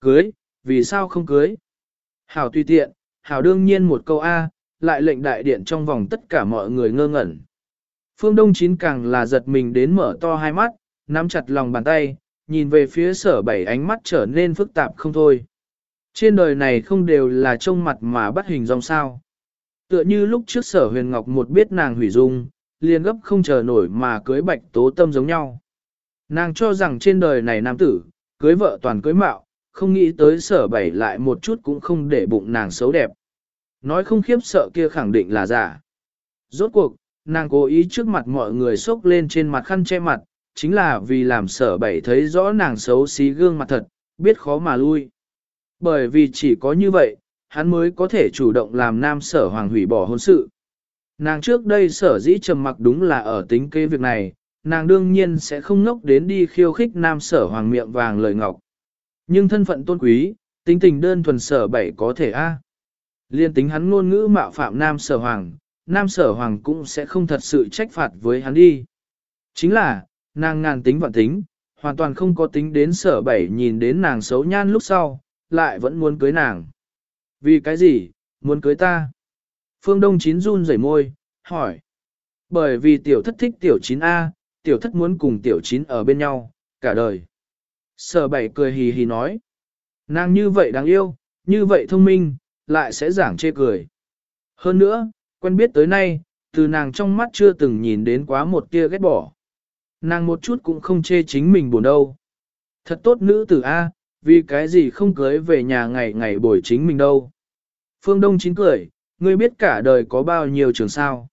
Cưới, vì sao không cưới? Hảo tùy tiện, Hảo đương nhiên một câu A, lại lệnh đại điện trong vòng tất cả mọi người ngơ ngẩn. Phương Đông Chín càng là giật mình đến mở to hai mắt, nắm chặt lòng bàn tay, nhìn về phía sở bảy ánh mắt trở nên phức tạp không thôi. Trên đời này không đều là trông mặt mà bắt hình dong sao. Tựa như lúc trước sở huyền ngọc một biết nàng hủy dung, liền gấp không chờ nổi mà cưới bạch tố tâm giống nhau. Nàng cho rằng trên đời này nam tử, cưới vợ toàn cưới mạo, không nghĩ tới sở bảy lại một chút cũng không để bụng nàng xấu đẹp. Nói không khiếp sợ kia khẳng định là giả. Rốt cuộc, nàng cố ý trước mặt mọi người xốc lên trên mặt khăn che mặt, chính là vì làm sở bảy thấy rõ nàng xấu xí gương mặt thật, biết khó mà lui. Bởi vì chỉ có như vậy, hắn mới có thể chủ động làm nam sở hoàng hủy bỏ hôn sự. Nàng trước đây sở dĩ trầm mặc đúng là ở tính kế việc này, nàng đương nhiên sẽ không ngốc đến đi khiêu khích nam sở hoàng miệng vàng lời ngọc. Nhưng thân phận tôn quý, tính tình đơn thuần sở bảy có thể a. Liên tính hắn ngôn ngữ mạo phạm nam sở hoàng, nam sở hoàng cũng sẽ không thật sự trách phạt với hắn đi. Chính là, nàng ngàn tính vạn tính, hoàn toàn không có tính đến sở bảy nhìn đến nàng xấu nhan lúc sau, lại vẫn muốn cưới nàng. Vì cái gì, muốn cưới ta? Phương Đông Chín run rẩy môi, hỏi. Bởi vì tiểu thất thích tiểu chín a, tiểu thất muốn cùng tiểu chín ở bên nhau, cả đời. Sở bảy cười hì hì nói. Nàng như vậy đáng yêu, như vậy thông minh, lại sẽ giảng chê cười. Hơn nữa, quen biết tới nay, từ nàng trong mắt chưa từng nhìn đến quá một tia ghét bỏ. Nàng một chút cũng không chê chính mình buồn đâu. Thật tốt nữ tử A, vì cái gì không cưới về nhà ngày ngày bồi chính mình đâu. Phương Đông chín cười, ngươi biết cả đời có bao nhiêu trường sao.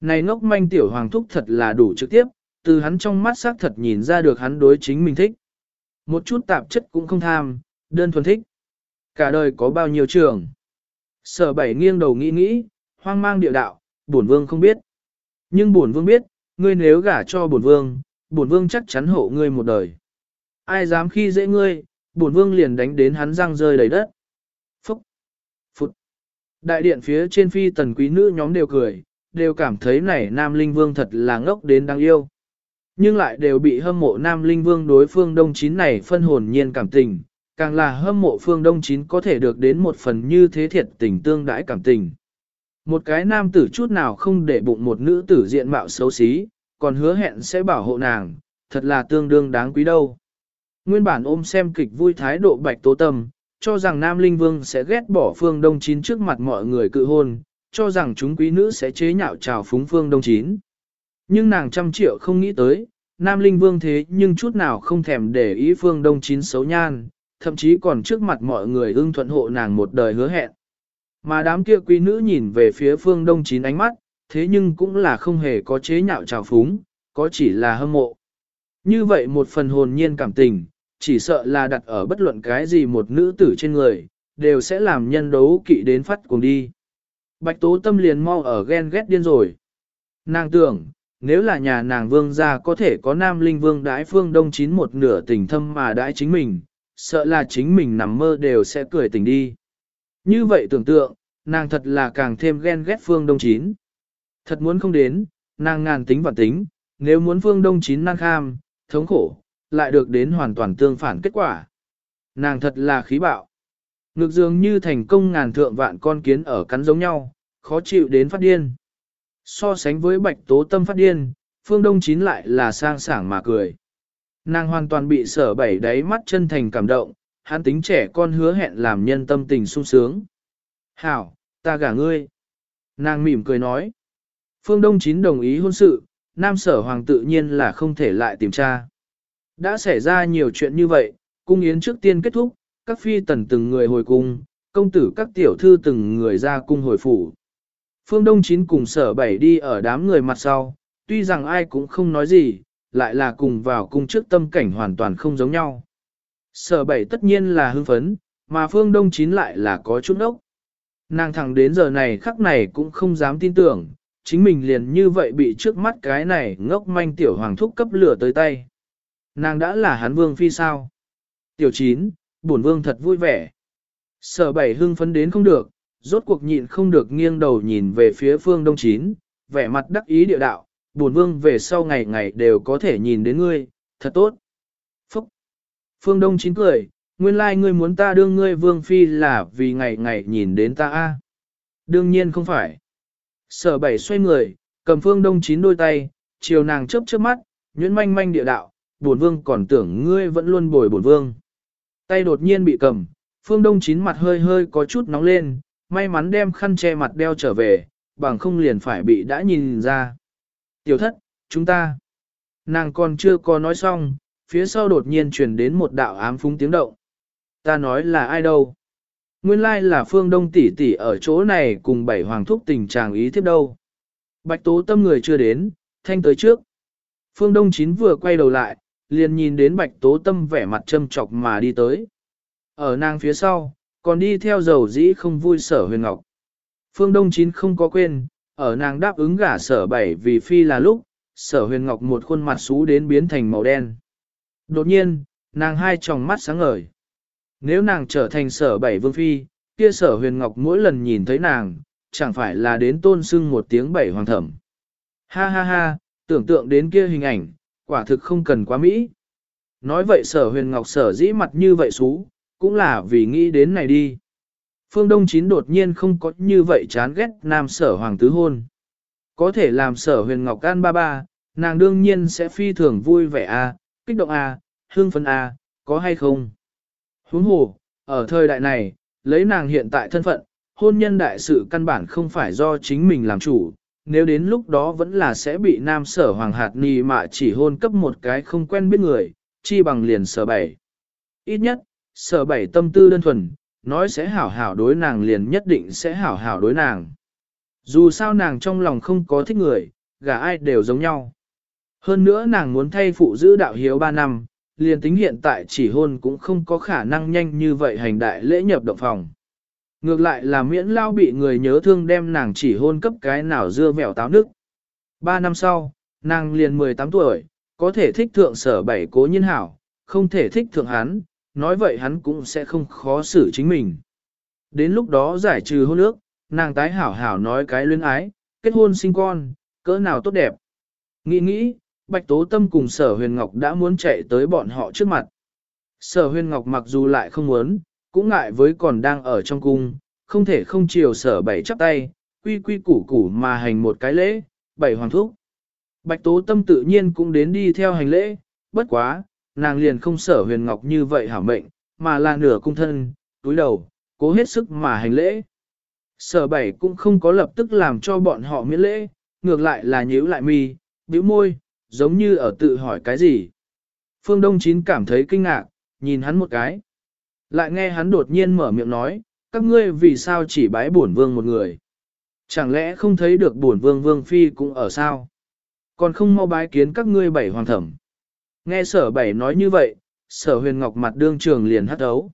Này ngốc manh tiểu hoàng thúc thật là đủ trực tiếp, từ hắn trong mắt xác thật nhìn ra được hắn đối chính mình thích. Một chút tạp chất cũng không tham, đơn thuần thích. Cả đời có bao nhiêu trường. Sở bảy nghiêng đầu nghĩ nghĩ, hoang mang địa đạo, bổn vương không biết. Nhưng bổn vương biết, ngươi nếu gả cho bổn vương, bổn vương chắc chắn hộ ngươi một đời. Ai dám khi dễ ngươi, bổn vương liền đánh đến hắn răng rơi đầy đất. Phúc! Phụt! Đại điện phía trên phi tần quý nữ nhóm đều cười, đều cảm thấy này nam linh vương thật là ngốc đến đáng yêu. Nhưng lại đều bị hâm mộ nam linh vương đối phương đông chín này phân hồn nhiên cảm tình, càng là hâm mộ phương đông chín có thể được đến một phần như thế thiệt tình tương đãi cảm tình. Một cái nam tử chút nào không để bụng một nữ tử diện mạo xấu xí, còn hứa hẹn sẽ bảo hộ nàng, thật là tương đương đáng quý đâu. Nguyên bản ôm xem kịch vui thái độ bạch tố tâm, cho rằng Nam Linh Vương sẽ ghét bỏ Phương Đông Chín trước mặt mọi người cự hôn, cho rằng chúng quý nữ sẽ chế nhạo trào phúng Phương Đông Chín. Nhưng nàng trăm triệu không nghĩ tới, Nam Linh Vương thế nhưng chút nào không thèm để ý Phương Đông Chín xấu nhan, thậm chí còn trước mặt mọi người ưng thuận hộ nàng một đời hứa hẹn. Mà đám kia quý nữ nhìn về phía Phương Đông Chín ánh mắt, thế nhưng cũng là không hề có chế nhạo trào phúng, có chỉ là hâm mộ. Như vậy một phần hồn nhiên cảm tình, chỉ sợ là đặt ở bất luận cái gì một nữ tử trên người, đều sẽ làm nhân đấu kỵ đến phát cùng đi. Bạch tố tâm liền mau ở ghen ghét điên rồi. Nàng tưởng, nếu là nhà nàng vương gia có thể có nam linh vương đãi phương đông chín một nửa tình thâm mà đãi chính mình, sợ là chính mình nằm mơ đều sẽ cười tỉnh đi. Như vậy tưởng tượng, nàng thật là càng thêm ghen ghét phương đông chín. Thật muốn không đến, nàng ngàn tính và tính, nếu muốn phương đông chín năng kham, thống khổ, lại được đến hoàn toàn tương phản kết quả. Nàng thật là khí bạo. Ngược dường như thành công ngàn thượng vạn con kiến ở cắn giống nhau, khó chịu đến phát điên. So sánh với bạch tố tâm phát điên, phương đông chín lại là sang sảng mà cười. Nàng hoàn toàn bị sở bảy đáy mắt chân thành cảm động, hắn tính trẻ con hứa hẹn làm nhân tâm tình sung sướng. Hảo, ta gả ngươi. Nàng mỉm cười nói. Phương Đông Chín đồng ý hôn sự, nam sở hoàng tự nhiên là không thể lại tìm tra. Đã xảy ra nhiều chuyện như vậy, cung yến trước tiên kết thúc, các phi tần từng người hồi cung, công tử các tiểu thư từng người ra cung hồi phủ. Phương Đông Chín cùng sở bảy đi ở đám người mặt sau, tuy rằng ai cũng không nói gì, lại là cùng vào cung trước tâm cảnh hoàn toàn không giống nhau. Sở bảy tất nhiên là hưng phấn, mà Phương Đông Chín lại là có chút ốc. Nàng thẳng đến giờ này khắc này cũng không dám tin tưởng, chính mình liền như vậy bị trước mắt cái này ngốc manh tiểu hoàng thúc cấp lửa tới tay. Nàng đã là hắn vương phi sao? Tiểu chín, bổn vương thật vui vẻ. Sở bảy hưng phấn đến không được, rốt cuộc nhịn không được nghiêng đầu nhìn về phía phương đông chín, vẻ mặt đắc ý địa đạo, bổn vương về sau ngày ngày đều có thể nhìn đến ngươi, thật tốt. Phúc! Phương đông chín cười, Nguyên lai like ngươi muốn ta đương ngươi vương phi là vì ngày ngày nhìn đến ta a. Đương nhiên không phải. Sở bảy xoay người, cầm phương đông chín đôi tay, chiều nàng chớp chớp mắt, nhuyễn manh manh địa đạo, bổn vương còn tưởng ngươi vẫn luôn bồi bổn vương. Tay đột nhiên bị cầm, phương đông chín mặt hơi hơi có chút nóng lên, may mắn đem khăn che mặt đeo trở về, bằng không liền phải bị đã nhìn ra. Tiểu thất, chúng ta. Nàng còn chưa có nói xong, phía sau đột nhiên truyền đến một đạo ám phúng tiếng động. Ta nói là ai đâu? Nguyên lai là phương đông tỷ tỷ ở chỗ này cùng bảy hoàng thúc tình trạng ý tiếp đâu. Bạch tố tâm người chưa đến, thanh tới trước. Phương đông chín vừa quay đầu lại, liền nhìn đến bạch tố tâm vẻ mặt châm chọc mà đi tới. Ở nàng phía sau, còn đi theo dầu dĩ không vui sở huyền ngọc. Phương đông chín không có quên, ở nàng đáp ứng gả sở bảy vì phi là lúc, sở huyền ngọc một khuôn mặt xú đến biến thành màu đen. Đột nhiên, nàng hai tròng mắt sáng ngời. Nếu nàng trở thành sở bảy vương phi, kia sở huyền ngọc mỗi lần nhìn thấy nàng, chẳng phải là đến tôn sưng một tiếng bảy hoàng thẩm. Ha ha ha, tưởng tượng đến kia hình ảnh, quả thực không cần quá mỹ. Nói vậy sở huyền ngọc sở dĩ mặt như vậy xú, cũng là vì nghĩ đến này đi. Phương Đông Chín đột nhiên không có như vậy chán ghét nam sở hoàng tứ hôn. Có thể làm sở huyền ngọc can ba ba, nàng đương nhiên sẽ phi thường vui vẻ a, kích động a, hương phấn a, có hay không? Huống hồ, ở thời đại này, lấy nàng hiện tại thân phận, hôn nhân đại sự căn bản không phải do chính mình làm chủ, nếu đến lúc đó vẫn là sẽ bị nam sở hoàng hạt nì mạ chỉ hôn cấp một cái không quen biết người, chi bằng liền sở bảy. Ít nhất, sở bảy tâm tư đơn thuần, nói sẽ hảo hảo đối nàng liền nhất định sẽ hảo hảo đối nàng. Dù sao nàng trong lòng không có thích người, gả ai đều giống nhau. Hơn nữa nàng muốn thay phụ giữ đạo hiếu 3 năm, liền tính hiện tại chỉ hôn cũng không có khả năng nhanh như vậy hành đại lễ nhập động phòng. Ngược lại là miễn lao bị người nhớ thương đem nàng chỉ hôn cấp cái nào dưa vẻo táo nước. Ba năm sau, nàng liền 18 tuổi, có thể thích thượng sở bảy cố nhân hảo, không thể thích thượng hắn, nói vậy hắn cũng sẽ không khó xử chính mình. Đến lúc đó giải trừ hôn ước, nàng tái hảo hảo nói cái luyến ái, kết hôn sinh con, cỡ nào tốt đẹp. Nghĩ nghĩ, Bạch Tố Tâm cùng Sở Huyền Ngọc đã muốn chạy tới bọn họ trước mặt. Sở Huyền Ngọc mặc dù lại không muốn, cũng ngại với còn đang ở trong cung, không thể không chiều Sở Bảy chắp tay, quy quy củ củ mà hành một cái lễ, bảy hoàng thúc. Bạch Tố Tâm tự nhiên cũng đến đi theo hành lễ, bất quá, nàng liền không Sở Huyền Ngọc như vậy hảo mệnh, mà là nửa cung thân, túi đầu, cố hết sức mà hành lễ. Sở Bảy cũng không có lập tức làm cho bọn họ miễn lễ, ngược lại là nhíu lại mi, bĩu môi, giống như ở tự hỏi cái gì. Phương Đông Chín cảm thấy kinh ngạc, nhìn hắn một cái. Lại nghe hắn đột nhiên mở miệng nói, các ngươi vì sao chỉ bái bổn vương một người. Chẳng lẽ không thấy được bổn vương vương phi cũng ở sao? Còn không mau bái kiến các ngươi bảy hoàng thẩm. Nghe sở bảy nói như vậy, sở huyền ngọc mặt đương trường liền hắt ấu.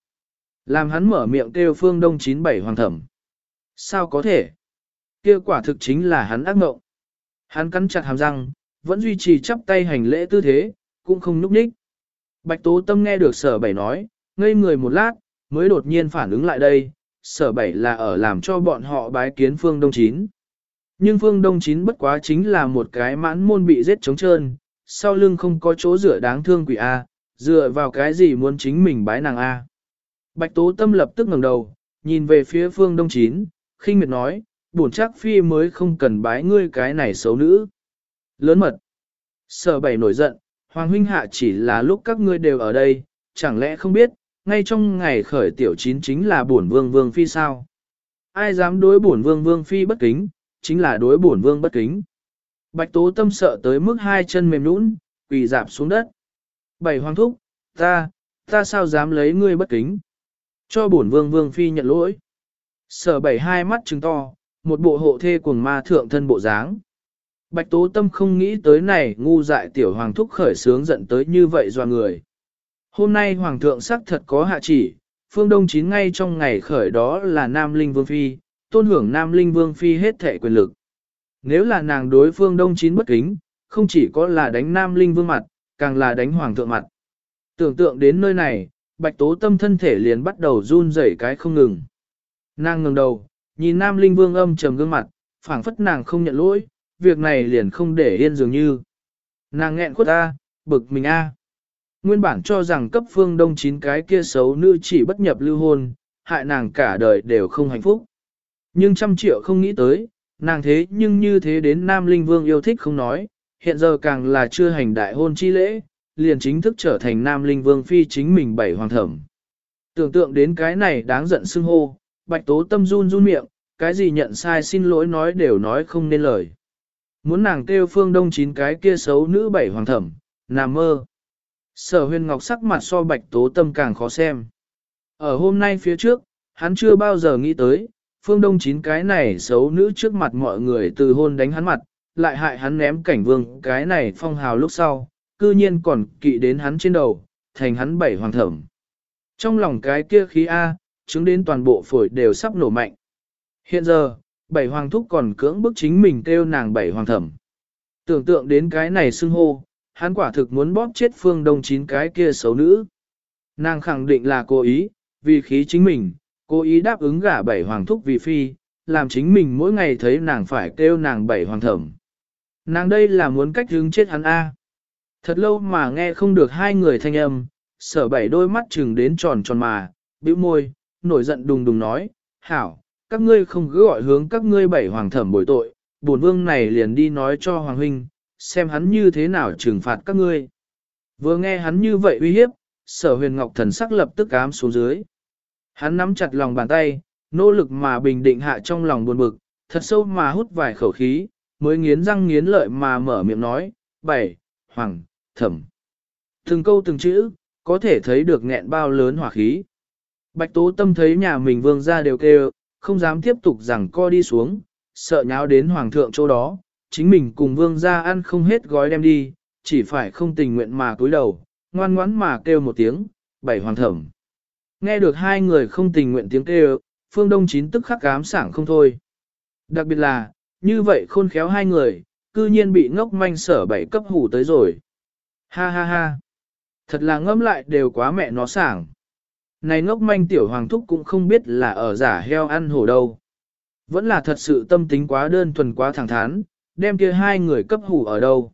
Làm hắn mở miệng kêu phương đông chín bảy hoàng thẩm. Sao có thể? kia quả thực chính là hắn ác ngộng. Hắn cắn chặt hàm răng, vẫn duy trì chắp tay hành lễ tư thế, cũng không núp ních. Bạch Tố Tâm nghe được sở bảy nói, ngây người một lát, mới đột nhiên phản ứng lại đây, sở bảy là ở làm cho bọn họ bái kiến phương đông chín. Nhưng phương đông chín bất quá chính là một cái mãn môn bị giết trống trơn, sau lưng không có chỗ dựa đáng thương quỷ A, dựa vào cái gì muốn chính mình bái nàng A. Bạch Tố Tâm lập tức ngẩng đầu, nhìn về phía phương đông chín, khinh miệt nói, bổn chắc phi mới không cần bái ngươi cái này xấu nữ. Lớn mật. Sở bảy nổi giận, Hoàng huynh hạ chỉ là lúc các ngươi đều ở đây, chẳng lẽ không biết, ngay trong ngày khởi tiểu chín chính là bổn vương vương phi sao? Ai dám đối bổn vương vương phi bất kính, chính là đối bổn vương bất kính. Bạch tố tâm sợ tới mức hai chân mềm nũng, quỳ dạp xuống đất. Bảy hoàng thúc, ta, ta sao dám lấy ngươi bất kính? Cho bổn vương vương phi nhận lỗi. Sở bảy hai mắt trừng to, một bộ hộ thê cuồng ma thượng thân bộ dáng. Bạch Tố Tâm không nghĩ tới này ngu dại tiểu hoàng thúc khởi sướng giận tới như vậy do người. Hôm nay hoàng thượng sắc thật có hạ chỉ, phương đông chín ngay trong ngày khởi đó là Nam Linh Vương Phi, tôn hưởng Nam Linh Vương Phi hết thể quyền lực. Nếu là nàng đối phương đông chín bất kính, không chỉ có là đánh Nam Linh Vương mặt, càng là đánh hoàng thượng mặt. Tưởng tượng đến nơi này, Bạch Tố Tâm thân thể liền bắt đầu run rẩy cái không ngừng. Nàng ngừng đầu, nhìn Nam Linh Vương âm trầm gương mặt, phảng phất nàng không nhận lỗi, việc này liền không để yên dường như. Nàng nghẹn khuất a, bực mình a. nguyên bản cho rằng cấp phương đông chín cái kia xấu nữ chỉ bất nhập lưu hôn, hại nàng cả đời đều không hạnh phúc. Nhưng trăm triệu không nghĩ tới, nàng thế nhưng như thế đến Nam Linh Vương yêu thích không nói, hiện giờ càng là chưa hành đại hôn chi lễ, liền chính thức trở thành Nam Linh Vương phi chính mình bảy hoàng thẩm. Tưởng tượng đến cái này đáng giận xưng hô, bạch tố tâm run run miệng, cái gì nhận sai xin lỗi nói đều nói không nên lời. Muốn nàng kêu phương đông chín cái kia xấu nữ bảy hoàng thẩm, nằm mơ. Sở huyền ngọc sắc mặt so bạch tố tâm càng khó xem. Ở hôm nay phía trước, hắn chưa bao giờ nghĩ tới, phương đông chín cái này xấu nữ trước mặt mọi người từ hôn đánh hắn mặt, lại hại hắn ném cảnh vương cái này phong hào lúc sau, cư nhiên còn kỵ đến hắn trên đầu, thành hắn bảy hoàng thẩm. Trong lòng cái kia khí A, chứng đến toàn bộ phổi đều sắp nổ mạnh. Hiện giờ, bảy hoàng thúc còn cưỡng bức chính mình kêu nàng bảy hoàng thẩm. Tưởng tượng đến cái này xưng hô, hắn quả thực muốn bóp chết phương đông chín cái kia xấu nữ. Nàng khẳng định là cố ý, vì khí chính mình, cố ý đáp ứng gả bảy hoàng thúc vì phi, làm chính mình mỗi ngày thấy nàng phải kêu nàng bảy hoàng thẩm. Nàng đây là muốn cách hướng chết hắn A. Thật lâu mà nghe không được hai người thanh âm, sở bảy đôi mắt chừng đến tròn tròn mà, bĩu môi, nổi giận đùng đùng nói, hảo, các ngươi không cứ gọi hướng các ngươi bảy hoàng thẩm bồi tội, bổn vương này liền đi nói cho hoàng huynh, xem hắn như thế nào trừng phạt các ngươi. Vừa nghe hắn như vậy uy hiếp, sở huyền ngọc thần sắc lập tức ám xuống dưới. Hắn nắm chặt lòng bàn tay, nỗ lực mà bình định hạ trong lòng buồn bực, thật sâu mà hút vài khẩu khí, mới nghiến răng nghiến lợi mà mở miệng nói, bảy, hoàng, thẩm. Từng câu từng chữ, có thể thấy được nghẹn bao lớn hỏa khí. Bạch Tố Tâm thấy nhà mình vương ra đều kêu, không dám tiếp tục rằng co đi xuống, sợ nháo đến hoàng thượng chỗ đó, chính mình cùng vương ra ăn không hết gói đem đi, chỉ phải không tình nguyện mà cúi đầu, ngoan ngoãn mà kêu một tiếng, bảy hoàng thẩm. Nghe được hai người không tình nguyện tiếng kêu, phương đông chín tức khắc cám sảng không thôi. Đặc biệt là, như vậy khôn khéo hai người, cư nhiên bị ngốc manh sở bảy cấp hủ tới rồi. Ha ha ha. Thật là ngâm lại đều quá mẹ nó sảng. Này ngốc manh tiểu hoàng thúc cũng không biết là ở giả heo ăn hổ đâu. Vẫn là thật sự tâm tính quá đơn thuần quá thẳng thắn, đem kia hai người cấp hủ ở đâu.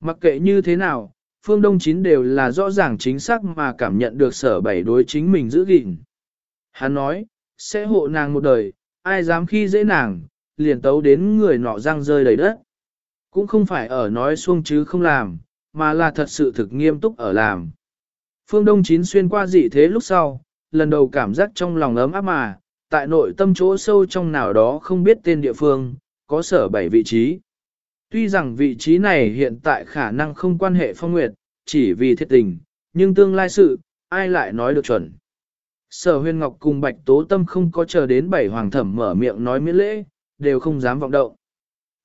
Mặc kệ như thế nào, phương đông chín đều là rõ ràng chính xác mà cảm nhận được sở bảy đối chính mình giữ gìn. Hắn nói, sẽ hộ nàng một đời, ai dám khi dễ nàng, liền tấu đến người nọ răng rơi đầy đất. Cũng không phải ở nói xuông chứ không làm, mà là thật sự thực nghiêm túc ở làm. Phương Đông Chín xuyên qua dị thế lúc sau, lần đầu cảm giác trong lòng ấm áp mà, tại nội tâm chỗ sâu trong nào đó không biết tên địa phương, có sở bảy vị trí. Tuy rằng vị trí này hiện tại khả năng không quan hệ phong nguyệt, chỉ vì thiết tình, nhưng tương lai sự, ai lại nói được chuẩn. Sở huyền ngọc cùng bạch tố tâm không có chờ đến bảy hoàng thẩm mở miệng nói miễn lễ, đều không dám vọng động.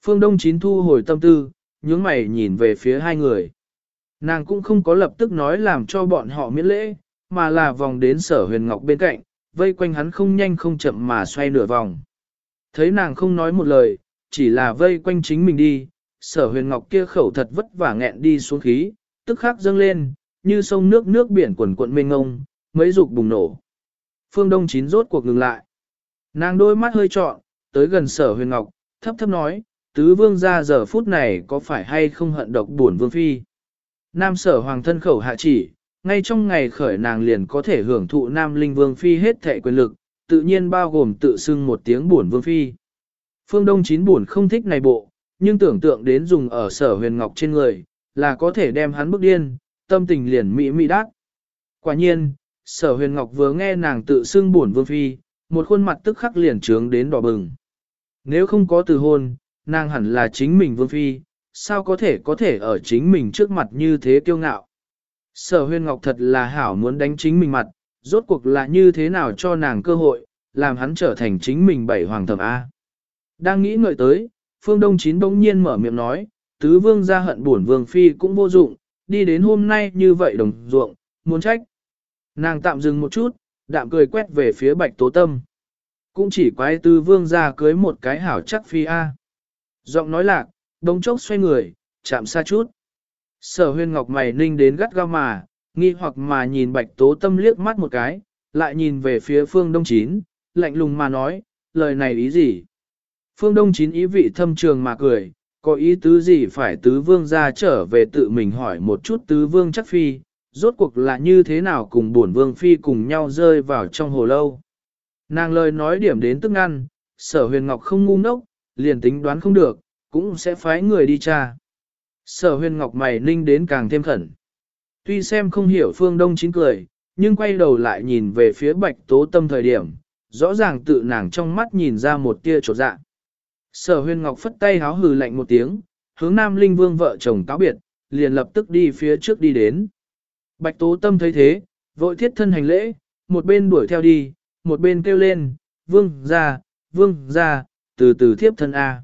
Phương Đông Chín thu hồi tâm tư, nhướng mày nhìn về phía hai người. Nàng cũng không có lập tức nói làm cho bọn họ miễn lễ, mà là vòng đến sở huyền ngọc bên cạnh, vây quanh hắn không nhanh không chậm mà xoay nửa vòng. Thấy nàng không nói một lời, chỉ là vây quanh chính mình đi, sở huyền ngọc kia khẩu thật vất vả nghẹn đi xuống khí, tức khắc dâng lên, như sông nước nước biển quần cuộn mênh ngông, mấy dục bùng nổ. Phương Đông Chín rốt cuộc ngừng lại. Nàng đôi mắt hơi trọn, tới gần sở huyền ngọc, thấp thấp nói, tứ vương ra giờ phút này có phải hay không hận độc buồn vương phi. Nam sở hoàng thân khẩu hạ chỉ, ngay trong ngày khởi nàng liền có thể hưởng thụ nam linh vương phi hết thệ quyền lực, tự nhiên bao gồm tự xưng một tiếng buồn vương phi. Phương Đông chín buồn không thích này bộ, nhưng tưởng tượng đến dùng ở sở huyền ngọc trên người, là có thể đem hắn bức điên, tâm tình liền mỹ mỹ đát. Quả nhiên, sở huyền ngọc vừa nghe nàng tự xưng buồn vương phi, một khuôn mặt tức khắc liền trướng đến đỏ bừng. Nếu không có từ hôn, nàng hẳn là chính mình vương phi, sao có thể có thể ở chính mình trước mặt như thế kiêu ngạo. Sở Huyền ngọc thật là hảo muốn đánh chính mình mặt, rốt cuộc là như thế nào cho nàng cơ hội, làm hắn trở thành chính mình bảy hoàng thẩm A. Đang nghĩ ngợi tới, phương đông chín bỗng nhiên mở miệng nói, tứ vương ra hận buồn vương phi cũng vô dụng, đi đến hôm nay như vậy đồng ruộng, muốn trách. Nàng tạm dừng một chút, đạm cười quét về phía bạch tố tâm. Cũng chỉ quái tứ vương ra cưới một cái hảo chắc phi A. Giọng nói lạc, Đông chốc xoay người, chạm xa chút. Sở huyên ngọc mày ninh đến gắt gao mà, nghi hoặc mà nhìn bạch tố tâm liếc mắt một cái, lại nhìn về phía phương đông chín, lạnh lùng mà nói, lời này ý gì? Phương đông chín ý vị thâm trường mà cười, có ý tứ gì phải tứ vương ra trở về tự mình hỏi một chút tứ vương chắc phi, rốt cuộc là như thế nào cùng buồn vương phi cùng nhau rơi vào trong hồ lâu. Nàng lời nói điểm đến tức ngăn, sở huyền ngọc không ngu ngốc, liền tính đoán không được, cũng sẽ phái người đi tra. Sở huyền ngọc mày ninh đến càng thêm khẩn. Tuy xem không hiểu phương đông chín cười, nhưng quay đầu lại nhìn về phía bạch tố tâm thời điểm, rõ ràng tự nàng trong mắt nhìn ra một tia trột dạ. Sở huyền ngọc phất tay háo hừ lạnh một tiếng, hướng nam linh vương vợ chồng cáo biệt, liền lập tức đi phía trước đi đến. Bạch tố tâm thấy thế, vội thiết thân hành lễ, một bên đuổi theo đi, một bên kêu lên, vương ra, vương ra, từ từ thiếp thân A.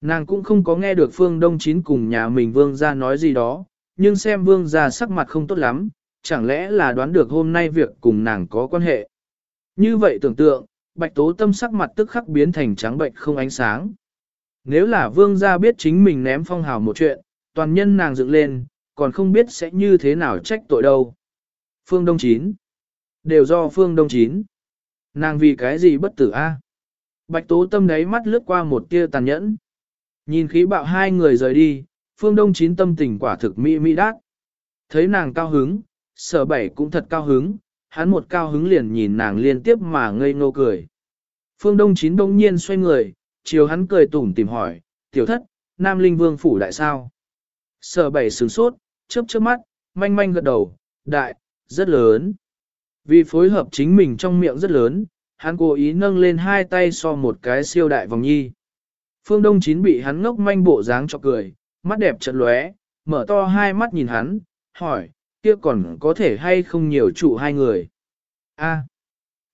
Nàng cũng không có nghe được phương đông chín cùng nhà mình vương ra nói gì đó, nhưng xem vương ra sắc mặt không tốt lắm, chẳng lẽ là đoán được hôm nay việc cùng nàng có quan hệ. Như vậy tưởng tượng, bạch tố tâm sắc mặt tức khắc biến thành trắng bệnh không ánh sáng. Nếu là vương gia biết chính mình ném phong hào một chuyện, toàn nhân nàng dựng lên, còn không biết sẽ như thế nào trách tội đâu. Phương Đông Chín Đều do Phương Đông Chín Nàng vì cái gì bất tử a? Bạch tố tâm đáy mắt lướt qua một tia tàn nhẫn. Nhìn khí bạo hai người rời đi, Phương Đông Chín tâm tình quả thực mỹ mỹ đát. Thấy nàng cao hứng, sở bảy cũng thật cao hứng, hắn một cao hứng liền nhìn nàng liên tiếp mà ngây ngô cười. Phương Đông Chín đông nhiên xoay người, chiều hắn cười tủm tìm hỏi, tiểu thất, Nam Linh Vương phủ đại sao? Sở bảy sướng sốt, chớp chớp mắt, manh manh gật đầu, đại, rất lớn. Vì phối hợp chính mình trong miệng rất lớn, hắn cố ý nâng lên hai tay so một cái siêu đại vòng nhi. Phương Đông Chín bị hắn ngốc manh bộ dáng cho cười, mắt đẹp chợt lóe, mở to hai mắt nhìn hắn, hỏi, kia còn có thể hay không nhiều trụ hai người. A.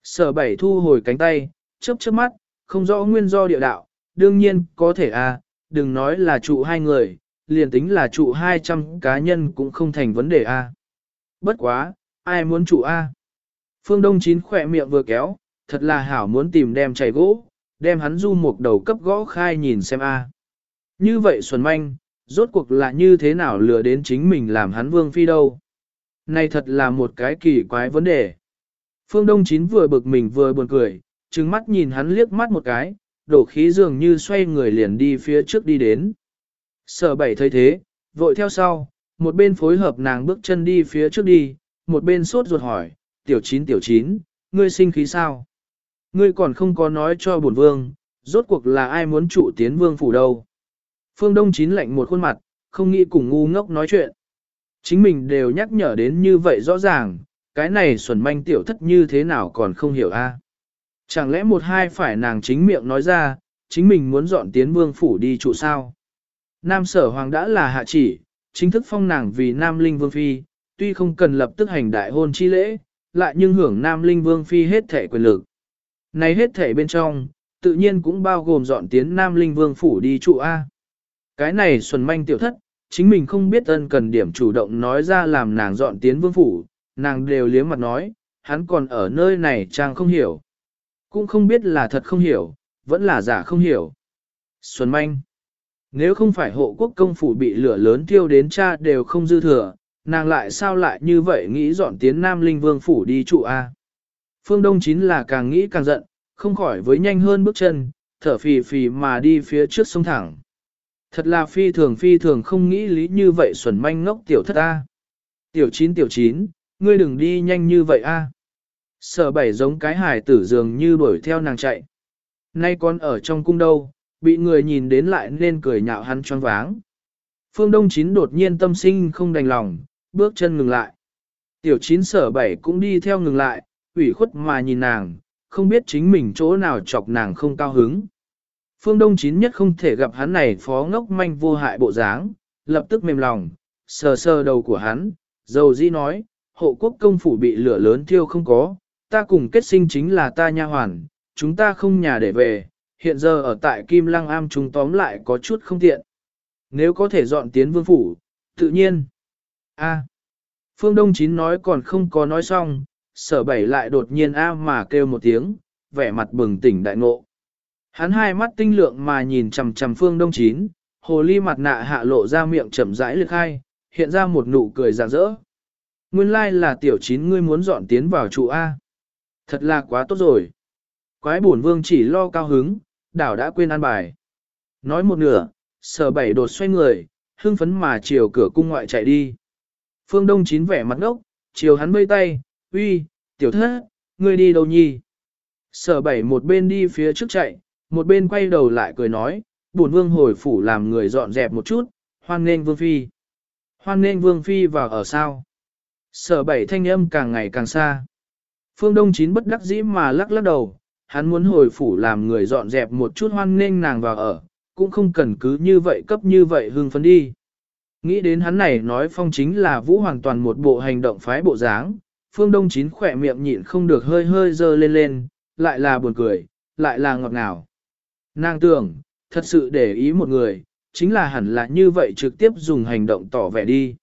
Sở bảy thu hồi cánh tay, chớp chớp mắt, không rõ nguyên do địa đạo, đương nhiên có thể a, đừng nói là trụ hai người, liền tính là trụ 200 cá nhân cũng không thành vấn đề a. Bất quá, ai muốn trụ a? Phương Đông Chín khỏe miệng vừa kéo, thật là hảo muốn tìm đem chảy gỗ, đem hắn du một đầu cấp gõ khai nhìn xem a. Như vậy Xuân Manh, rốt cuộc là như thế nào lừa đến chính mình làm hắn vương phi đâu. Này thật là một cái kỳ quái vấn đề. Phương Đông Chín vừa bực mình vừa buồn cười, trừng mắt nhìn hắn liếc mắt một cái, đổ khí dường như xoay người liền đi phía trước đi đến. Sở bảy thấy thế, vội theo sau, một bên phối hợp nàng bước chân đi phía trước đi, một bên sốt ruột hỏi, tiểu chín tiểu chín, ngươi sinh khí sao? Ngươi còn không có nói cho bổn vương, rốt cuộc là ai muốn trụ tiến vương phủ đâu? Phương Đông chín lạnh một khuôn mặt, không nghĩ cùng ngu ngốc nói chuyện. Chính mình đều nhắc nhở đến như vậy rõ ràng, cái này xuẩn manh tiểu thất như thế nào còn không hiểu a? Chẳng lẽ một hai phải nàng chính miệng nói ra, chính mình muốn dọn tiến vương phủ đi trụ sao? Nam sở hoàng đã là hạ chỉ, chính thức phong nàng vì Nam Linh Vương Phi, tuy không cần lập tức hành đại hôn chi lễ, lại nhưng hưởng Nam Linh Vương Phi hết thể quyền lực. Này hết thể bên trong, tự nhiên cũng bao gồm dọn tiến Nam Linh Vương Phủ đi trụ A. Cái này xuân manh tiểu thất, chính mình không biết ân cần điểm chủ động nói ra làm nàng dọn tiến Vương Phủ, nàng đều liếm mặt nói, hắn còn ở nơi này trang không hiểu. Cũng không biết là thật không hiểu, vẫn là giả không hiểu. Xuân manh. Nếu không phải hộ quốc công phủ bị lửa lớn thiêu đến cha đều không dư thừa, nàng lại sao lại như vậy nghĩ dọn tiến Nam Linh Vương phủ đi trụ A. Phương Đông chín là càng nghĩ càng giận, không khỏi với nhanh hơn bước chân, thở phì phì mà đi phía trước sông thẳng. Thật là phi thường phi thường không nghĩ lý như vậy xuẩn manh ngốc tiểu thất A. Tiểu chín tiểu chín, ngươi đừng đi nhanh như vậy A. Sở bảy giống cái hải tử dường như đuổi theo nàng chạy. Nay con ở trong cung đâu, bị người nhìn đến lại nên cười nhạo hắn choáng váng. Phương Đông Chín đột nhiên tâm sinh không đành lòng, bước chân ngừng lại. Tiểu chín sở bảy cũng đi theo ngừng lại, ủy khuất mà nhìn nàng, không biết chính mình chỗ nào chọc nàng không cao hứng. Phương Đông Chín nhất không thể gặp hắn này phó ngốc manh vô hại bộ dáng, lập tức mềm lòng, sờ sờ đầu của hắn, dầu dĩ nói, hộ quốc công phủ bị lửa lớn thiêu không có, ta cùng kết sinh chính là ta nha hoàn, chúng ta không nhà để về, hiện giờ ở tại Kim Lăng Am chúng tóm lại có chút không tiện. Nếu có thể dọn tiến vương phủ, tự nhiên. A. À. Phương Đông Chín nói còn không có nói xong, sở bảy lại đột nhiên A mà kêu một tiếng, vẻ mặt bừng tỉnh đại ngộ. Hắn hai mắt tinh lượng mà nhìn chằm chằm Phương Đông Chín, hồ ly mặt nạ hạ lộ ra miệng chậm rãi lực hai, hiện ra một nụ cười rạng rỡ. Nguyên lai là tiểu chín ngươi muốn dọn tiến vào trụ A. Thật là quá tốt rồi. Quái bổn vương chỉ lo cao hứng, đảo đã quên ăn bài. Nói một nửa, sở bảy đột xoay người, hưng phấn mà chiều cửa cung ngoại chạy đi. Phương Đông Chín vẻ mặt ngốc, chiều hắn vây tay, uy, tiểu thất, ngươi đi đâu nhi? Sở bảy một bên đi phía trước chạy, một bên quay đầu lại cười nói, buồn vương hồi phủ làm người dọn dẹp một chút, hoan nghênh vương phi. Hoan nghênh vương phi vào ở sao? Sở bảy thanh âm càng ngày càng xa. Phương Đông Chín bất đắc dĩ mà lắc lắc đầu, hắn muốn hồi phủ làm người dọn dẹp một chút hoan nghênh nàng vào ở, cũng không cần cứ như vậy cấp như vậy hưng phấn đi. Nghĩ đến hắn này nói phong chính là vũ hoàn toàn một bộ hành động phái bộ dáng, phương đông chín khỏe miệng nhịn không được hơi hơi dơ lên lên, lại là buồn cười, lại là ngọt ngào. Nàng tưởng, thật sự để ý một người, chính là hẳn là như vậy trực tiếp dùng hành động tỏ vẻ đi.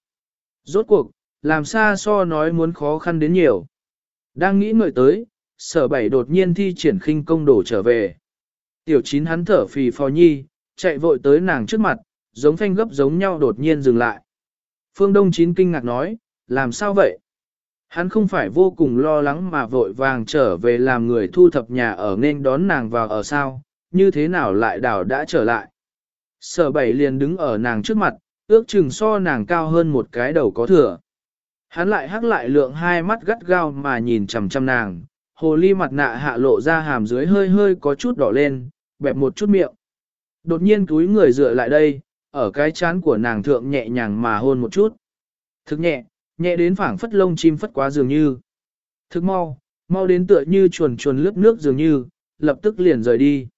Rốt cuộc, làm xa so nói muốn khó khăn đến nhiều. Đang nghĩ ngợi tới, sở bảy đột nhiên thi triển khinh công đổ trở về. Tiểu chín hắn thở phì phò nhi, chạy vội tới nàng trước mặt, giống phanh gấp giống nhau đột nhiên dừng lại. Phương Đông chín kinh ngạc nói, làm sao vậy? Hắn không phải vô cùng lo lắng mà vội vàng trở về làm người thu thập nhà ở nên đón nàng vào ở sao, như thế nào lại đảo đã trở lại. Sở bảy liền đứng ở nàng trước mặt, ước chừng so nàng cao hơn một cái đầu có thừa. Hắn lại hắc lại lượng hai mắt gắt gao mà nhìn chằm chằm nàng, hồ ly mặt nạ hạ lộ ra hàm dưới hơi hơi có chút đỏ lên, bẹp một chút miệng. Đột nhiên túi người dựa lại đây, ở cái chán của nàng thượng nhẹ nhàng mà hôn một chút. Thực nhẹ, nhẹ đến phảng phất lông chim phất quá dường như. Thực mau, mau đến tựa như chuồn chuồn lướt nước dường như, lập tức liền rời đi.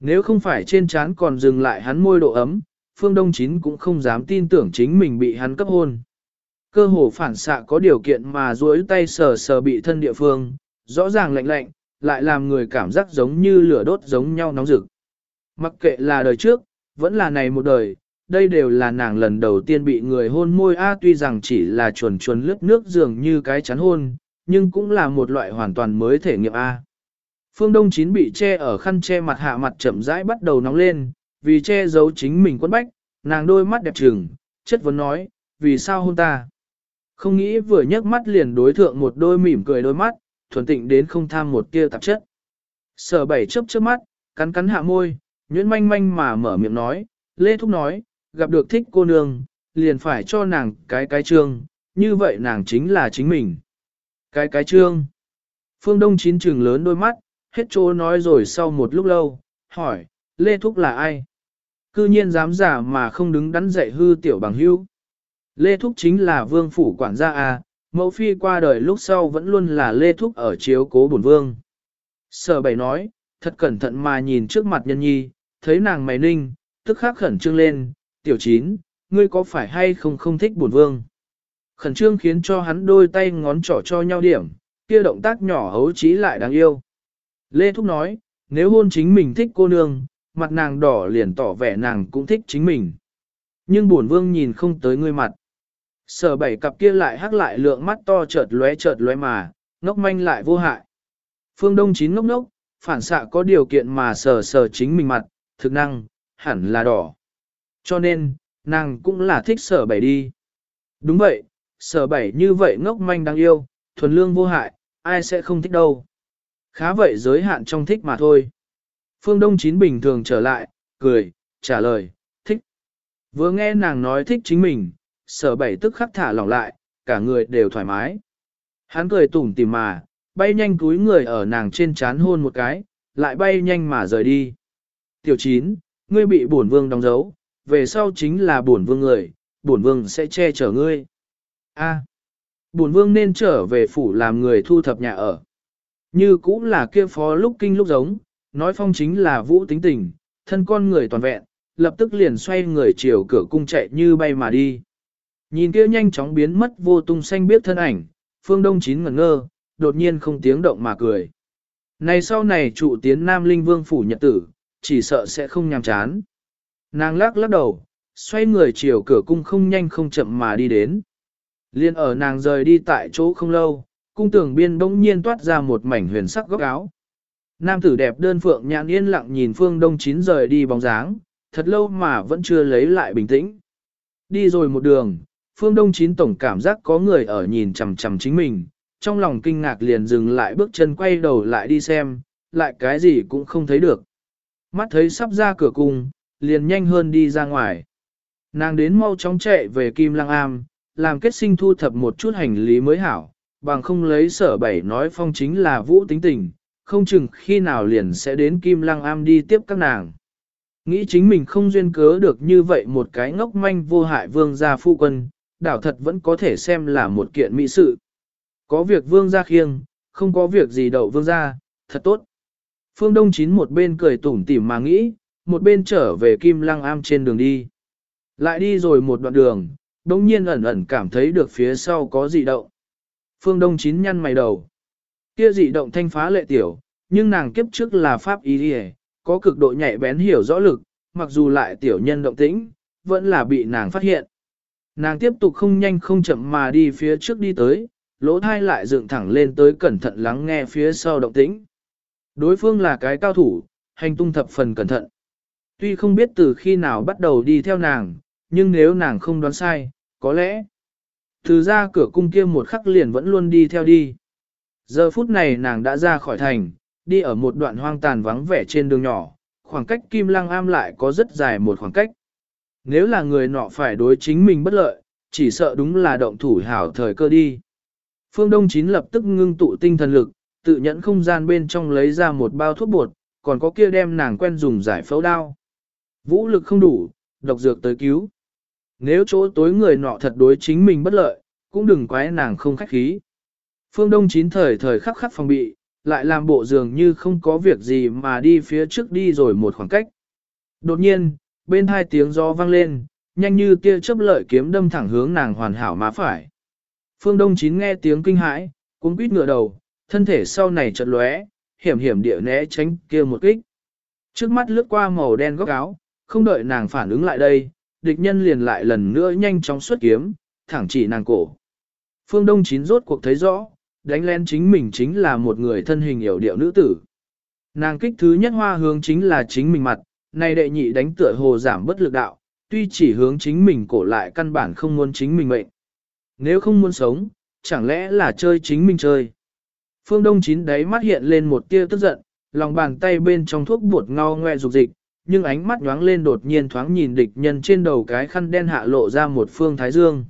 Nếu không phải trên chán còn dừng lại hắn môi độ ấm, Phương Đông Chín cũng không dám tin tưởng chính mình bị hắn cấp hôn. Cơ hồ phản xạ có điều kiện mà duỗi tay sờ sờ bị thân địa phương, rõ ràng lạnh lạnh, lại làm người cảm giác giống như lửa đốt giống nhau nóng rực. Mặc kệ là đời trước, vẫn là này một đời, đây đều là nàng lần đầu tiên bị người hôn môi A tuy rằng chỉ là chuồn chuồn lướt nước dường như cái chắn hôn, nhưng cũng là một loại hoàn toàn mới thể nghiệm A. Phương Đông Chín bị che ở khăn che mặt hạ mặt chậm rãi bắt đầu nóng lên, vì che giấu chính mình quấn bách, nàng đôi mắt đẹp trừng, chất vấn nói, vì sao hôn ta? Không nghĩ vừa nhấc mắt liền đối thượng một đôi mỉm cười đôi mắt, thuần tịnh đến không tham một tia tạp chất. Sở bảy chớp chớp mắt, cắn cắn hạ môi, nhuyễn manh manh mà mở miệng nói, Lê Thúc nói, gặp được thích cô nương, liền phải cho nàng cái cái trương, như vậy nàng chính là chính mình. Cái cái trương. Phương Đông chín trừng lớn đôi mắt, hết chỗ nói rồi sau một lúc lâu, hỏi, Lê Thúc là ai? Cư nhiên dám giả mà không đứng đắn dạy hư tiểu bằng hưu. Lê Thúc chính là vương phủ quản gia à? mẫu phi qua đời lúc sau vẫn luôn là Lê Thúc ở chiếu cố bổn vương. Sở bảy nói, thật cẩn thận mà nhìn trước mặt nhân nhi, thấy nàng mày ninh, tức khắc khẩn trương lên, tiểu chín, ngươi có phải hay không không thích bổn vương? Khẩn trương khiến cho hắn đôi tay ngón trỏ cho nhau điểm, kia động tác nhỏ hấu trí lại đáng yêu. Lê Thúc nói, nếu hôn chính mình thích cô nương, mặt nàng đỏ liền tỏ vẻ nàng cũng thích chính mình. Nhưng bổn vương nhìn không tới ngươi mặt. Sở bảy cặp kia lại hắc lại lượng mắt to chợt lóe chợt lóe mà, ngốc manh lại vô hại. Phương Đông chín ngốc ngốc, phản xạ có điều kiện mà sờ sờ chính mình mặt, thực năng, hẳn là đỏ. Cho nên, nàng cũng là thích sở bảy đi. Đúng vậy, sở bảy như vậy ngốc manh đáng yêu, thuần lương vô hại, ai sẽ không thích đâu. Khá vậy giới hạn trong thích mà thôi. Phương Đông Chín bình thường trở lại, cười, trả lời, thích. Vừa nghe nàng nói thích chính mình, sở bảy tức khắc thả lỏng lại, cả người đều thoải mái. Hắn cười tủm tỉm mà, bay nhanh túi người ở nàng trên chán hôn một cái, lại bay nhanh mà rời đi. Tiểu chín, ngươi bị bổn vương đóng dấu, về sau chính là bổn vương người, bổn vương sẽ che chở ngươi. A, bổn vương nên trở về phủ làm người thu thập nhà ở. Như cũng là kia phó lúc kinh lúc giống, nói phong chính là vũ tính tình, thân con người toàn vẹn, lập tức liền xoay người chiều cửa cung chạy như bay mà đi. Nhìn kia nhanh chóng biến mất vô tung xanh biết thân ảnh, phương đông chín ngẩn ngơ, đột nhiên không tiếng động mà cười. Này sau này trụ tiến Nam Linh Vương phủ nhật tử, chỉ sợ sẽ không nhàm chán. Nàng lắc lắc đầu, xoay người chiều cửa cung không nhanh không chậm mà đi đến. Liên ở nàng rời đi tại chỗ không lâu, cung tường biên bỗng nhiên toát ra một mảnh huyền sắc góc áo. Nam tử đẹp đơn phượng nhãn yên lặng nhìn phương đông chín rời đi bóng dáng, thật lâu mà vẫn chưa lấy lại bình tĩnh. Đi rồi một đường, phương đông chín tổng cảm giác có người ở nhìn chằm chằm chính mình, trong lòng kinh ngạc liền dừng lại bước chân quay đầu lại đi xem, lại cái gì cũng không thấy được. Mắt thấy sắp ra cửa cung, liền nhanh hơn đi ra ngoài. Nàng đến mau chóng chạy về Kim Lăng Am, làm kết sinh thu thập một chút hành lý mới hảo, bằng không lấy sở bảy nói phong chính là vũ tính tình, không chừng khi nào liền sẽ đến Kim Lăng Am đi tiếp các nàng. Nghĩ chính mình không duyên cớ được như vậy một cái ngốc manh vô hại vương gia phu quân, đảo thật vẫn có thể xem là một kiện mỹ sự. Có việc vương gia khiêng, không có việc gì đậu vương gia, thật tốt. Phương Đông Chín một bên cười tủm tỉm mà nghĩ, một bên trở về Kim Lăng Am trên đường đi. Lại đi rồi một đoạn đường, đồng nhiên ẩn ẩn cảm thấy được phía sau có gì động. Phương Đông Chín nhăn mày đầu. Kia dị động thanh phá lệ tiểu, nhưng nàng kiếp trước là pháp ý đi có cực độ nhạy bén hiểu rõ lực, mặc dù lại tiểu nhân động tĩnh, vẫn là bị nàng phát hiện. Nàng tiếp tục không nhanh không chậm mà đi phía trước đi tới, lỗ thai lại dựng thẳng lên tới cẩn thận lắng nghe phía sau động tĩnh. Đối phương là cái cao thủ, hành tung thập phần cẩn thận. Tuy không biết từ khi nào bắt đầu đi theo nàng, nhưng nếu nàng không đoán sai, có lẽ từ ra cửa cung kia một khắc liền vẫn luôn đi theo đi. Giờ phút này nàng đã ra khỏi thành, đi ở một đoạn hoang tàn vắng vẻ trên đường nhỏ, khoảng cách Kim Lăng Am lại có rất dài một khoảng cách. Nếu là người nọ phải đối chính mình bất lợi, chỉ sợ đúng là động thủ hảo thời cơ đi. Phương Đông Chín lập tức ngưng tụ tinh thần lực, tự nhẫn không gian bên trong lấy ra một bao thuốc bột, còn có kia đem nàng quen dùng giải phẫu đao. Vũ lực không đủ, độc dược tới cứu. Nếu chỗ tối người nọ thật đối chính mình bất lợi, cũng đừng quái nàng không khách khí. Phương Đông chín thời thời khắc khắc phòng bị, lại làm bộ dường như không có việc gì mà đi phía trước đi rồi một khoảng cách. Đột nhiên, bên hai tiếng gió vang lên, nhanh như tia chớp lợi kiếm đâm thẳng hướng nàng hoàn hảo má phải. Phương Đông chín nghe tiếng kinh hãi, cuống quýt ngửa đầu, thân thể sau này chợt lóe, hiểm hiểm địa né tránh kia một kích. Trước mắt lướt qua màu đen góc áo, không đợi nàng phản ứng lại đây, địch nhân liền lại lần nữa nhanh chóng xuất kiếm, thẳng chỉ nàng cổ. Phương Đông Chín rốt cuộc thấy rõ, đánh lén chính mình chính là một người thân hình hiểu điệu nữ tử. Nàng kích thứ nhất hoa hướng chính là chính mình mặt, này đệ nhị đánh tựa hồ giảm bất lực đạo, tuy chỉ hướng chính mình cổ lại căn bản không muốn chính mình mệnh. Nếu không muốn sống, chẳng lẽ là chơi chính mình chơi. Phương Đông Chín đấy mắt hiện lên một tia tức giận, lòng bàn tay bên trong thuốc bột ngao ngoe dục dịch, nhưng ánh mắt nhoáng lên đột nhiên thoáng nhìn địch nhân trên đầu cái khăn đen hạ lộ ra một phương thái dương.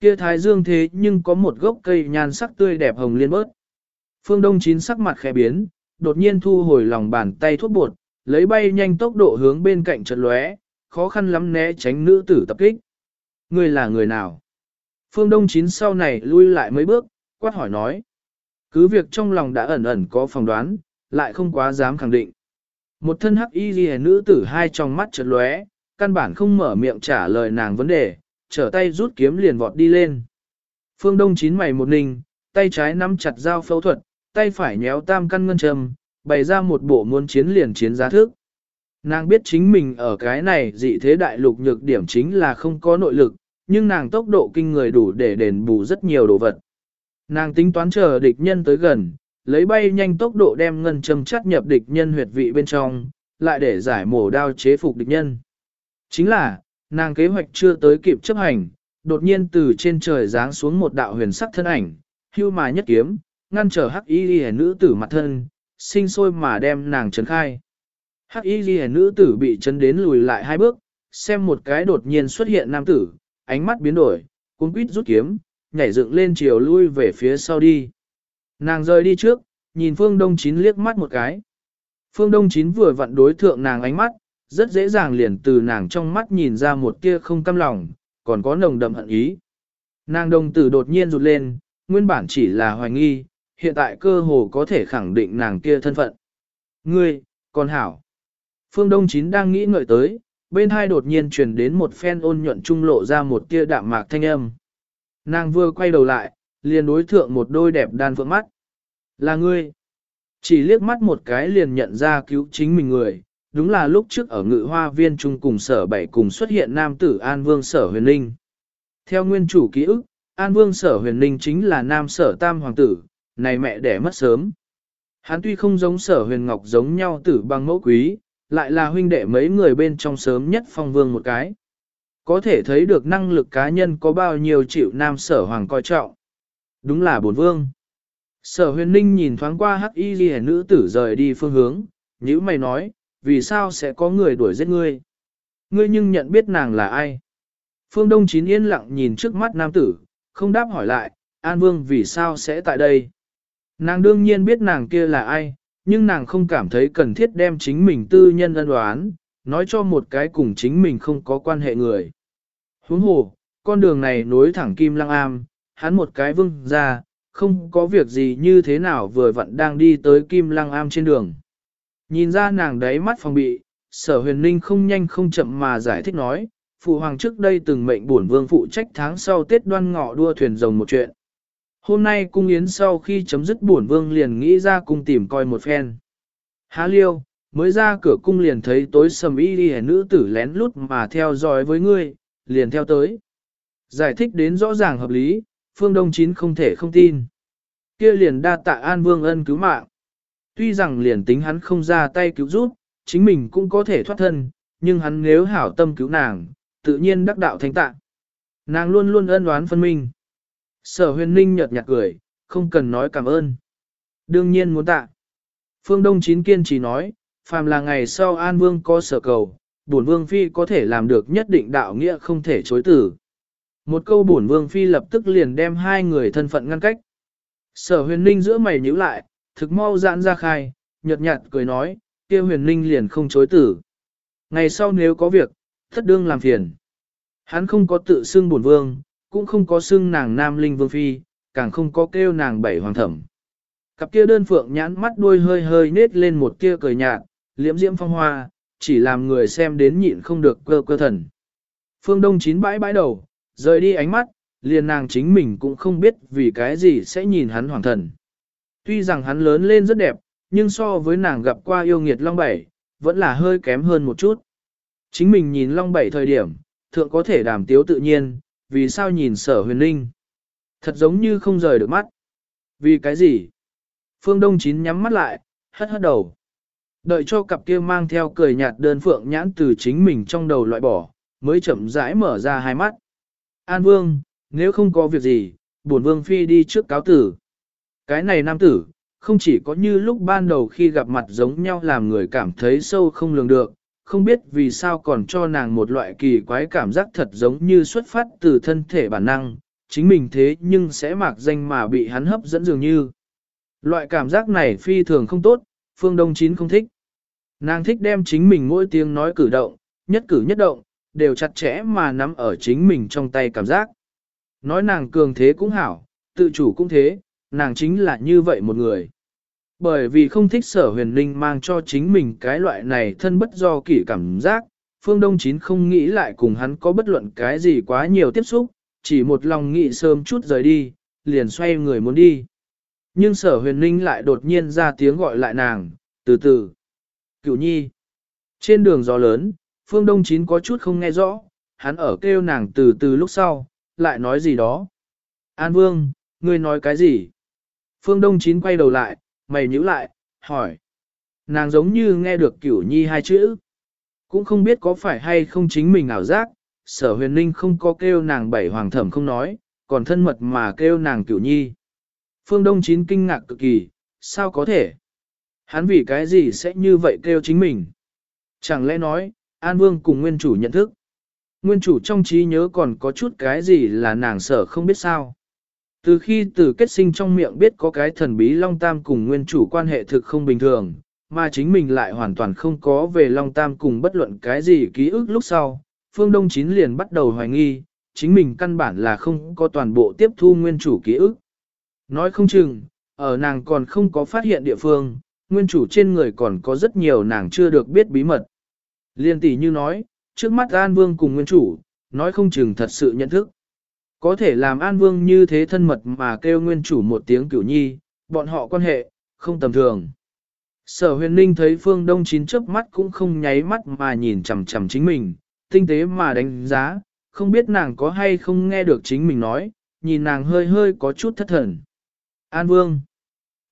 Kia thái dương thế nhưng có một gốc cây nhan sắc tươi đẹp hồng liên bớt. Phương Đông Chín sắc mặt khẽ biến, đột nhiên thu hồi lòng bàn tay thuốc bột, lấy bay nhanh tốc độ hướng bên cạnh chợt lóe, khó khăn lắm né tránh nữ tử tập kích. Người là người nào? Phương Đông Chín sau này lui lại mấy bước, quát hỏi nói. Cứ việc trong lòng đã ẩn ẩn có phỏng đoán, lại không quá dám khẳng định. Một thân hắc y ghi nữ tử hai trong mắt chợt lóe, căn bản không mở miệng trả lời nàng vấn đề, trở tay rút kiếm liền vọt đi lên. Phương Đông chín mày một ninh, tay trái nắm chặt dao phẫu thuật, tay phải nhéo tam căn ngân châm, bày ra một bộ muốn chiến liền chiến giá thức. Nàng biết chính mình ở cái này dị thế đại lục nhược điểm chính là không có nội lực, nhưng nàng tốc độ kinh người đủ để đền bù rất nhiều đồ vật. Nàng tính toán chờ địch nhân tới gần, lấy bay nhanh tốc độ đem ngân châm chắt nhập địch nhân huyệt vị bên trong, lại để giải mổ đao chế phục địch nhân. Chính là, nàng kế hoạch chưa tới kịp chấp hành, đột nhiên từ trên trời giáng xuống một đạo huyền sắc thân ảnh, hưu mà nhất kiếm, ngăn trở hắc y ghi nữ tử mặt thân, sinh sôi mà đem nàng trấn khai. Hắc y ghi nữ tử bị chấn đến lùi lại hai bước, xem một cái đột nhiên xuất hiện nam tử, ánh mắt biến đổi, cuốn quýt rút kiếm, nhảy dựng lên chiều lui về phía sau đi. Nàng rời đi trước, nhìn Phương Đông Chín liếc mắt một cái. Phương Đông Chín vừa vặn đối thượng nàng ánh mắt, rất dễ dàng liền từ nàng trong mắt nhìn ra một tia không căm lòng, còn có nồng đậm hận ý. Nàng đồng tử đột nhiên rụt lên, nguyên bản chỉ là hoài nghi, hiện tại cơ hồ có thể khẳng định nàng kia thân phận. Ngươi, còn hảo. Phương Đông Chín đang nghĩ ngợi tới, bên hai đột nhiên truyền đến một phen ôn nhuận trung lộ ra một tia đạm mạc thanh âm. Nàng vừa quay đầu lại, liền đối thượng một đôi đẹp đan phượng mắt. Là ngươi. Chỉ liếc mắt một cái liền nhận ra cứu chính mình người, đúng là lúc trước ở ngự hoa viên chung cùng sở bảy cùng xuất hiện nam tử An Vương sở huyền linh. Theo nguyên chủ ký ức, An Vương sở huyền linh chính là nam sở tam hoàng tử, này mẹ đẻ mất sớm. Hắn tuy không giống sở huyền ngọc giống nhau tử bằng mẫu quý, lại là huynh đệ mấy người bên trong sớm nhất phong vương một cái. Có thể thấy được năng lực cá nhân có bao nhiêu chịu nam sở hoàng coi trọng. Đúng là bổn vương. Sở huyền ninh nhìn thoáng qua hắc y ghi nữ tử rời đi phương hướng, như mày nói, vì sao sẽ có người đuổi giết ngươi? Ngươi nhưng nhận biết nàng là ai? Phương Đông Chín yên lặng nhìn trước mắt nam tử, không đáp hỏi lại, An Vương vì sao sẽ tại đây. Nàng đương nhiên biết nàng kia là ai, nhưng nàng không cảm thấy cần thiết đem chính mình tư nhân ân đoán, nói cho một cái cùng chính mình không có quan hệ người. Huống hồ, con đường này nối thẳng Kim Lăng Am, hắn một cái vương ra, không có việc gì như thế nào vừa vặn đang đi tới Kim Lăng Am trên đường. Nhìn ra nàng đấy mắt phòng bị, sở huyền ninh không nhanh không chậm mà giải thích nói, phụ hoàng trước đây từng mệnh bổn vương phụ trách tháng sau Tết đoan ngọ đua thuyền rồng một chuyện. Hôm nay cung yến sau khi chấm dứt bổn vương liền nghĩ ra cung tìm coi một phen. Há liêu, mới ra cửa cung liền thấy tối sầm y đi nữ tử lén lút mà theo dõi với ngươi, liền theo tới. Giải thích đến rõ ràng hợp lý, phương đông chín không thể không tin. kia liền đa tạ an vương ân cứu mạng. Tuy rằng liền tính hắn không ra tay cứu giúp, chính mình cũng có thể thoát thân, nhưng hắn nếu hảo tâm cứu nàng, tự nhiên đắc đạo thánh tạ. Nàng luôn luôn ân đoán phân minh. Sở huyền ninh nhợt nhạt cười, không cần nói cảm ơn. Đương nhiên muốn tạ. Phương Đông Chín kiên trì nói, phàm là ngày sau An Vương có sở cầu, bổn Vương Phi có thể làm được nhất định đạo nghĩa không thể chối tử. Một câu bổn Vương Phi lập tức liền đem hai người thân phận ngăn cách. Sở huyền ninh giữa mày nhíu lại, thực mau giãn ra khai, nhợt nhạt cười nói, kia huyền ninh liền không chối tử. Ngày sau nếu có việc, thất đương làm phiền. Hắn không có tự xưng bổn vương, cũng không có xưng nàng nam linh vương phi, càng không có kêu nàng bảy hoàng thẩm. Cặp kia đơn phượng nhãn mắt đuôi hơi hơi nết lên một kia cười nhạt, liễm diễm phong hoa, chỉ làm người xem đến nhịn không được cơ cơ thần. Phương Đông chín bãi bãi đầu, rời đi ánh mắt, liền nàng chính mình cũng không biết vì cái gì sẽ nhìn hắn hoàng thần. Tuy rằng hắn lớn lên rất đẹp, nhưng so với nàng gặp qua yêu nghiệt Long Bảy, vẫn là hơi kém hơn một chút. Chính mình nhìn Long Bảy thời điểm, thượng có thể đàm tiếu tự nhiên, vì sao nhìn sở huyền linh? Thật giống như không rời được mắt. Vì cái gì? Phương Đông Chín nhắm mắt lại, hất hất đầu. Đợi cho cặp kia mang theo cười nhạt đơn phượng nhãn từ chính mình trong đầu loại bỏ, mới chậm rãi mở ra hai mắt. An Vương, nếu không có việc gì, bổn Vương Phi đi trước cáo tử. Cái này nam tử, không chỉ có như lúc ban đầu khi gặp mặt giống nhau làm người cảm thấy sâu không lường được, không biết vì sao còn cho nàng một loại kỳ quái cảm giác thật giống như xuất phát từ thân thể bản năng, chính mình thế nhưng sẽ mạc danh mà bị hắn hấp dẫn dường như. Loại cảm giác này phi thường không tốt, phương đông chín không thích. Nàng thích đem chính mình mỗi tiếng nói cử động, nhất cử nhất động, đều chặt chẽ mà nắm ở chính mình trong tay cảm giác. Nói nàng cường thế cũng hảo, tự chủ cũng thế, nàng chính là như vậy một người. Bởi vì không thích sở huyền linh mang cho chính mình cái loại này thân bất do kỷ cảm giác, phương đông chín không nghĩ lại cùng hắn có bất luận cái gì quá nhiều tiếp xúc, chỉ một lòng nghĩ sớm chút rời đi, liền xoay người muốn đi. Nhưng sở huyền linh lại đột nhiên ra tiếng gọi lại nàng, từ từ. Cửu nhi. Trên đường gió lớn, phương đông chín có chút không nghe rõ, hắn ở kêu nàng từ từ lúc sau, lại nói gì đó. An vương, ngươi nói cái gì? Phương đông chín quay đầu lại, mày nhíu lại, hỏi. Nàng giống như nghe được cửu nhi hai chữ. Cũng không biết có phải hay không chính mình ảo giác, sở huyền ninh không có kêu nàng bảy hoàng thẩm không nói, còn thân mật mà kêu nàng cửu nhi. Phương Đông Chín kinh ngạc cực kỳ, sao có thể? Hắn vì cái gì sẽ như vậy kêu chính mình? Chẳng lẽ nói, An Vương cùng nguyên chủ nhận thức? Nguyên chủ trong trí nhớ còn có chút cái gì là nàng sở không biết sao? Từ khi từ kết sinh trong miệng biết có cái thần bí Long Tam cùng nguyên chủ quan hệ thực không bình thường, mà chính mình lại hoàn toàn không có về Long Tam cùng bất luận cái gì ký ức lúc sau, Phương Đông Chín liền bắt đầu hoài nghi, chính mình căn bản là không có toàn bộ tiếp thu nguyên chủ ký ức. Nói không chừng, ở nàng còn không có phát hiện địa phương, nguyên chủ trên người còn có rất nhiều nàng chưa được biết bí mật. Liên tỷ như nói, trước mắt An Vương cùng nguyên chủ, nói không chừng thật sự nhận thức. Có thể làm An Vương như thế thân mật mà kêu nguyên chủ một tiếng cửu nhi, bọn họ quan hệ, không tầm thường. Sở huyền ninh thấy phương đông chín chớp mắt cũng không nháy mắt mà nhìn chằm chằm chính mình, tinh tế mà đánh giá, không biết nàng có hay không nghe được chính mình nói, nhìn nàng hơi hơi có chút thất thần. An Vương.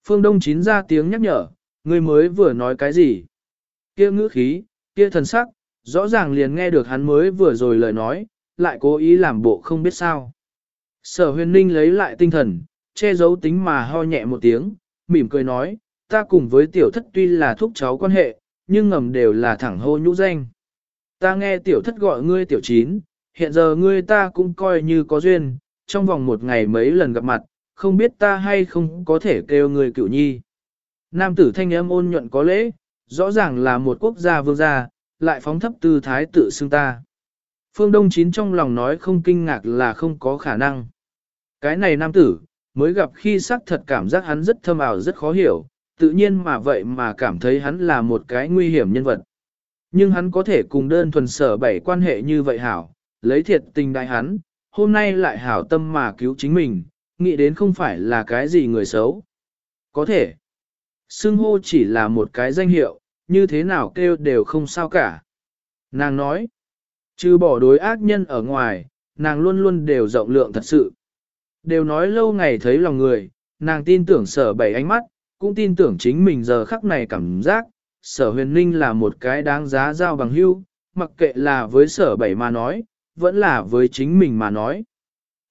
Phương Đông chín ra tiếng nhắc nhở, người mới vừa nói cái gì? Kia ngữ khí, kia thần sắc, rõ ràng liền nghe được hắn mới vừa rồi lời nói, lại cố ý làm bộ không biết sao. Sở huyền ninh lấy lại tinh thần, che giấu tính mà ho nhẹ một tiếng, mỉm cười nói, ta cùng với tiểu thất tuy là thúc cháu quan hệ, nhưng ngầm đều là thẳng hô nhũ danh. Ta nghe tiểu thất gọi ngươi tiểu chín, hiện giờ ngươi ta cũng coi như có duyên, trong vòng một ngày mấy lần gặp mặt, không biết ta hay không có thể kêu người cựu nhi. Nam tử thanh âm ôn nhuận có lễ, rõ ràng là một quốc gia vương gia, lại phóng thấp tư thái tự xưng ta. Phương Đông Chín trong lòng nói không kinh ngạc là không có khả năng. Cái này nam tử, mới gặp khi sắc thật cảm giác hắn rất thâm ảo rất khó hiểu, tự nhiên mà vậy mà cảm thấy hắn là một cái nguy hiểm nhân vật. Nhưng hắn có thể cùng đơn thuần sở bảy quan hệ như vậy hảo, lấy thiệt tình đại hắn, hôm nay lại hảo tâm mà cứu chính mình, nghĩ đến không phải là cái gì người xấu. Có thể, xưng hô chỉ là một cái danh hiệu, như thế nào kêu đều không sao cả. Nàng nói, trừ bỏ đối ác nhân ở ngoài, nàng luôn luôn đều rộng lượng thật sự. Đều nói lâu ngày thấy lòng người, nàng tin tưởng sở bảy ánh mắt, cũng tin tưởng chính mình giờ khắc này cảm giác, sở huyền ninh là một cái đáng giá giao bằng hưu, mặc kệ là với sở bảy mà nói, vẫn là với chính mình mà nói.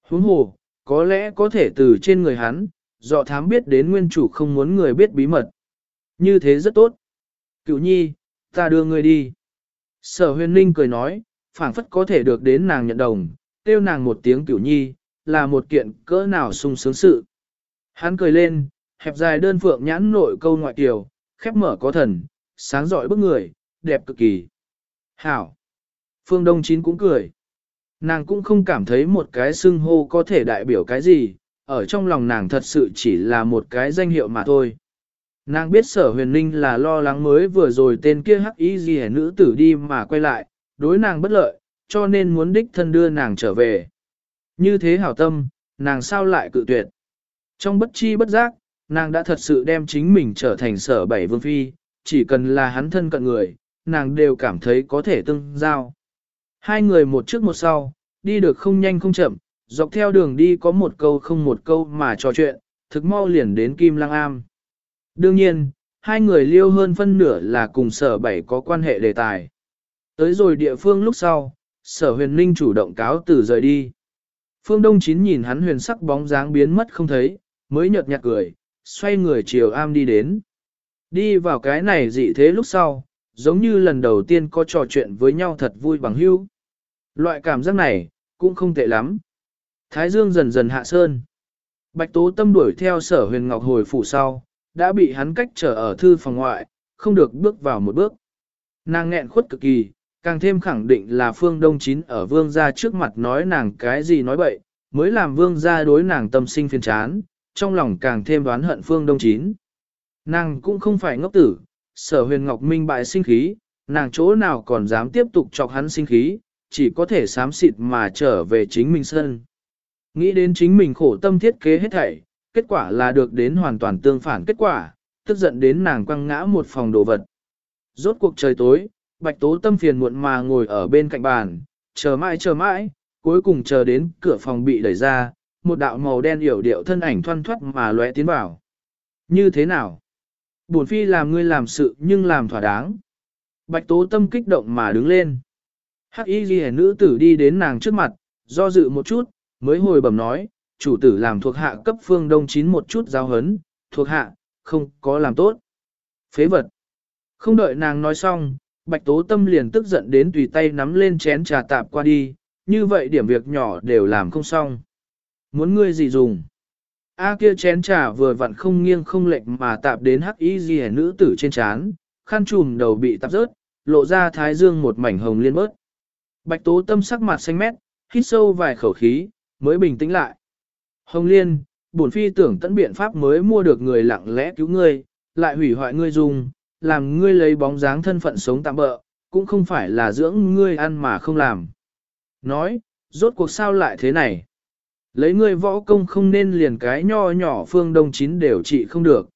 Huống hồ, có lẽ có thể từ trên người hắn, dọ thám biết đến nguyên chủ không muốn người biết bí mật. Như thế rất tốt. Cựu nhi, ta đưa người đi. Sở huyền ninh cười nói, phảng phất có thể được đến nàng nhận đồng, tiêu nàng một tiếng cựu nhi, là một kiện cỡ nào sung sướng sự. Hắn cười lên, hẹp dài đơn phượng nhãn nội câu ngoại kiều, khép mở có thần, sáng giỏi bức người, đẹp cực kỳ. Hảo! Phương Đông Chín cũng cười. Nàng cũng không cảm thấy một cái xưng hô có thể đại biểu cái gì, ở trong lòng nàng thật sự chỉ là một cái danh hiệu mà thôi. Nàng biết sở huyền ninh là lo lắng mới vừa rồi tên kia hắc ý gì nữ tử đi mà quay lại, đối nàng bất lợi, cho nên muốn đích thân đưa nàng trở về. Như thế hảo tâm, nàng sao lại cự tuyệt. Trong bất chi bất giác, nàng đã thật sự đem chính mình trở thành sở bảy vương phi, chỉ cần là hắn thân cận người, nàng đều cảm thấy có thể tương giao. Hai người một trước một sau, đi được không nhanh không chậm, dọc theo đường đi có một câu không một câu mà trò chuyện, thực mau liền đến Kim Lăng Am. Đương nhiên, hai người liêu hơn phân nửa là cùng sở bảy có quan hệ đề tài. Tới rồi địa phương lúc sau, sở huyền ninh chủ động cáo từ rời đi. Phương Đông Chín nhìn hắn huyền sắc bóng dáng biến mất không thấy, mới nhợt nhạt cười, xoay người chiều am đi đến. Đi vào cái này dị thế lúc sau, giống như lần đầu tiên có trò chuyện với nhau thật vui bằng hữu. Loại cảm giác này, cũng không tệ lắm. Thái Dương dần dần hạ sơn. Bạch Tố Tâm đuổi theo sở huyền ngọc hồi phủ sau, đã bị hắn cách trở ở thư phòng ngoại, không được bước vào một bước. Nàng nghẹn khuất cực kỳ, càng thêm khẳng định là phương đông chín ở vương gia trước mặt nói nàng cái gì nói bậy, mới làm vương gia đối nàng tâm sinh phiền chán, trong lòng càng thêm đoán hận phương đông chín. Nàng cũng không phải ngốc tử, sở huyền ngọc minh bại sinh khí, nàng chỗ nào còn dám tiếp tục chọc hắn sinh khí, chỉ có thể sám xịt mà trở về chính mình sân. Nghĩ đến chính mình khổ tâm thiết kế hết thảy, kết quả là được đến hoàn toàn tương phản kết quả, tức giận đến nàng quăng ngã một phòng đồ vật. Rốt cuộc trời tối, bạch tố tâm phiền muộn mà ngồi ở bên cạnh bàn, chờ mãi chờ mãi, cuối cùng chờ đến cửa phòng bị đẩy ra, một đạo màu đen hiểu điệu thân ảnh thoăn thoắt mà lóe tiến vào. Như thế nào? Buồn phi làm ngươi làm sự nhưng làm thỏa đáng. Bạch tố tâm kích động mà đứng lên. Hắc y ghi nữ tử đi đến nàng trước mặt, do dự một chút, mới hồi bẩm nói, chủ tử làm thuộc hạ cấp phương đông chín một chút giao hấn, thuộc hạ, không có làm tốt. Phế vật. Không đợi nàng nói xong, bạch tố tâm liền tức giận đến tùy tay nắm lên chén trà tạp qua đi, như vậy điểm việc nhỏ đều làm không xong. Muốn ngươi gì dùng? A kia chén trà vừa vặn không nghiêng không lệch mà tạp đến hắc y gì nữ tử trên chán, khăn trùm đầu bị tạp rớt, lộ ra thái dương một mảnh hồng liên bớt. Bạch tố tâm sắc mặt xanh mét, hít sâu vài khẩu khí, mới bình tĩnh lại. Hồng liên, bổn phi tưởng tận biện pháp mới mua được người lặng lẽ cứu ngươi, lại hủy hoại ngươi dùng, làm ngươi lấy bóng dáng thân phận sống tạm bỡ, cũng không phải là dưỡng ngươi ăn mà không làm. Nói, rốt cuộc sao lại thế này? Lấy ngươi võ công không nên liền cái nho nhỏ phương đông chín đều trị không được.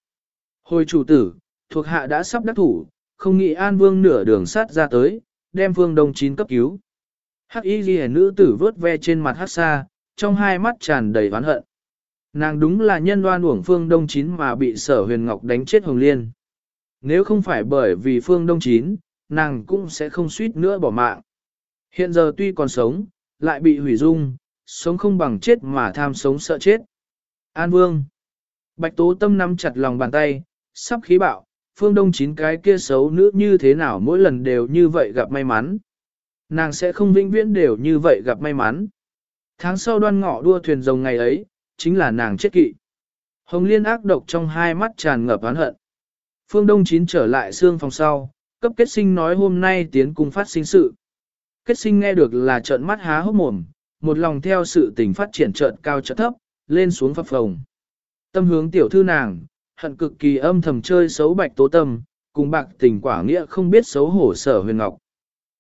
Hồi chủ tử, thuộc hạ đã sắp đắc thủ, không nghĩ an vương nửa đường sát ra tới, đem phương đông chín cấp cứu. Hắc y ghi nữ tử vớt ve trên mặt hát xa, trong hai mắt tràn đầy oán hận. Nàng đúng là nhân đoan uổng phương đông chín mà bị sở huyền ngọc đánh chết hồng liên. Nếu không phải bởi vì phương đông chín, nàng cũng sẽ không suýt nữa bỏ mạng. Hiện giờ tuy còn sống, lại bị hủy dung, sống không bằng chết mà tham sống sợ chết. An Vương Bạch Tố Tâm nắm chặt lòng bàn tay, sắp khí bạo, phương đông chín cái kia xấu nữ như thế nào mỗi lần đều như vậy gặp may mắn. nàng sẽ không vĩnh viễn đều như vậy gặp may mắn. Tháng sau đoan ngọ đua thuyền rồng ngày ấy, chính là nàng chết kỵ. Hồng Liên ác độc trong hai mắt tràn ngập oán hận. Phương Đông Chín trở lại xương phòng sau, cấp kết sinh nói hôm nay tiến cung phát sinh sự. Kết sinh nghe được là trợn mắt há hốc mồm, một lòng theo sự tình phát triển trợn cao trợn thấp, lên xuống phập phồng. Tâm hướng tiểu thư nàng, hận cực kỳ âm thầm chơi xấu bạch tố tâm, cùng bạc tình quả nghĩa không biết xấu hổ sở huyền ngọc.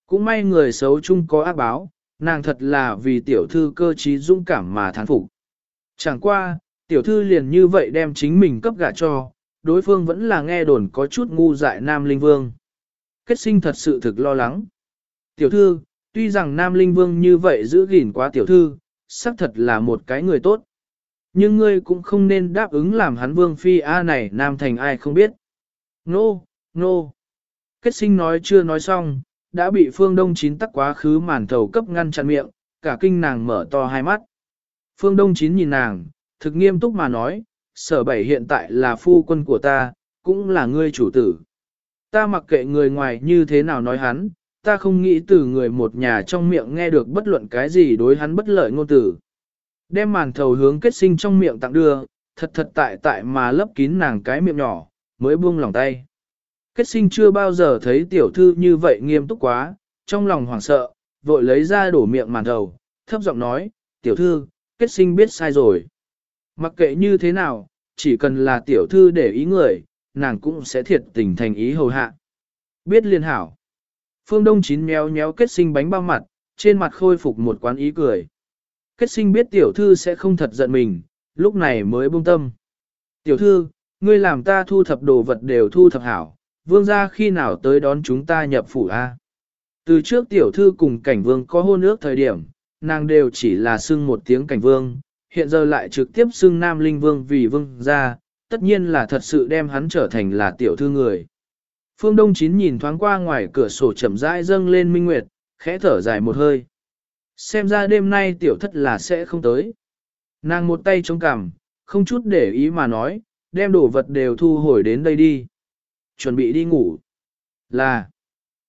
Cũng may người xấu chung có ác báo, nàng thật là vì tiểu thư cơ trí dũng cảm mà thán phục. Chẳng qua, tiểu thư liền như vậy đem chính mình cấp gả cho, đối phương vẫn là nghe đồn có chút ngu dại Nam Linh Vương. Kết sinh thật sự thực lo lắng. Tiểu thư, tuy rằng Nam Linh Vương như vậy giữ gìn quá tiểu thư, xác thật là một cái người tốt. Nhưng ngươi cũng không nên đáp ứng làm hắn Vương Phi A này Nam thành ai không biết. Nô, no, nô. No. Kết sinh nói chưa nói xong, đã bị phương đông chín tắc quá khứ màn thầu cấp ngăn chặn miệng, cả kinh nàng mở to hai mắt. Phương đông chín nhìn nàng, thực nghiêm túc mà nói, sở bảy hiện tại là phu quân của ta, cũng là ngươi chủ tử. Ta mặc kệ người ngoài như thế nào nói hắn, ta không nghĩ từ người một nhà trong miệng nghe được bất luận cái gì đối hắn bất lợi ngôn tử. Đem màn thầu hướng kết sinh trong miệng tặng đưa, thật thật tại tại mà lấp kín nàng cái miệng nhỏ, mới buông lòng tay. Kết sinh chưa bao giờ thấy tiểu thư như vậy nghiêm túc quá, trong lòng hoảng sợ, vội lấy ra đổ miệng màn đầu, thấp giọng nói, tiểu thư, kết sinh biết sai rồi. Mặc kệ như thế nào, chỉ cần là tiểu thư để ý người, nàng cũng sẽ thiệt tình thành ý hầu hạ. Biết liên hảo. Phương Đông chín méo méo kết sinh bánh bao mặt, trên mặt khôi phục một quán ý cười. Kết sinh biết tiểu thư sẽ không thật giận mình, lúc này mới buông tâm. Tiểu thư, ngươi làm ta thu thập đồ vật đều thu thập hảo, vương gia khi nào tới đón chúng ta nhập phủ A. Từ trước tiểu thư cùng cảnh vương có hôn ước thời điểm, nàng đều chỉ là xưng một tiếng cảnh vương, hiện giờ lại trực tiếp xưng nam linh vương vì vương gia, tất nhiên là thật sự đem hắn trở thành là tiểu thư người. Phương Đông Chín nhìn thoáng qua ngoài cửa sổ chậm rãi dâng lên minh nguyệt, khẽ thở dài một hơi. Xem ra đêm nay tiểu thất là sẽ không tới. Nàng một tay chống cằm, không chút để ý mà nói, đem đồ vật đều thu hồi đến đây đi. Chuẩn bị đi ngủ. Là,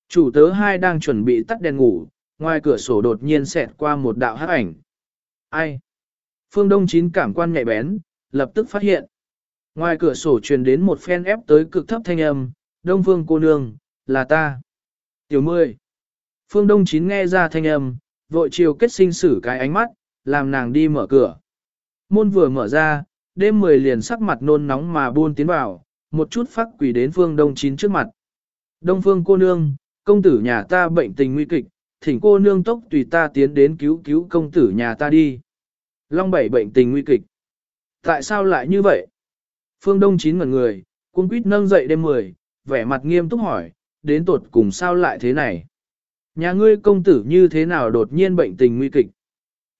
chủ tớ hai đang chuẩn bị tắt đèn ngủ, ngoài cửa sổ đột nhiên xẹt qua một đạo hát ảnh. Ai? Phương Đông Chín cảm quan nhạy bén, lập tức phát hiện. Ngoài cửa sổ truyền đến một phen ép tới cực thấp thanh âm, Đông Phương cô nương, là ta. Tiểu mười. Phương Đông Chín nghe ra thanh âm, vội chiều kết sinh sử cái ánh mắt, làm nàng đi mở cửa. Môn vừa mở ra, đêm mười liền sắc mặt nôn nóng mà buôn tiến vào, một chút phát quỷ đến Phương Đông Chín trước mặt. Đông Phương cô nương, công tử nhà ta bệnh tình nguy kịch, thỉnh cô nương tốc tùy ta tiến đến cứu cứu công tử nhà ta đi. Long bảy bệnh tình nguy kịch. Tại sao lại như vậy? Phương Đông Chín ngẩn người, cuống quýt nâng dậy đêm mười, vẻ mặt nghiêm túc hỏi, đến tột cùng sao lại thế này? Nhà ngươi công tử như thế nào đột nhiên bệnh tình nguy kịch?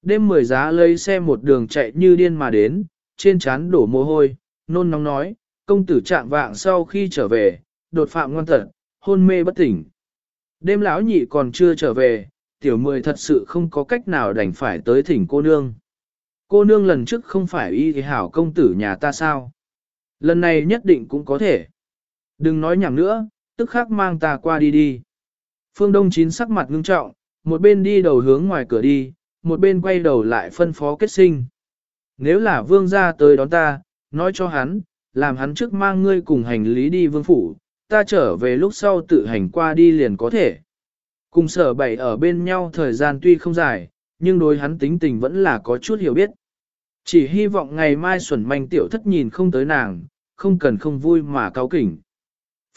Đêm mười giá lấy xe một đường chạy như điên mà đến, trên trán đổ mồ hôi, nôn nóng nói, công tử trạng vạng sau khi trở về, đột phạm ngoan tật, hôn mê bất tỉnh. Đêm lão nhị còn chưa trở về, tiểu mười thật sự không có cách nào đành phải tới thỉnh cô nương. Cô nương lần trước không phải y thì hảo công tử nhà ta sao? Lần này nhất định cũng có thể. Đừng nói nhảm nữa, tức khắc mang ta qua đi đi. Phương Đông Chín sắc mặt ngưng trọng, một bên đi đầu hướng ngoài cửa đi, một bên quay đầu lại phân phó kết sinh. Nếu là vương gia tới đón ta, nói cho hắn, làm hắn trước mang ngươi cùng hành lý đi vương phủ, ta trở về lúc sau tự hành qua đi liền có thể. Cùng sở bảy ở bên nhau thời gian tuy không dài, nhưng đối hắn tính tình vẫn là có chút hiểu biết. Chỉ hy vọng ngày mai xuẩn manh tiểu thất nhìn không tới nàng, không cần không vui mà cáo kỉnh.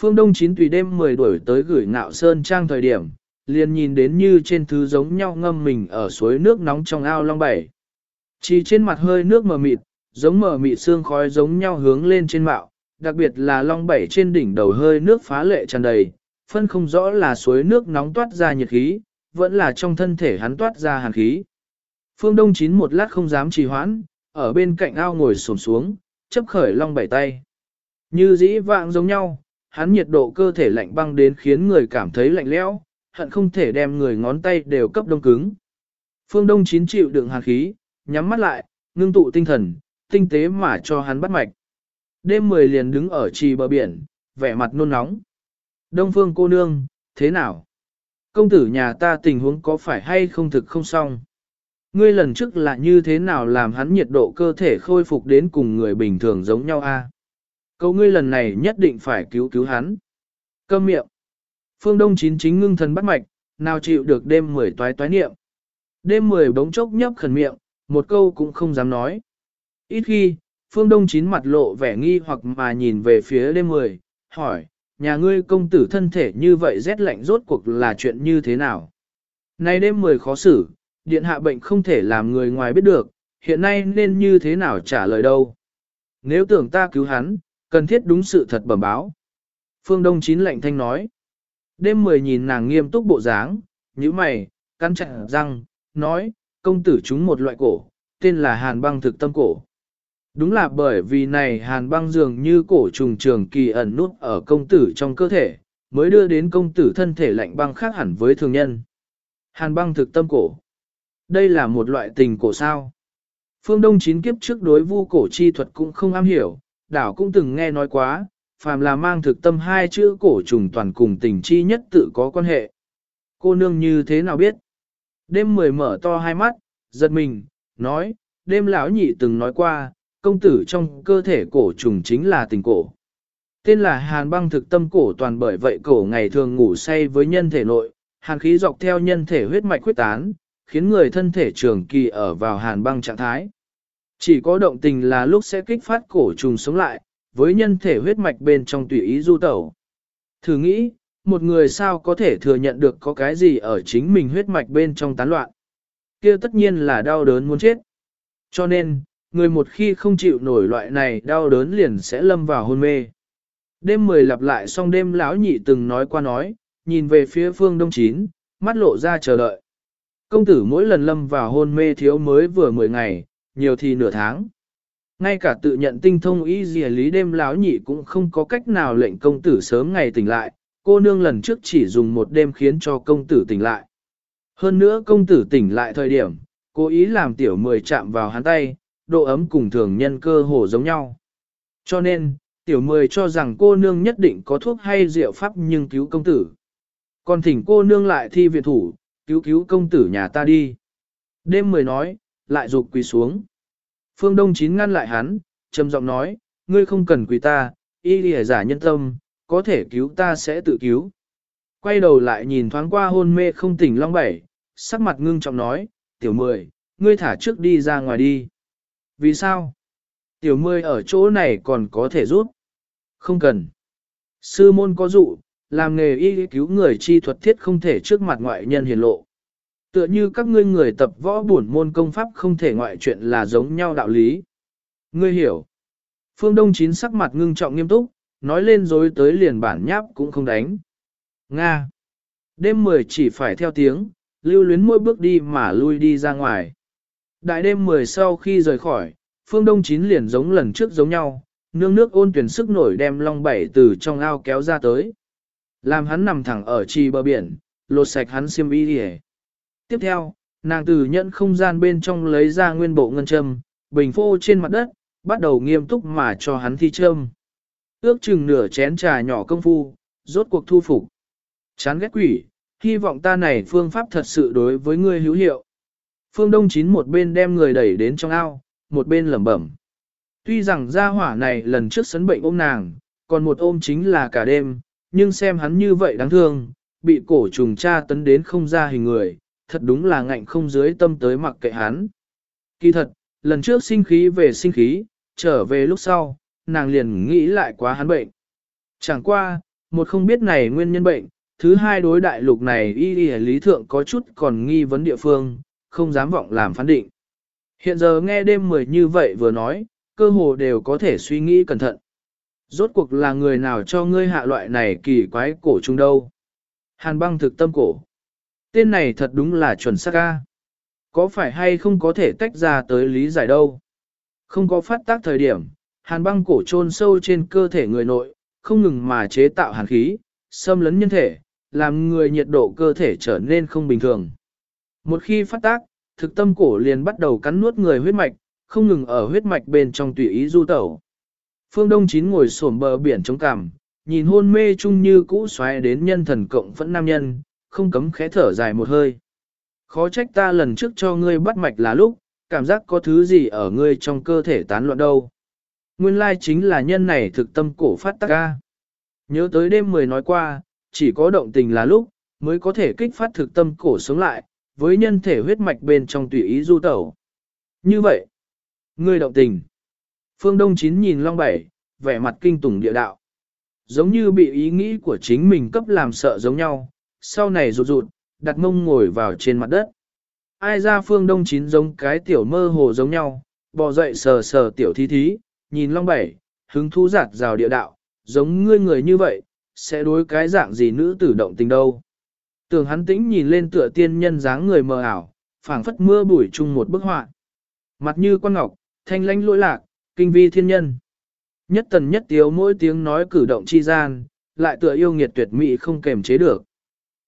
Phương Đông Chín tùy đêm 10 đuổi tới gửi ngạo sơn trang thời điểm, liền nhìn đến như trên thứ giống nhau ngâm mình ở suối nước nóng trong ao long bảy. Chỉ trên mặt hơi nước mờ mịt, giống mờ mịt xương khói giống nhau hướng lên trên mạo, đặc biệt là long bảy trên đỉnh đầu hơi nước phá lệ tràn đầy, phân không rõ là suối nước nóng toát ra nhiệt khí, vẫn là trong thân thể hắn toát ra hàn khí. Phương Đông Chín một lát không dám trì hoãn, ở bên cạnh ao ngồi xổm xuống, chấp khởi long bảy tay. Như dĩ vạng giống nhau, hắn nhiệt độ cơ thể lạnh băng đến khiến người cảm thấy lạnh lẽo, hận không thể đem người ngón tay đều cấp đông cứng. Phương Đông chín chịu đựng hàn khí, nhắm mắt lại, ngưng tụ tinh thần, tinh tế mà cho hắn bắt mạch. Đêm mười liền đứng ở trì bờ biển, vẻ mặt nôn nóng. Đông Phương cô nương, thế nào? công tử nhà ta tình huống có phải hay không thực không xong. Ngươi lần trước là như thế nào làm hắn nhiệt độ cơ thể khôi phục đến cùng người bình thường giống nhau a? Câu ngươi lần này nhất định phải cứu cứu hắn. Câm miệng. Phương Đông chín chính ngưng thần bắt mạch, nào chịu được đêm mười toái toái niệm. Đêm mười bỗng chốc nhấp khẩn miệng, một câu cũng không dám nói. Ít khi, Phương Đông chín mặt lộ vẻ nghi hoặc mà nhìn về phía đêm mười, hỏi, nhà ngươi công tử thân thể như vậy rét lạnh rốt cuộc là chuyện như thế nào? Nay đêm mười khó xử, điện hạ bệnh không thể làm người ngoài biết được, hiện nay nên như thế nào trả lời đâu? Nếu tưởng ta cứu hắn, cần thiết đúng sự thật bẩm báo. Phương Đông chín lạnh thanh nói. Đêm mười nhìn nàng nghiêm túc bộ dáng, như mày, cắn chặt răng, nói, công tử chúng một loại cổ, tên là hàn băng thực tâm cổ. Đúng là bởi vì này hàn băng dường như cổ trùng trường kỳ ẩn nút ở công tử trong cơ thể, mới đưa đến công tử thân thể lạnh băng khác hẳn với thường nhân. Hàn băng thực tâm cổ. Đây là một loại tình cổ sao. Phương Đông chín kiếp trước đối vu cổ chi thuật cũng không am hiểu, đảo cũng từng nghe nói quá, phàm là mang thực tâm hai chữ cổ trùng toàn cùng tình chi nhất tự có quan hệ. Cô nương như thế nào biết? Đêm mười mở to hai mắt, giật mình, nói, đêm lão nhị từng nói qua, công tử trong cơ thể cổ trùng chính là tình cổ. Tên là hàn băng thực tâm cổ toàn bởi vậy cổ ngày thường ngủ say với nhân thể nội, hàn khí dọc theo nhân thể huyết mạch huyết tán, khiến người thân thể trường kỳ ở vào hàn băng trạng thái. Chỉ có động tình là lúc sẽ kích phát cổ trùng sống lại, với nhân thể huyết mạch bên trong tùy ý du tẩu. Thử nghĩ, một người sao có thể thừa nhận được có cái gì ở chính mình huyết mạch bên trong tán loạn. kia tất nhiên là đau đớn muốn chết. Cho nên, người một khi không chịu nổi loại này đau đớn liền sẽ lâm vào hôn mê. Đêm mười lặp lại xong đêm lão nhị từng nói qua nói, nhìn về phía phương đông chín, mắt lộ ra chờ đợi. Công tử mỗi lần lâm vào hôn mê thiếu mới vừa 10 ngày, nhiều thì nửa tháng. Ngay cả tự nhận tinh thông ý dìa lý đêm lão nhị cũng không có cách nào lệnh công tử sớm ngày tỉnh lại, cô nương lần trước chỉ dùng một đêm khiến cho công tử tỉnh lại. Hơn nữa công tử tỉnh lại thời điểm, cố ý làm tiểu mười chạm vào hắn tay, độ ấm cùng thường nhân cơ hồ giống nhau. Cho nên, tiểu mười cho rằng cô nương nhất định có thuốc hay rượu pháp nhưng cứu công tử. Còn thỉnh cô nương lại thi viện thủ, cứu cứu công tử nhà ta đi. Đêm mười nói, lại rụt quỳ xuống. Phương Đông Chín ngăn lại hắn, trầm giọng nói, ngươi không cần quỳ ta, y lìa giả nhân tâm, có thể cứu ta sẽ tự cứu. Quay đầu lại nhìn thoáng qua hôn mê không tỉnh long bảy, sắc mặt ngưng trọng nói, tiểu mười, ngươi thả trước đi ra ngoài đi. Vì sao? Tiểu mươi ở chỗ này còn có thể giúp. Không cần. Sư môn có dụ, làm nghề y cứu người chi thuật thiết không thể trước mặt ngoại nhân hiển lộ. Tựa như các ngươi người tập võ bổn môn công pháp không thể ngoại chuyện là giống nhau đạo lý. Ngươi hiểu. Phương Đông Chín sắc mặt ngưng trọng nghiêm túc, nói lên dối tới liền bản nháp cũng không đánh. Nga. Đêm mười chỉ phải theo tiếng, lưu luyến mỗi bước đi mà lui đi ra ngoài. Đại đêm mười sau khi rời khỏi, phương đông chín liền giống lần trước giống nhau, nương nước ôn tuyển sức nổi đem long bảy từ trong ao kéo ra tới. Làm hắn nằm thẳng ở trì bờ biển, lột sạch hắn xiêm y đi Tiếp theo, nàng từ nhận không gian bên trong lấy ra nguyên bộ ngân châm, bình phô trên mặt đất, bắt đầu nghiêm túc mà cho hắn thi châm. Ước chừng nửa chén trà nhỏ công phu, rốt cuộc thu phục. Chán ghét quỷ, hy vọng ta này phương pháp thật sự đối với ngươi hữu hiệu. Phương Đông Chín một bên đem người đẩy đến trong ao, một bên lẩm bẩm. Tuy rằng gia hỏa này lần trước sấn bệnh ôm nàng, còn một ôm chính là cả đêm, nhưng xem hắn như vậy đáng thương, bị cổ trùng tra tấn đến không ra hình người, thật đúng là ngạnh không dưới tâm tới mặc kệ hắn. Kỳ thật, lần trước sinh khí về sinh khí, trở về lúc sau, nàng liền nghĩ lại quá hắn bệnh. Chẳng qua, một không biết này nguyên nhân bệnh, thứ hai đối đại lục này y y lý thượng có chút còn nghi vấn địa phương, không dám vọng làm phán định. Hiện giờ nghe đêm mười như vậy vừa nói, cơ hồ đều có thể suy nghĩ cẩn thận. Rốt cuộc là người nào cho ngươi hạ loại này kỳ quái cổ trung đâu? Hàn băng thực tâm cổ. Tên này thật đúng là chuẩn xác ca. Có phải hay không có thể tách ra tới lý giải đâu? Không có phát tác thời điểm, hàn băng cổ chôn sâu trên cơ thể người nội, không ngừng mà chế tạo hàn khí, xâm lấn nhân thể, làm người nhiệt độ cơ thể trở nên không bình thường. Một khi phát tác, thực tâm cổ liền bắt đầu cắn nuốt người huyết mạch, không ngừng ở huyết mạch bên trong tùy ý du tẩu. Phương Đông Chín ngồi xổm bờ biển chống cằm, nhìn hôn mê chung như cũ xoáy đến nhân thần cộng phẫn nam nhân, không cấm khẽ thở dài một hơi. Khó trách ta lần trước cho ngươi bắt mạch là lúc, cảm giác có thứ gì ở ngươi trong cơ thể tán loạn đâu. Nguyên lai chính là nhân này thực tâm cổ phát tác ca. Nhớ tới đêm 10 nói qua, chỉ có động tình là lúc, mới có thể kích phát thực tâm cổ sống lại, với nhân thể huyết mạch bên trong tùy ý du tẩu. Như vậy, ngươi động tình. Phương Đông Chín nhìn Long Bảy, vẻ mặt kinh tủng địa đạo. Giống như bị ý nghĩ của chính mình cấp làm sợ giống nhau, sau này rụt rụt, đặt mông ngồi vào trên mặt đất. Ai ra Phương Đông Chín giống cái tiểu mơ hồ giống nhau, bò dậy sờ sờ tiểu thí thí, nhìn Long Bảy, hứng thú giạt rào địa đạo, giống ngươi người như vậy, sẽ đối cái dạng gì nữ tử động tình đâu. Tường hắn tĩnh nhìn lên tựa tiên nhân dáng người mờ ảo, phảng phất mưa bụi chung một bức họa. Mặt như quan ngọc, thanh lãnh lỗi lạc, kinh vi thiên nhân. Nhất tần nhất tiếu mỗi tiếng nói cử động chi gian, lại tựa yêu nghiệt tuyệt mỹ không kềm chế được.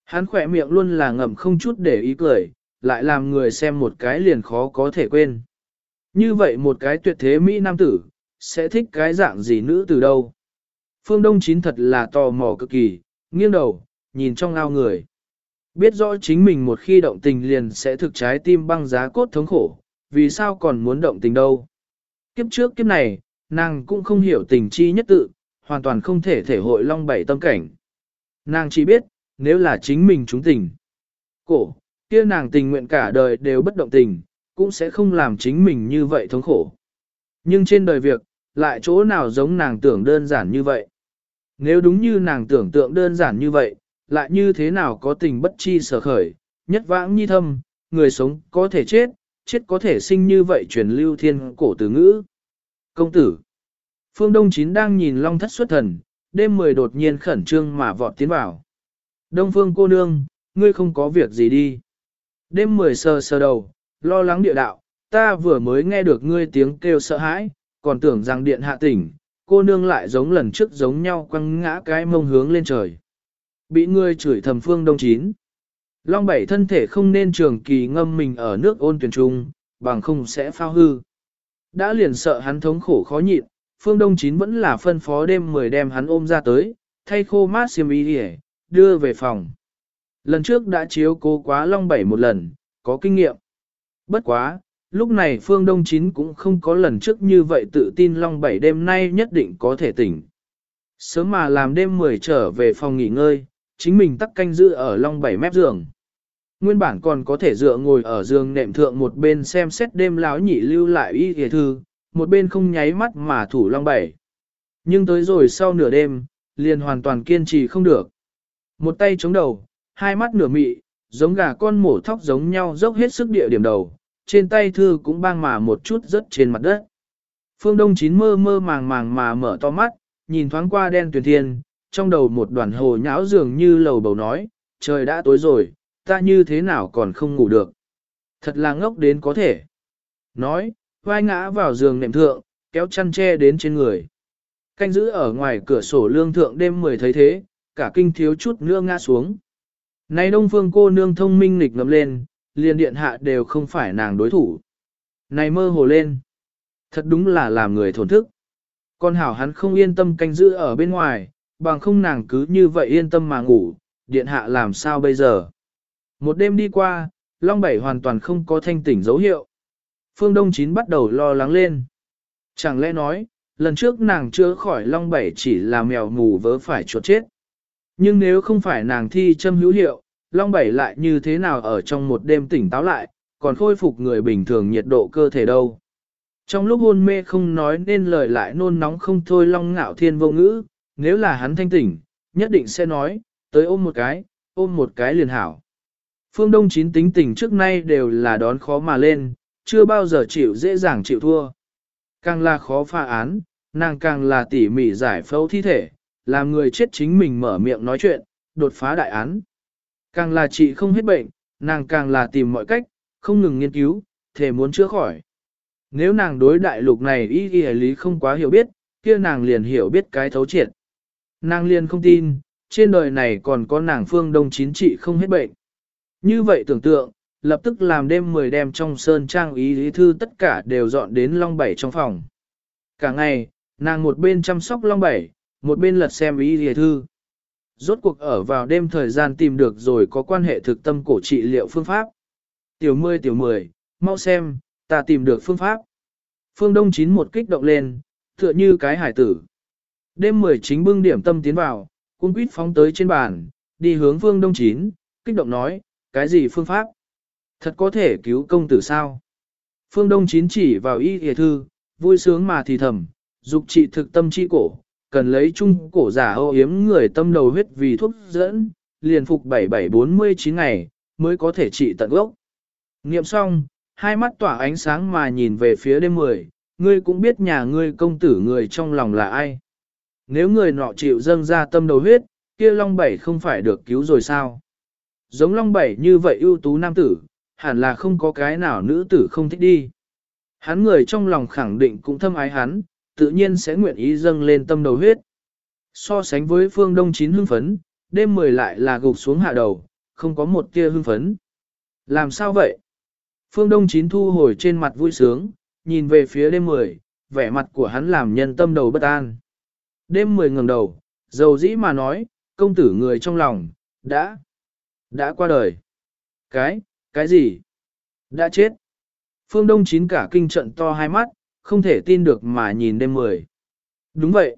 Hắn khỏe miệng luôn là ngậm không chút để ý cười, lại làm người xem một cái liền khó có thể quên. Như vậy một cái tuyệt thế Mỹ nam tử, sẽ thích cái dạng gì nữ từ đâu. Phương Đông Chín thật là tò mò cực kỳ, nghiêng đầu, nhìn trong ao người. Biết rõ chính mình một khi động tình liền sẽ thực trái tim băng giá cốt thống khổ, vì sao còn muốn động tình đâu. Kiếp trước kiếp này, nàng cũng không hiểu tình chi nhất tự, hoàn toàn không thể thể hội long bảy tâm cảnh. Nàng chỉ biết, nếu là chính mình chúng tình. Cổ, kia nàng tình nguyện cả đời đều bất động tình, cũng sẽ không làm chính mình như vậy thống khổ. Nhưng trên đời việc, lại chỗ nào giống nàng tưởng đơn giản như vậy. Nếu đúng như nàng tưởng tượng đơn giản như vậy, lại như thế nào có tình bất chi sở khởi, nhất vãng nhi thâm, người sống có thể chết, chết có thể sinh như vậy truyền lưu thiên cổ từ ngữ. Công tử Phương Đông Chín đang nhìn Long Thất xuất thần, đêm mười đột nhiên khẩn trương mà vọt tiến vào. Đông Phương cô nương, ngươi không có việc gì đi. Đêm mười sờ sờ đầu, lo lắng địa đạo, ta vừa mới nghe được ngươi tiếng kêu sợ hãi, còn tưởng rằng điện hạ tỉnh, cô nương lại giống lần trước giống nhau quăng ngã cái mông hướng lên trời. Bị ngươi chửi thầm phương đông chín. Long bảy thân thể không nên trường kỳ ngâm mình ở nước ôn tuyển trung, bằng không sẽ phao hư. Đã liền sợ hắn thống khổ khó nhịn, phương đông chín vẫn là phân phó đêm mười đem hắn ôm ra tới, thay khô mát xiêm y đi đưa về phòng. Lần trước đã chiếu cố quá long bảy một lần, có kinh nghiệm. Bất quá, lúc này phương đông chín cũng không có lần trước như vậy tự tin long bảy đêm nay nhất định có thể tỉnh. Sớm mà làm đêm mười trở về phòng nghỉ ngơi, chính mình tắc canh giữ ở long bảy mép giường. Nguyên bản còn có thể dựa ngồi ở giường nệm thượng một bên xem xét đêm láo nhị lưu lại y thề thư, một bên không nháy mắt mà thủ long bảy. Nhưng tới rồi sau nửa đêm, liền hoàn toàn kiên trì không được. Một tay chống đầu, hai mắt nửa mị, giống gà con mổ thóc giống nhau dốc hết sức địa điểm đầu, trên tay thư cũng bang mà một chút rớt trên mặt đất. Phương Đông Chín mơ mơ màng màng mà mở to mắt, nhìn thoáng qua đen tuyển thiên, trong đầu một đoàn hồ nháo dường như lầu bầu nói, trời đã tối rồi, ta như thế nào còn không ngủ được. Thật là ngốc đến có thể. Nói, vai ngã vào giường nệm thượng, kéo chăn che đến trên người. Canh giữ ở ngoài cửa sổ lương thượng đêm mười thấy thế, cả kinh thiếu chút nữa ngã xuống. Này đông phương cô nương thông minh nịch ngầm lên, liền điện hạ đều không phải nàng đối thủ. Này mơ hồ lên. Thật đúng là làm người thổn thức. Con hảo hắn không yên tâm canh giữ ở bên ngoài, bằng không nàng cứ như vậy yên tâm mà ngủ, điện hạ làm sao bây giờ. Một đêm đi qua, Long Bảy hoàn toàn không có thanh tỉnh dấu hiệu. Phương Đông Chín bắt đầu lo lắng lên. Chẳng lẽ nói, lần trước nàng chưa khỏi Long Bảy chỉ là mèo mù vớ phải chuột chết. Nhưng nếu không phải nàng thi châm hữu hiệu, Long Bảy lại như thế nào ở trong một đêm tỉnh táo lại, còn khôi phục người bình thường nhiệt độ cơ thể đâu. Trong lúc hôn mê không nói nên lời lại nôn nóng không thôi Long Ngạo Thiên vô ngữ, nếu là hắn thanh tỉnh, nhất định sẽ nói, tới ôm một cái, ôm một cái liền hảo. Phương Đông chín tính tình trước nay đều là đón khó mà lên, chưa bao giờ chịu dễ dàng chịu thua. Càng là khó pha án, nàng càng là tỉ mỉ giải phẫu thi thể, làm người chết chính mình mở miệng nói chuyện, đột phá đại án. Càng là chị không hết bệnh, nàng càng là tìm mọi cách, không ngừng nghiên cứu, thể muốn chữa khỏi. Nếu nàng đối đại lục này ý ghi lý không quá hiểu biết, kia nàng liền hiểu biết cái thấu triệt. Nàng liền không tin, trên đời này còn có nàng phương đông chín trị không hết bệnh. Như vậy tưởng tượng, lập tức làm đêm 10 đêm trong sơn trang ý lý thư tất cả đều dọn đến Long Bảy trong phòng. Cả ngày, nàng một bên chăm sóc Long Bảy, một bên lật xem ý lý thư. rốt cuộc ở vào đêm thời gian tìm được rồi có quan hệ thực tâm cổ trị liệu phương pháp. Tiểu mười tiểu mười, mau xem, ta tìm được phương pháp. Phương Đông chín một kích động lên, tựa như cái hải tử. Đêm mười chính bưng điểm tâm tiến vào, cung quýt phóng tới trên bàn, đi hướng Phương Đông chín, kích động nói, cái gì phương pháp? Thật có thể cứu công tử sao? Phương Đông chín chỉ vào y hề thư, vui sướng mà thì thầm, dục trị thực tâm chi cổ, cần lấy chung cổ giả ô yếm người tâm đầu huyết vì thuốc dẫn, liền phục 7749 ngày, mới có thể trị tận gốc. Nghiệm xong, hai mắt tỏa ánh sáng mà nhìn về phía đêm mười, ngươi cũng biết nhà ngươi công tử người trong lòng là ai. Nếu người nọ chịu dâng ra tâm đầu huyết, kia Long Bảy không phải được cứu rồi sao? Giống Long Bảy như vậy ưu tú nam tử, hẳn là không có cái nào nữ tử không thích đi. Hắn người trong lòng khẳng định cũng thâm ái hắn, tự nhiên sẽ nguyện ý dâng lên tâm đầu huyết. So sánh với phương đông chín hưng phấn, đêm mười lại là gục xuống hạ đầu, không có một tia hưng phấn. Làm sao vậy? Phương đông chín thu hồi trên mặt vui sướng, nhìn về phía đêm mười, vẻ mặt của hắn làm nhân tâm đầu bất an. Đêm mười ngẩng đầu, dầu dĩ mà nói, công tử người trong lòng, đã, đã qua đời. Cái, cái gì? Đã chết. Phương Đông chín cả kinh trận to hai mắt, không thể tin được mà nhìn đêm mười. Đúng vậy.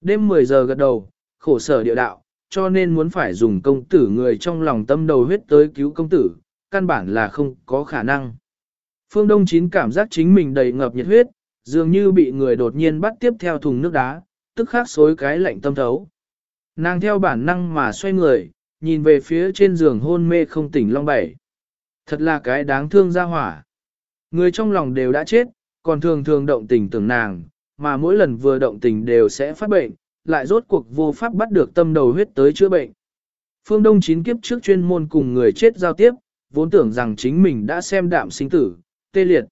Đêm 10 giờ gật đầu, khổ sở địa đạo, cho nên muốn phải dùng công tử người trong lòng tâm đầu huyết tới cứu công tử, căn bản là không có khả năng. Phương Đông Chín cảm giác chính mình đầy ngập nhiệt huyết, dường như bị người đột nhiên bắt tiếp theo thùng nước đá, tức khắc xối cái lạnh tâm thấu. Nàng theo bản năng mà xoay người, nhìn về phía trên giường hôn mê không tỉnh long bảy. Thật là cái đáng thương ra hỏa. Người trong lòng đều đã chết, còn thường thường động tình tưởng nàng, mà mỗi lần vừa động tình đều sẽ phát bệnh, lại rốt cuộc vô pháp bắt được tâm đầu huyết tới chữa bệnh. Phương Đông chín kiếp trước chuyên môn cùng người chết giao tiếp, vốn tưởng rằng chính mình đã xem đạm sinh tử, tê liệt.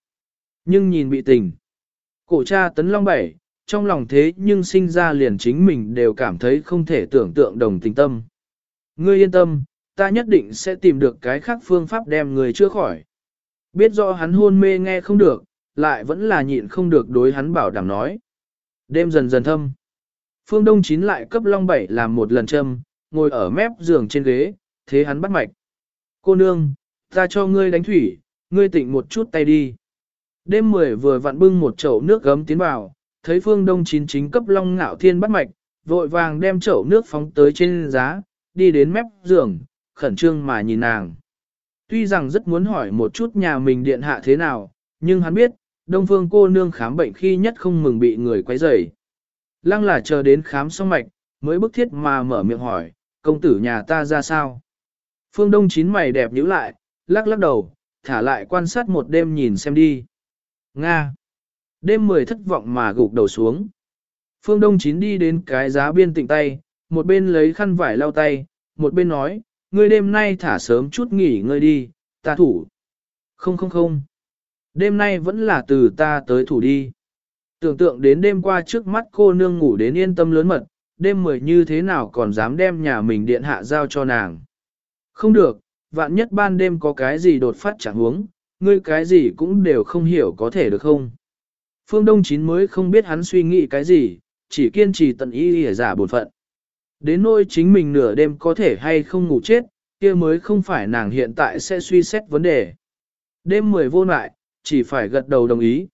Nhưng nhìn bị tình. Cổ cha tấn long bảy, trong lòng thế nhưng sinh ra liền chính mình đều cảm thấy không thể tưởng tượng đồng tình tâm. Ngươi yên tâm, ta nhất định sẽ tìm được cái khác phương pháp đem người chữa khỏi. Biết rõ hắn hôn mê nghe không được, lại vẫn là nhịn không được đối hắn bảo đảm nói. Đêm dần dần thâm. Phương Đông Chín lại cấp Long Bảy làm một lần châm, ngồi ở mép giường trên ghế, thế hắn bắt mạch. Cô nương, ta cho ngươi đánh thủy, ngươi tỉnh một chút tay đi. Đêm mười vừa vặn bưng một chậu nước gấm tiến vào, thấy Phương Đông Chín chính cấp Long Ngạo Thiên bắt mạch, vội vàng đem chậu nước phóng tới trên giá, đi đến mép giường, khẩn trương mà nhìn nàng. Tuy rằng rất muốn hỏi một chút nhà mình điện hạ thế nào, nhưng hắn biết, Đông Phương cô nương khám bệnh khi nhất không mừng bị người quấy rầy. Lăng là chờ đến khám xong mạch, mới bức thiết mà mở miệng hỏi, công tử nhà ta ra sao? Phương Đông chín mày đẹp nhíu lại, lắc lắc đầu, thả lại quan sát một đêm nhìn xem đi. Nga. Đêm mười thất vọng mà gục đầu xuống. Phương Đông chín đi đến cái giá biên tịnh tay, một bên lấy khăn vải lau tay, một bên nói, ngươi đêm nay thả sớm chút nghỉ ngơi đi, ta thủ. Không không không. Đêm nay vẫn là từ ta tới thủ đi. Tưởng tượng đến đêm qua trước mắt cô nương ngủ đến yên tâm lớn mật, đêm mười như thế nào còn dám đem nhà mình điện hạ giao cho nàng. Không được, vạn nhất ban đêm có cái gì đột phát chẳng huống, ngươi cái gì cũng đều không hiểu có thể được không. Phương Đông Chín mới không biết hắn suy nghĩ cái gì, chỉ kiên trì tận ý để giả bổn phận. Đến nỗi chính mình nửa đêm có thể hay không ngủ chết, kia mới không phải nàng hiện tại sẽ suy xét vấn đề. Đêm mười vô lại, chỉ phải gật đầu đồng ý.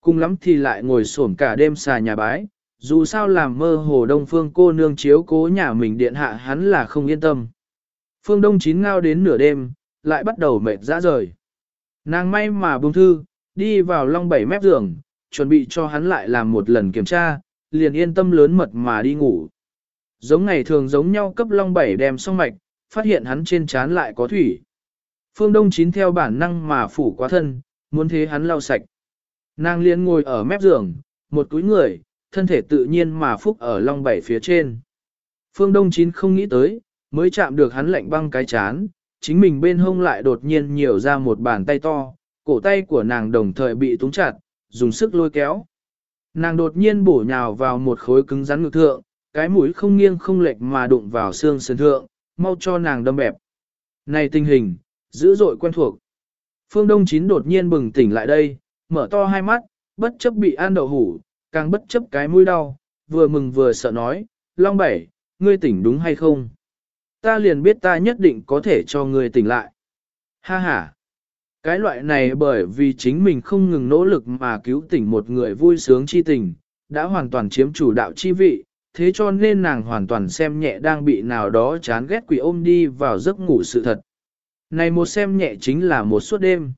Cùng lắm thì lại ngồi xổm cả đêm xà nhà bái, dù sao làm mơ hồ đông phương cô nương chiếu cố nhà mình điện hạ hắn là không yên tâm. Phương Đông chín ngao đến nửa đêm, lại bắt đầu mệt ra rời. Nàng may mà buông thư, đi vào long bảy mép giường, chuẩn bị cho hắn lại làm một lần kiểm tra, liền yên tâm lớn mật mà đi ngủ. Giống ngày thường giống nhau cấp long bảy đem xong mạch, phát hiện hắn trên trán lại có thủy. Phương Đông chín theo bản năng mà phủ quá thân, muốn thế hắn lau sạch. Nàng liền ngồi ở mép giường, một túi người, thân thể tự nhiên mà phúc ở long bảy phía trên. Phương Đông Chín không nghĩ tới, mới chạm được hắn lạnh băng cái chán, chính mình bên hông lại đột nhiên nhiều ra một bàn tay to, cổ tay của nàng đồng thời bị túng chặt, dùng sức lôi kéo. Nàng đột nhiên bổ nhào vào một khối cứng rắn ngực thượng, cái mũi không nghiêng không lệch mà đụng vào xương sườn thượng, mau cho nàng đâm bẹp. Này tình hình, dữ dội quen thuộc. Phương Đông Chín đột nhiên bừng tỉnh lại đây, mở to hai mắt, bất chấp bị an đậu hủ, càng bất chấp cái mũi đau, vừa mừng vừa sợ nói, Long Bảy, ngươi tỉnh đúng hay không? Ta liền biết ta nhất định có thể cho ngươi tỉnh lại. Ha ha! Cái loại này bởi vì chính mình không ngừng nỗ lực mà cứu tỉnh một người vui sướng chi tình, đã hoàn toàn chiếm chủ đạo chi vị, thế cho nên nàng hoàn toàn xem nhẹ đang bị nào đó chán ghét quỷ ôm đi vào giấc ngủ sự thật. Này một xem nhẹ chính là một suốt đêm.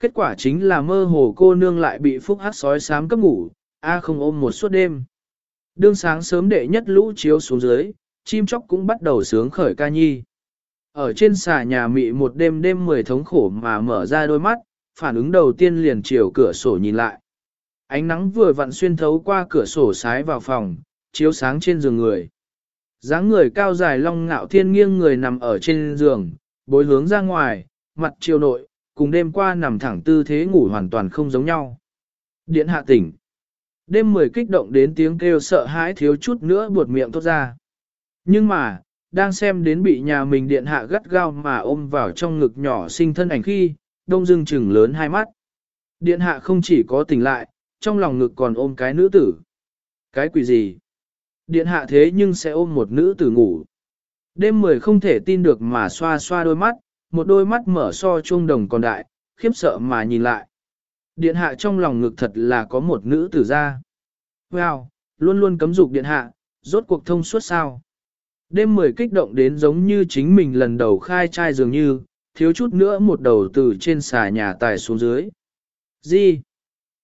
Kết quả chính là mơ hồ cô nương lại bị phúc hát sói sám cấp ngủ, a không ôm một suốt đêm. Đương sáng sớm đệ nhất lũ chiếu xuống dưới, chim chóc cũng bắt đầu sướng khởi ca nhi. Ở trên xà nhà mị một đêm đêm mười thống khổ mà mở ra đôi mắt, phản ứng đầu tiên liền chiều cửa sổ nhìn lại. Ánh nắng vừa vặn xuyên thấu qua cửa sổ sái vào phòng, chiếu sáng trên giường người. dáng người cao dài long ngạo thiên nghiêng người nằm ở trên giường, bối hướng ra ngoài, mặt chiều nội, cùng đêm qua nằm thẳng tư thế ngủ hoàn toàn không giống nhau. Điện hạ tỉnh. Đêm mười kích động đến tiếng kêu sợ hãi thiếu chút nữa buột miệng tốt ra. Nhưng mà, đang xem đến bị nhà mình điện hạ gắt gao mà ôm vào trong ngực nhỏ sinh thân ảnh khi, đông dưng chừng lớn hai mắt. Điện hạ không chỉ có tỉnh lại, trong lòng ngực còn ôm cái nữ tử. Cái quỷ gì? Điện hạ thế nhưng sẽ ôm một nữ tử ngủ. Đêm mười không thể tin được mà xoa xoa đôi mắt, một đôi mắt mở so chuông đồng còn đại, khiếp sợ mà nhìn lại. Điện hạ trong lòng ngực thật là có một nữ tử ra. Wow, luôn luôn cấm dục điện hạ, rốt cuộc thông suốt sao. Đêm mười kích động đến giống như chính mình lần đầu khai trai dường như, thiếu chút nữa một đầu từ trên xà nhà tài xuống dưới. Gì?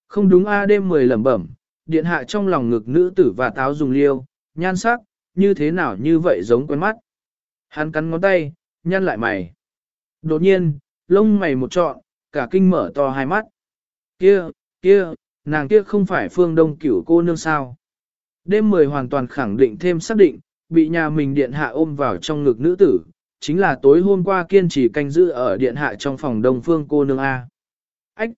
Không đúng a đêm mười lẩm bẩm, điện hạ trong lòng ngực nữ tử và táo dùng liêu, nhan sắc, như thế nào như vậy giống quen mắt. Hắn cắn ngón tay, nhăn lại mày. Đột nhiên, lông mày một trọn, cả kinh mở to hai mắt. Kia, kia, nàng kia không phải phương đông cửu cô nương sao. Đêm mười hoàn toàn khẳng định thêm xác định, bị nhà mình điện hạ ôm vào trong ngực nữ tử, chính là tối hôm qua kiên trì canh giữ ở điện hạ trong phòng đông phương cô nương A. Ách!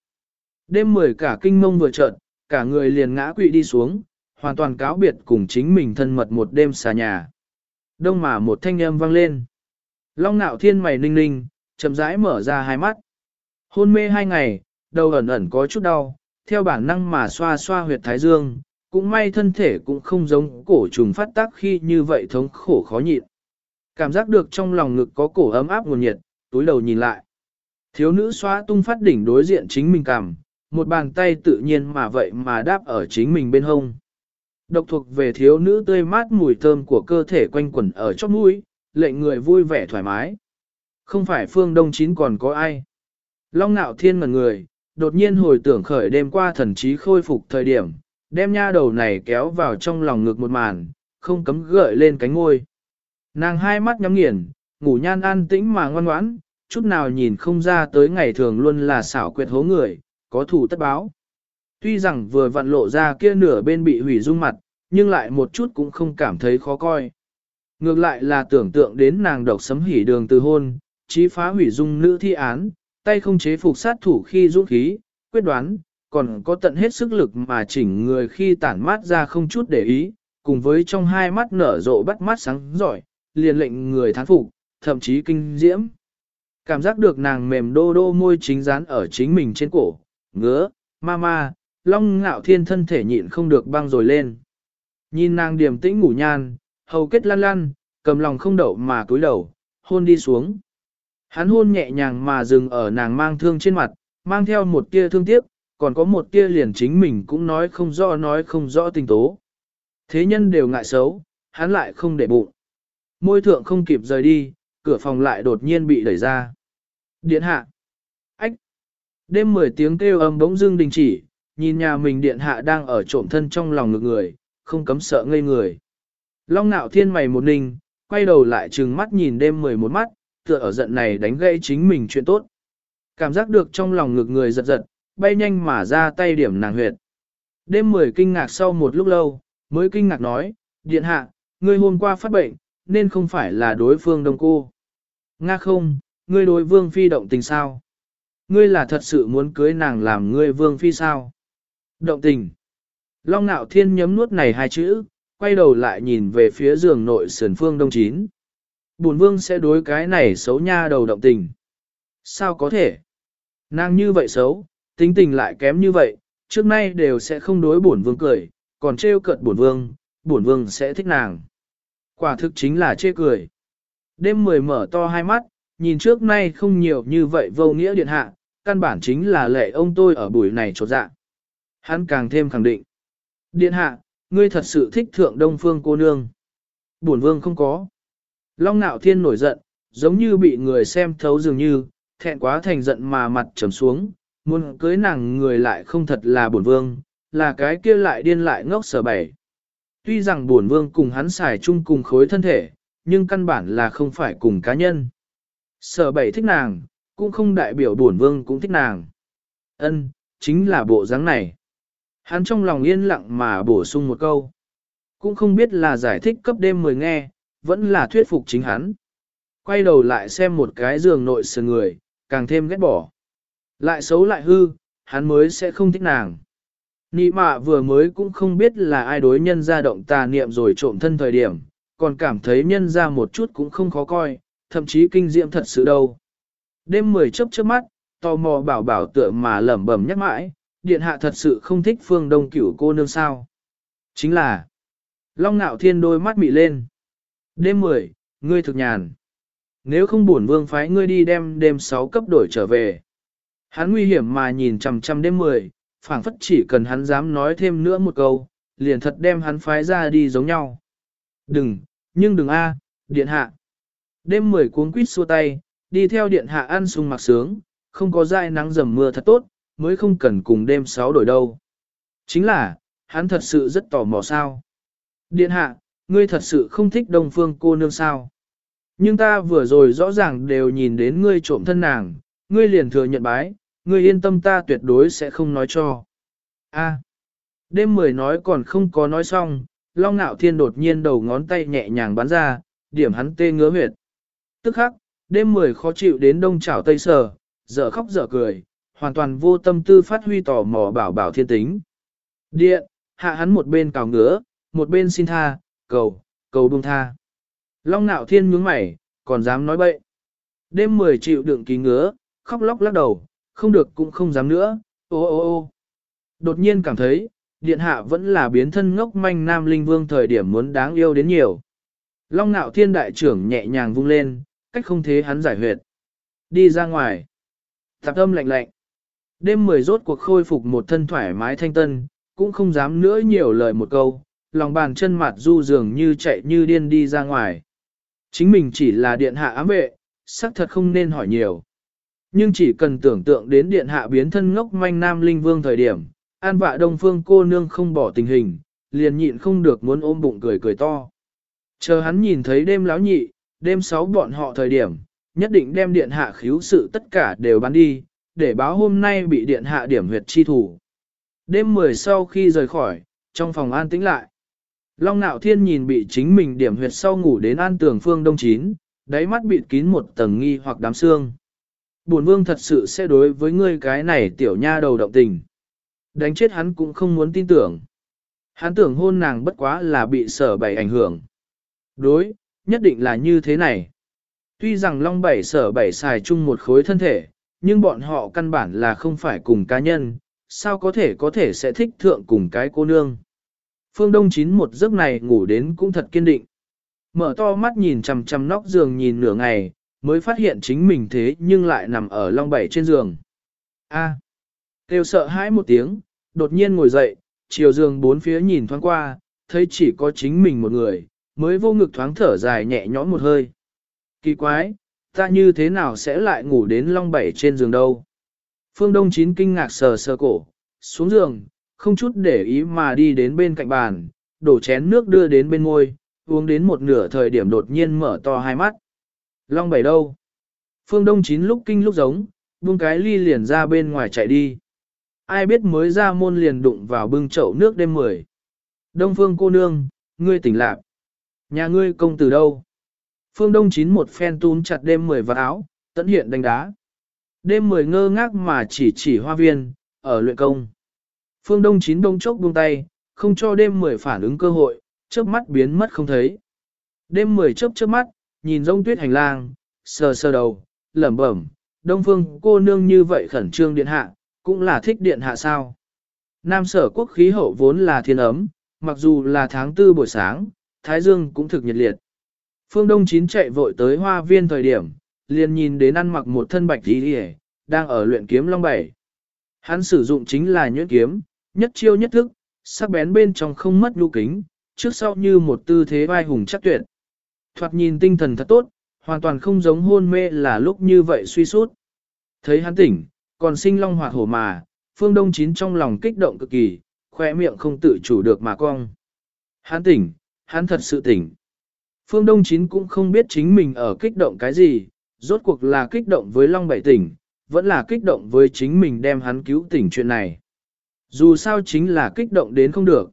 Đêm mười cả kinh mông vừa trợn, cả người liền ngã quỵ đi xuống, hoàn toàn cáo biệt cùng chính mình thân mật một đêm xà nhà. Đông mà một thanh âm vang lên. Long nạo thiên mày ninh ninh, chậm rãi mở ra hai mắt. Hôn mê hai ngày, đầu ẩn ẩn có chút đau, theo bản năng mà xoa xoa huyệt thái dương, cũng may thân thể cũng không giống cổ trùng phát tác khi như vậy thống khổ khó nhịn. Cảm giác được trong lòng ngực có cổ ấm áp nguồn nhiệt, túi đầu nhìn lại. Thiếu nữ xoa tung phát đỉnh đối diện chính mình cảm, một bàn tay tự nhiên mà vậy mà đáp ở chính mình bên hông. Độc thuộc về thiếu nữ tươi mát mùi thơm của cơ thể quanh quẩn ở chóp mũi, lệnh người vui vẻ thoải mái. Không phải phương đông chín còn có ai. Long nạo thiên ngần người, đột nhiên hồi tưởng khởi đêm qua thần trí khôi phục thời điểm, đem nha đầu này kéo vào trong lòng ngực một màn, không cấm gợi lên cánh ngôi. Nàng hai mắt nhắm nghiền, ngủ nhan an tĩnh mà ngoan ngoãn, chút nào nhìn không ra tới ngày thường luôn là xảo quyệt hố người, có thủ tất báo. Tuy rằng vừa vặn lộ ra kia nửa bên bị hủy dung mặt, nhưng lại một chút cũng không cảm thấy khó coi. Ngược lại là tưởng tượng đến nàng độc sấm hỉ đường từ hôn, chí phá hủy dung nữ thi án, tay không chế phục sát thủ khi dũng khí, quyết đoán, còn có tận hết sức lực mà chỉnh người khi tản mát ra không chút để ý, cùng với trong hai mắt nở rộ bắt mắt sáng giỏi, liền lệnh người thán phục, thậm chí kinh diễm. Cảm giác được nàng mềm đô đô môi chính dán ở chính mình trên cổ, ngứa, ma ma, long ngạo thiên thân thể nhịn không được băng rồi lên. Nhìn nàng điềm tĩnh ngủ nhan, hầu kết lăn lăn, cầm lòng không đậu mà cúi đầu, hôn đi xuống. Hắn hôn nhẹ nhàng mà dừng ở nàng mang thương trên mặt, mang theo một tia thương tiếc, còn có một tia liền chính mình cũng nói không rõ nói không rõ tình tố. Thế nhân đều ngại xấu, hắn lại không để bụng. Môi thượng không kịp rời đi, cửa phòng lại đột nhiên bị đẩy ra. Điện hạ. Ách. Đêm 10 tiếng kêu âm bỗng dưng đình chỉ, nhìn nhà mình điện hạ đang ở trộm thân trong lòng ngực người, không cấm sợ ngây người. Long nạo thiên mày một ninh, quay đầu lại trừng mắt nhìn đêm 11 mắt, tựa ở giận này đánh gây chính mình chuyện tốt. Cảm giác được trong lòng ngực người giật giật, bay nhanh mà ra tay điểm nàng huyệt. Đêm 10 kinh ngạc sau một lúc lâu, mới kinh ngạc nói, điện hạ, ngươi hôm qua phát bệnh, nên không phải là đối phương đông cô. Nga không, ngươi đối vương phi động tình sao? Ngươi là thật sự muốn cưới nàng làm ngươi vương phi sao? Động tình. Long nạo thiên nhấm nuốt này hai chữ, quay đầu lại nhìn về phía giường nội sườn phương đông chín. Bùn vương sẽ đối cái này xấu nha đầu động tình. Sao có thể? Nàng như vậy xấu, tính tình lại kém như vậy, trước nay đều sẽ không đối bổn vương cười, còn trêu cợt bổn vương, bổn vương sẽ thích nàng. Quả thực chính là chê cười. Đêm mười mở to hai mắt, nhìn trước nay không nhiều như vậy vô nghĩa điện hạ, căn bản chính là lệ ông tôi ở buổi này trột dạ. Hắn càng thêm khẳng định. Điện hạ, ngươi thật sự thích thượng đông phương cô nương. Bổn vương không có. Long nạo thiên nổi giận, giống như bị người xem thấu dường như, thẹn quá thành giận mà mặt trầm xuống, muốn cưới nàng người lại không thật là bổn vương, là cái kia lại điên lại ngốc sở bảy. Tuy rằng bổn vương cùng hắn xài chung cùng khối thân thể, nhưng căn bản là không phải cùng cá nhân. Sở bảy thích nàng, cũng không đại biểu bổn vương cũng thích nàng. Ân, chính là bộ dáng này. Hắn trong lòng yên lặng mà bổ sung một câu. Cũng không biết là giải thích cấp đêm mười nghe, vẫn là thuyết phục chính hắn. Quay đầu lại xem một cái giường nội sờ người, càng thêm ghét bỏ. Lại xấu lại hư, hắn mới sẽ không thích nàng. Nị mạ vừa mới cũng không biết là ai đối nhân ra động tà niệm rồi trộm thân thời điểm, còn cảm thấy nhân ra một chút cũng không khó coi, thậm chí kinh diệm thật sự đâu. Đêm mười chớp trước mắt, tò mò bảo bảo tựa mà lẩm bẩm nhắc mãi, điện hạ thật sự không thích phương đông cửu cô nương sao. Chính là, long nạo thiên đôi mắt mị lên. Đêm mười, ngươi thực nhàn. Nếu không buồn vương phái ngươi đi đem đêm sáu cấp đổi trở về. Hắn nguy hiểm mà nhìn chằm chằm đêm mười, phảng phất chỉ cần hắn dám nói thêm nữa một câu, liền thật đem hắn phái ra đi giống nhau. Đừng, nhưng đừng a, điện hạ. Đêm mười cuống quýt xua tay, đi theo điện hạ ăn sung mặc sướng, không có dai nắng dầm mưa thật tốt, mới không cần cùng đêm sáu đổi đâu. Chính là, hắn thật sự rất tò mò sao. Điện hạ, ngươi thật sự không thích đông phương cô nương sao. Nhưng ta vừa rồi rõ ràng đều nhìn đến ngươi trộm thân nàng, ngươi liền thừa nhận bái, ngươi yên tâm ta tuyệt đối sẽ không nói cho. A. đêm mười nói còn không có nói xong, Long Nạo Thiên đột nhiên đầu ngón tay nhẹ nhàng bắn ra, điểm hắn tê ngứa huyệt. Tức khắc, đêm mười khó chịu đến đông chảo tây sờ, dở khóc dở cười, hoàn toàn vô tâm tư phát huy tò mò bảo bảo thiên tính. Điện, hạ hắn một bên cào ngứa, một bên xin tha, cầu, cầu buông tha. Long nạo thiên nhướng mày, còn dám nói bậy. Đêm mười chịu đựng ký ngứa, khóc lóc lắc đầu, không được cũng không dám nữa, ô ô ô. Đột nhiên cảm thấy, điện hạ vẫn là biến thân ngốc manh nam linh vương thời điểm muốn đáng yêu đến nhiều. Long nạo thiên đại trưởng nhẹ nhàng vung lên, cách không thế hắn giải huyệt. Đi ra ngoài. Tạp âm lạnh lạnh. Đêm mười rốt cuộc khôi phục một thân thoải mái thanh tân, cũng không dám nữa nhiều lời một câu, lòng bàn chân mặt du dường như chạy như điên đi ra ngoài. Chính mình chỉ là điện hạ ám vệ, xác thật không nên hỏi nhiều. Nhưng chỉ cần tưởng tượng đến điện hạ biến thân ngốc manh nam linh vương thời điểm, an vạ đông phương cô nương không bỏ tình hình, liền nhịn không được muốn ôm bụng cười cười to. Chờ hắn nhìn thấy đêm láo nhị, đêm sáu bọn họ thời điểm, nhất định đem điện hạ khíu sự tất cả đều bán đi, để báo hôm nay bị điện hạ điểm huyệt chi thủ. Đêm 10 sau khi rời khỏi, trong phòng an tĩnh lại. Long nạo thiên nhìn bị chính mình điểm huyệt sau ngủ đến an tường phương đông chín, đáy mắt bịt kín một tầng nghi hoặc đám xương. Bổn vương thật sự sẽ đối với ngươi cái này tiểu nha đầu động tình. Đánh chết hắn cũng không muốn tin tưởng. Hắn tưởng hôn nàng bất quá là bị sở bảy ảnh hưởng. Đối, nhất định là như thế này. Tuy rằng Long Bảy sở bảy xài chung một khối thân thể, nhưng bọn họ căn bản là không phải cùng cá nhân, sao có thể có thể sẽ thích thượng cùng cái cô nương. Phương Đông chín một giấc này ngủ đến cũng thật kiên định. Mở to mắt nhìn chằm chằm nóc giường nhìn nửa ngày, mới phát hiện chính mình thế nhưng lại nằm ở long bảy trên giường. A. Kêu sợ hãi một tiếng, đột nhiên ngồi dậy, chiều giường bốn phía nhìn thoáng qua, thấy chỉ có chính mình một người, mới vô ngực thoáng thở dài nhẹ nhõm một hơi. Kỳ quái, ta như thế nào sẽ lại ngủ đến long bảy trên giường đâu? Phương Đông Chín kinh ngạc sờ sờ cổ, xuống giường, không chút để ý mà đi đến bên cạnh bàn, đổ chén nước đưa đến bên môi, uống đến một nửa thời điểm đột nhiên mở to hai mắt. Long bảy đâu? Phương Đông Chín lúc kinh lúc giống, buông cái ly liền ra bên ngoài chạy đi. Ai biết mới ra môn liền đụng vào bưng chậu nước đêm mười. Đông Phương cô nương, ngươi tỉnh lạc. Nhà ngươi công từ đâu? Phương Đông chín một phen túm chặt đêm mười vào áo, tận hiện đánh đá. Đêm mười ngơ ngác mà chỉ chỉ hoa viên, ở luyện công. Phương Đông chín đông chốc buông tay, không cho đêm mười phản ứng cơ hội, chớp mắt biến mất không thấy. Đêm mười chớp chớp mắt, nhìn rông tuyết hành lang, sờ sờ đầu, lẩm bẩm, đông phương cô nương như vậy khẩn trương điện hạ, cũng là thích điện hạ sao. Nam sở quốc khí hậu vốn là thiên ấm, mặc dù là tháng tư buổi sáng, Thái Dương cũng thực nhiệt liệt. Phương Đông Chín chạy vội tới hoa viên thời điểm, liền nhìn đến ăn mặc một thân bạch tí hề, đang ở luyện kiếm long bảy. Hắn sử dụng chính là nhuyễn kiếm, nhất chiêu nhất thức, sắc bén bên trong không mất nhu kính, trước sau như một tư thế vai hùng chắc tuyệt. Thoạt nhìn tinh thần thật tốt, hoàn toàn không giống hôn mê là lúc như vậy suy sút. Thấy hắn tỉnh, còn sinh long hoạt hổ mà, phương đông chín trong lòng kích động cực kỳ, khoe miệng không tự chủ được mà cong. Hắn tỉnh, hắn thật sự tỉnh. Phương Đông Chín cũng không biết chính mình ở kích động cái gì, rốt cuộc là kích động với Long Bảy tỉnh, vẫn là kích động với chính mình đem hắn cứu tỉnh chuyện này. Dù sao chính là kích động đến không được.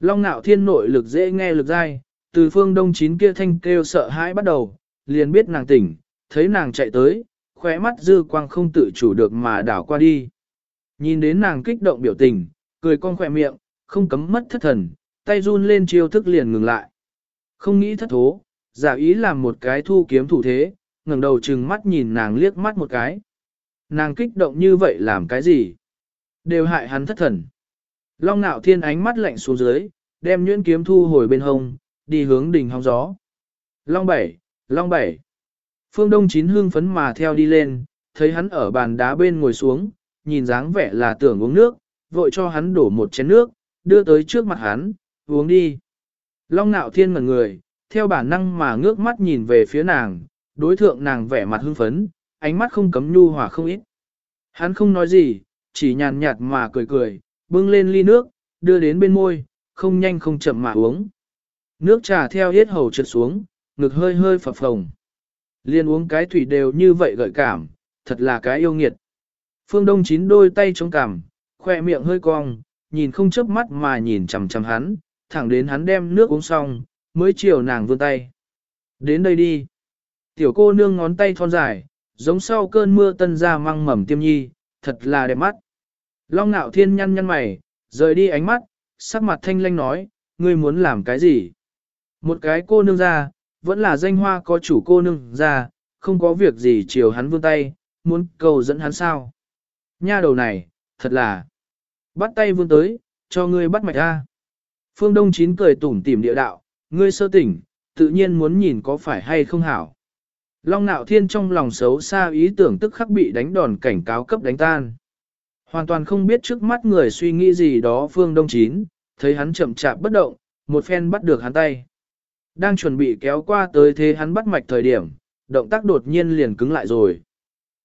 Long Nạo Thiên nội lực dễ nghe lực dai, từ phương Đông Chín kia thanh kêu sợ hãi bắt đầu, liền biết nàng tỉnh, thấy nàng chạy tới, khóe mắt dư quang không tự chủ được mà đảo qua đi. Nhìn đến nàng kích động biểu tình, cười con khỏe miệng, không cấm mất thất thần, tay run lên chiêu thức liền ngừng lại. Không nghĩ thất thố, giả ý làm một cái thu kiếm thủ thế, ngẩng đầu chừng mắt nhìn nàng liếc mắt một cái. Nàng kích động như vậy làm cái gì? Đều hại hắn thất thần. Long nạo thiên ánh mắt lạnh xuống dưới, đem nhuyễn kiếm thu hồi bên hông, đi hướng đỉnh hóng gió. Long bảy, long bảy. Phương Đông chín hương phấn mà theo đi lên, thấy hắn ở bàn đá bên ngồi xuống, nhìn dáng vẻ là tưởng uống nước, vội cho hắn đổ một chén nước, đưa tới trước mặt hắn, uống đi. Long nạo thiên ngẩn người, theo bản năng mà ngước mắt nhìn về phía nàng, đối thượng nàng vẻ mặt hưng phấn, ánh mắt không cấm nhu hòa không ít. Hắn không nói gì, chỉ nhàn nhạt mà cười cười, bưng lên ly nước, đưa đến bên môi, không nhanh không chậm mà uống. Nước trà theo hết hầu trượt xuống, ngực hơi hơi phập phồng. Liên uống cái thủy đều như vậy gợi cảm, thật là cái yêu nghiệt. Phương Đông chín đôi tay chống cằm, khoe miệng hơi cong, nhìn không chớp mắt mà nhìn chằm chằm hắn, thẳng đến hắn đem nước uống xong, mới chiều nàng vươn tay. Đến đây đi. Tiểu cô nương ngón tay thon dài, giống sau cơn mưa tân ra măng mầm tiêm nhi, thật là đẹp mắt. Long nạo thiên nhăn nhăn mày, rời đi ánh mắt, sắc mặt thanh lanh nói, ngươi muốn làm cái gì? Một cái cô nương ra, vẫn là danh hoa có chủ cô nương ra, không có việc gì chiều hắn vươn tay, muốn cầu dẫn hắn sao? Nha đầu này, thật là, bắt tay vươn tới, cho ngươi bắt mạch ra. Phương Đông Chín cười tủm tỉm địa đạo, ngươi sơ tỉnh, tự nhiên muốn nhìn có phải hay không hảo. Long nạo thiên trong lòng xấu xa ý tưởng tức khắc bị đánh đòn cảnh cáo cấp đánh tan. Hoàn toàn không biết trước mắt người suy nghĩ gì đó Phương Đông Chín, thấy hắn chậm chạp bất động, một phen bắt được hắn tay. Đang chuẩn bị kéo qua tới thế hắn bắt mạch thời điểm, động tác đột nhiên liền cứng lại rồi.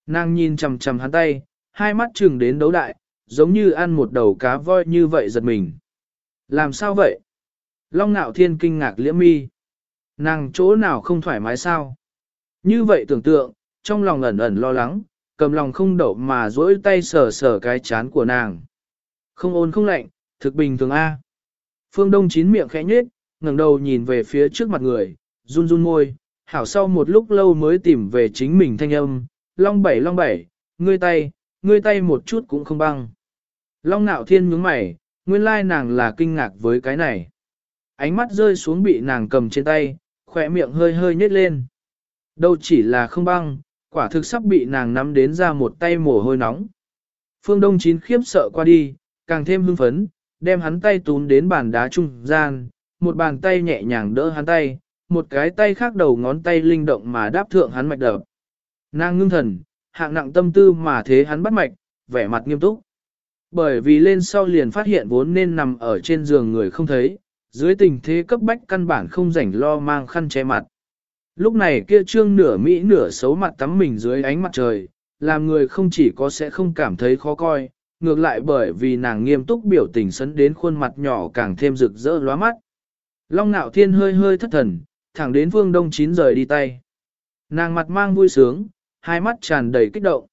Nàng nhìn chằm chằm hắn tay, hai mắt trừng đến đấu đại, giống như ăn một đầu cá voi như vậy giật mình. Làm sao vậy? Long nạo thiên kinh ngạc liễm mi. Nàng chỗ nào không thoải mái sao? Như vậy tưởng tượng, trong lòng ẩn ẩn lo lắng, cầm lòng không đậu mà duỗi tay sờ sờ cái chán của nàng. Không ôn không lạnh, thực bình thường A. Phương Đông chín miệng khẽ nhếch, ngẩng đầu nhìn về phía trước mặt người, run run môi, hảo sau một lúc lâu mới tìm về chính mình thanh âm, long bảy long bảy, ngươi tay, ngươi tay một chút cũng không băng. Long nạo thiên nhướng mày, nguyên lai nàng là kinh ngạc với cái này. Ánh mắt rơi xuống bị nàng cầm trên tay, khỏe miệng hơi hơi nhếch lên. Đâu chỉ là không băng, quả thực sắp bị nàng nắm đến ra một tay mồ hôi nóng. Phương Đông Chín khiếp sợ qua đi, càng thêm hưng phấn, đem hắn tay tún đến bàn đá trung gian, một bàn tay nhẹ nhàng đỡ hắn tay, một cái tay khác đầu ngón tay linh động mà đáp thượng hắn mạch đập. Nàng ngưng thần, hạng nặng tâm tư mà thế hắn bắt mạch, vẻ mặt nghiêm túc. Bởi vì lên sau liền phát hiện vốn nên nằm ở trên giường người không thấy, dưới tình thế cấp bách căn bản không rảnh lo mang khăn che mặt. Lúc này kia trương nửa mỹ nửa xấu mặt tắm mình dưới ánh mặt trời, làm người không chỉ có sẽ không cảm thấy khó coi, ngược lại bởi vì nàng nghiêm túc biểu tình sấn đến khuôn mặt nhỏ càng thêm rực rỡ lóa mắt. Long nạo thiên hơi hơi thất thần, thẳng đến phương đông chín rời đi tay. Nàng mặt mang vui sướng, hai mắt tràn đầy kích động.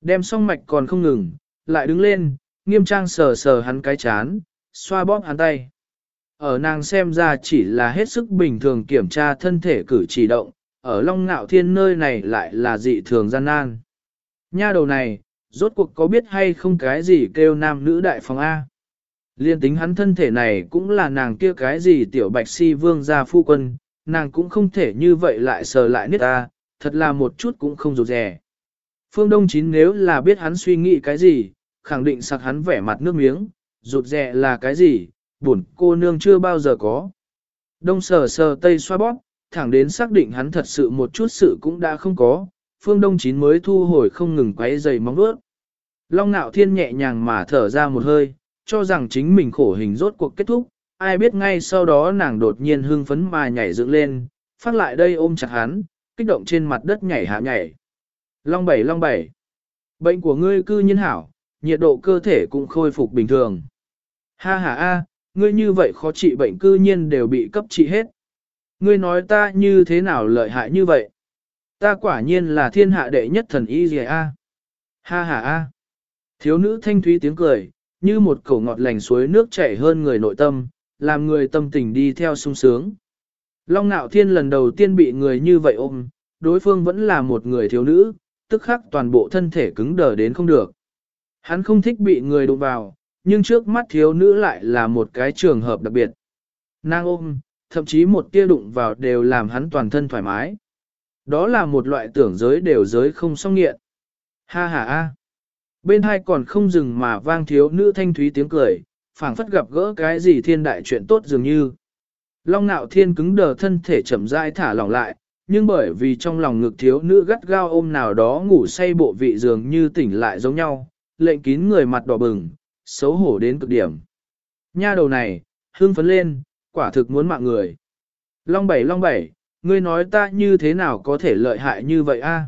Đem xong mạch còn không ngừng, lại đứng lên, nghiêm trang sờ sờ hắn cái chán, xoa bóp hắn tay. Ở nàng xem ra chỉ là hết sức bình thường kiểm tra thân thể cử chỉ động, ở Long Ngạo Thiên nơi này lại là dị thường gian nan. Nha đầu này, rốt cuộc có biết hay không cái gì kêu nam nữ đại phòng A. Liên tính hắn thân thể này cũng là nàng kia cái gì tiểu bạch si vương gia phu quân, nàng cũng không thể như vậy lại sờ lại nít ta, thật là một chút cũng không rụt rè. Phương Đông Chín nếu là biết hắn suy nghĩ cái gì, khẳng định sặc hắn vẻ mặt nước miếng, rụt rè là cái gì, buồn cô nương chưa bao giờ có. Đông sờ sờ tây xoa bóp, thẳng đến xác định hắn thật sự một chút sự cũng đã không có, phương đông chín mới thu hồi không ngừng quấy giày móng vuốt. Long nạo thiên nhẹ nhàng mà thở ra một hơi, cho rằng chính mình khổ hình rốt cuộc kết thúc, ai biết ngay sau đó nàng đột nhiên hưng phấn mà nhảy dựng lên, phát lại đây ôm chặt hắn, kích động trên mặt đất nhảy hạ nhảy. Long bảy long bảy, bệnh của ngươi cư nhiên hảo, nhiệt độ cơ thể cũng khôi phục bình thường. Ha ha a, ngươi như vậy khó trị bệnh cư nhiên đều bị cấp trị hết. Ngươi nói ta như thế nào lợi hại như vậy? Ta quả nhiên là thiên hạ đệ nhất thần y gì a. Ha ha a. Thiếu nữ thanh thúy tiếng cười, như một cổ ngọt lành suối nước chảy hơn người nội tâm, làm người tâm tình đi theo sung sướng. Long nạo thiên lần đầu tiên bị người như vậy ôm, đối phương vẫn là một người thiếu nữ, tức khắc toàn bộ thân thể cứng đờ đến không được. Hắn không thích bị người đụng vào, nhưng trước mắt thiếu nữ lại là một cái trường hợp đặc biệt. Nàng ôm, thậm chí một tia đụng vào đều làm hắn toàn thân thoải mái. Đó là một loại tưởng giới đều giới không song nghiện. Ha ha a. Bên hai còn không dừng mà vang thiếu nữ thanh thúy tiếng cười, phảng phất gặp gỡ cái gì thiên đại chuyện tốt dường như. Long nạo thiên cứng đờ thân thể chậm rãi thả lỏng lại, nhưng bởi vì trong lòng ngực thiếu nữ gắt gao ôm nào đó ngủ say bộ vị dường như tỉnh lại giống nhau, lệnh kín người mặt đỏ bừng, xấu hổ đến cực điểm. Nha đầu này, hương phấn lên, quả thực muốn mạng người. Long bảy long bảy, ngươi nói ta như thế nào có thể lợi hại như vậy a?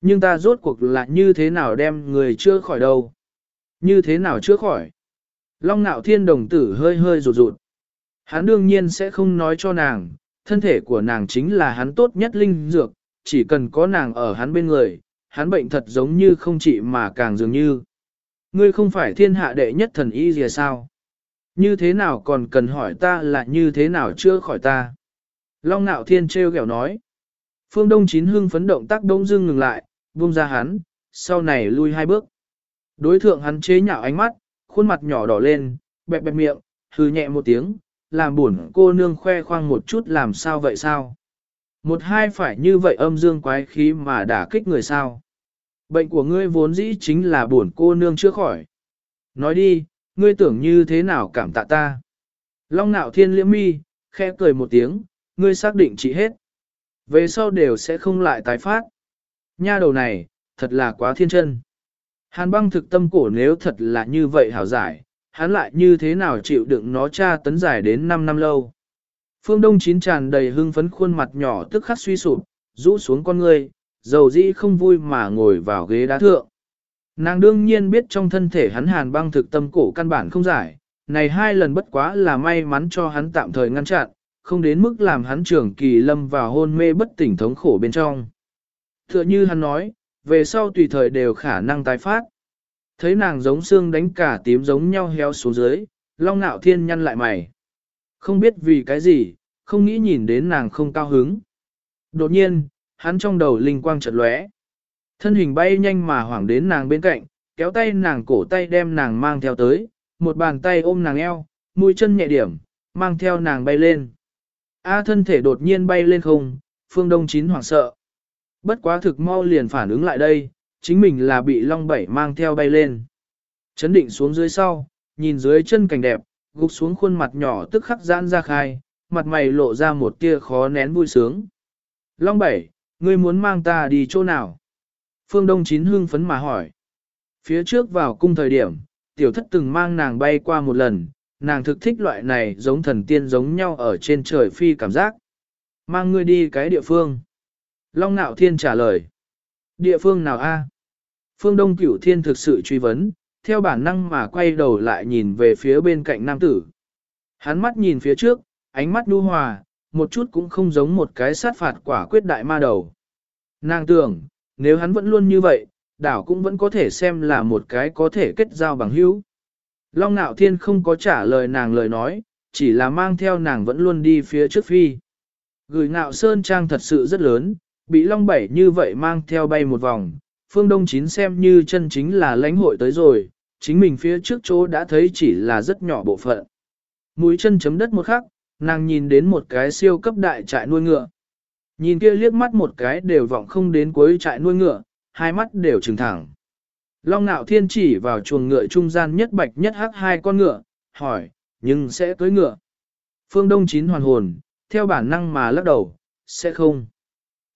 Nhưng ta rốt cuộc là như thế nào đem người chưa khỏi đâu? Như thế nào chưa khỏi? Long nạo thiên đồng tử hơi hơi rụt rụt. Hắn đương nhiên sẽ không nói cho nàng, thân thể của nàng chính là hắn tốt nhất linh dược, chỉ cần có nàng ở hắn bên người, hắn bệnh thật giống như không trị mà càng dường như. Ngươi không phải thiên hạ đệ nhất thần y gì sao? Như thế nào còn cần hỏi ta là như thế nào chưa khỏi ta? Long nạo thiên treo kẹo nói. Phương Đông Chín hưng phấn động tác đông dưng ngừng lại, buông ra hắn, sau này lui hai bước. Đối thượng hắn chế nhạo ánh mắt, khuôn mặt nhỏ đỏ lên, bẹp bẹp miệng, hừ nhẹ một tiếng, làm buồn cô nương khoe khoang một chút làm sao vậy sao? Một hai phải như vậy âm dương quái khí mà đả kích người sao? Bệnh của ngươi vốn dĩ chính là buồn cô nương chưa khỏi. Nói đi, ngươi tưởng như thế nào cảm tạ ta? Long nạo thiên liễm mi, khẽ cười một tiếng, ngươi xác định chỉ hết. Về sau đều sẽ không lại tái phát. Nha đầu này, thật là quá thiên chân. Hàn băng thực tâm cổ nếu thật là như vậy hảo giải, hắn lại như thế nào chịu đựng nó tra tấn giải đến 5 năm lâu. Phương Đông Chín tràn đầy hưng phấn khuôn mặt nhỏ tức khắc suy sụp, rũ xuống con người, dầu dĩ không vui mà ngồi vào ghế đá thượng. Nàng đương nhiên biết trong thân thể hắn hàn băng thực tâm cổ căn bản không giải, này hai lần bất quá là may mắn cho hắn tạm thời ngăn chặn, không đến mức làm hắn trưởng kỳ lâm vào hôn mê bất tỉnh thống khổ bên trong. Tựa như hắn nói, về sau tùy thời đều khả năng tái phát. Thấy nàng giống xương đánh cả tím giống nhau héo xuống dưới, long nạo thiên nhăn lại mày. Không biết vì cái gì, không nghĩ nhìn đến nàng không cao hứng. Đột nhiên, hắn trong đầu linh quang chợt lóe. Thân hình bay nhanh mà hoảng đến nàng bên cạnh, kéo tay nàng cổ tay đem nàng mang theo tới, một bàn tay ôm nàng eo, mũi chân nhẹ điểm, mang theo nàng bay lên. A thân thể đột nhiên bay lên không, phương đông chín hoảng sợ. Bất quá thực mau liền phản ứng lại đây, chính mình là bị long bảy mang theo bay lên. Chấn định xuống dưới sau, nhìn dưới chân cảnh đẹp, gục xuống khuôn mặt nhỏ tức khắc giãn ra khai, mặt mày lộ ra một tia khó nén vui sướng. Long bảy, ngươi muốn mang ta đi chỗ nào? Phương Đông Chín hưng phấn mà hỏi. Phía trước vào cung thời điểm, tiểu thất từng mang nàng bay qua một lần, nàng thực thích loại này giống thần tiên giống nhau ở trên trời phi cảm giác. Mang ngươi đi cái địa phương. Long Nạo Thiên trả lời. Địa phương nào a? Phương Đông Cửu Thiên thực sự truy vấn, theo bản năng mà quay đầu lại nhìn về phía bên cạnh nam tử. Hắn mắt nhìn phía trước, ánh mắt nhu hòa, một chút cũng không giống một cái sát phạt quả quyết đại ma đầu. Nàng tưởng, nếu hắn vẫn luôn như vậy, đảo cũng vẫn có thể xem là một cái có thể kết giao bằng hữu. Long Nạo Thiên không có trả lời nàng lời nói, chỉ là mang theo nàng vẫn luôn đi phía trước phi. Gửi ngạo sơn trang thật sự rất lớn, bị Long Bảy như vậy mang theo bay một vòng, phương đông chín xem như chân chính là lãnh hội tới rồi, chính mình phía trước chỗ đã thấy chỉ là rất nhỏ bộ phận. Mũi chân chấm đất một khắc, nàng nhìn đến một cái siêu cấp đại trại nuôi ngựa. Nhìn kia liếc mắt một cái đều vọng không đến cuối trại nuôi ngựa, hai mắt đều trừng thẳng. Long nạo thiên chỉ vào chuồng ngựa trung gian nhất bạch nhất hắc hai con ngựa, hỏi, nhưng sẽ cưới ngựa. Phương Đông chín hoàn hồn, theo bản năng mà lắc đầu, sẽ không.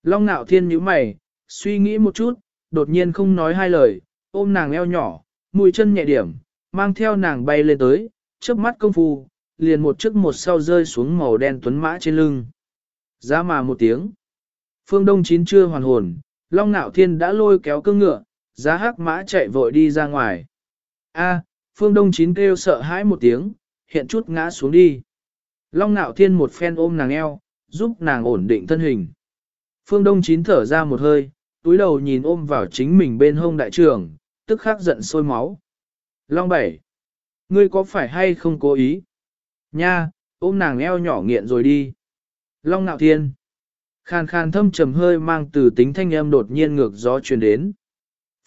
Long nạo thiên nhíu mày, suy nghĩ một chút, đột nhiên không nói hai lời, ôm nàng eo nhỏ, mũi chân nhẹ điểm, mang theo nàng bay lên tới, chớp mắt công phu, liền một trước một sau rơi xuống màu đen tuấn mã trên lưng. Giá mà một tiếng. Phương Đông Chín chưa hoàn hồn, Long Nạo Thiên đã lôi kéo cương ngựa, giá hắc mã chạy vội đi ra ngoài. A, Phương Đông Chín kêu sợ hãi một tiếng, hiện chút ngã xuống đi. Long Nạo Thiên một phen ôm nàng eo, giúp nàng ổn định thân hình. Phương Đông Chín thở ra một hơi, túi đầu nhìn ôm vào chính mình bên hông đại trưởng, tức khắc giận sôi máu. Long Bảy, ngươi có phải hay không cố ý? Nha, ôm nàng eo nhỏ nghiện rồi đi. Long Nạo Thiên. Khàn khàn thâm trầm hơi mang từ tính thanh âm đột nhiên ngược gió truyền đến.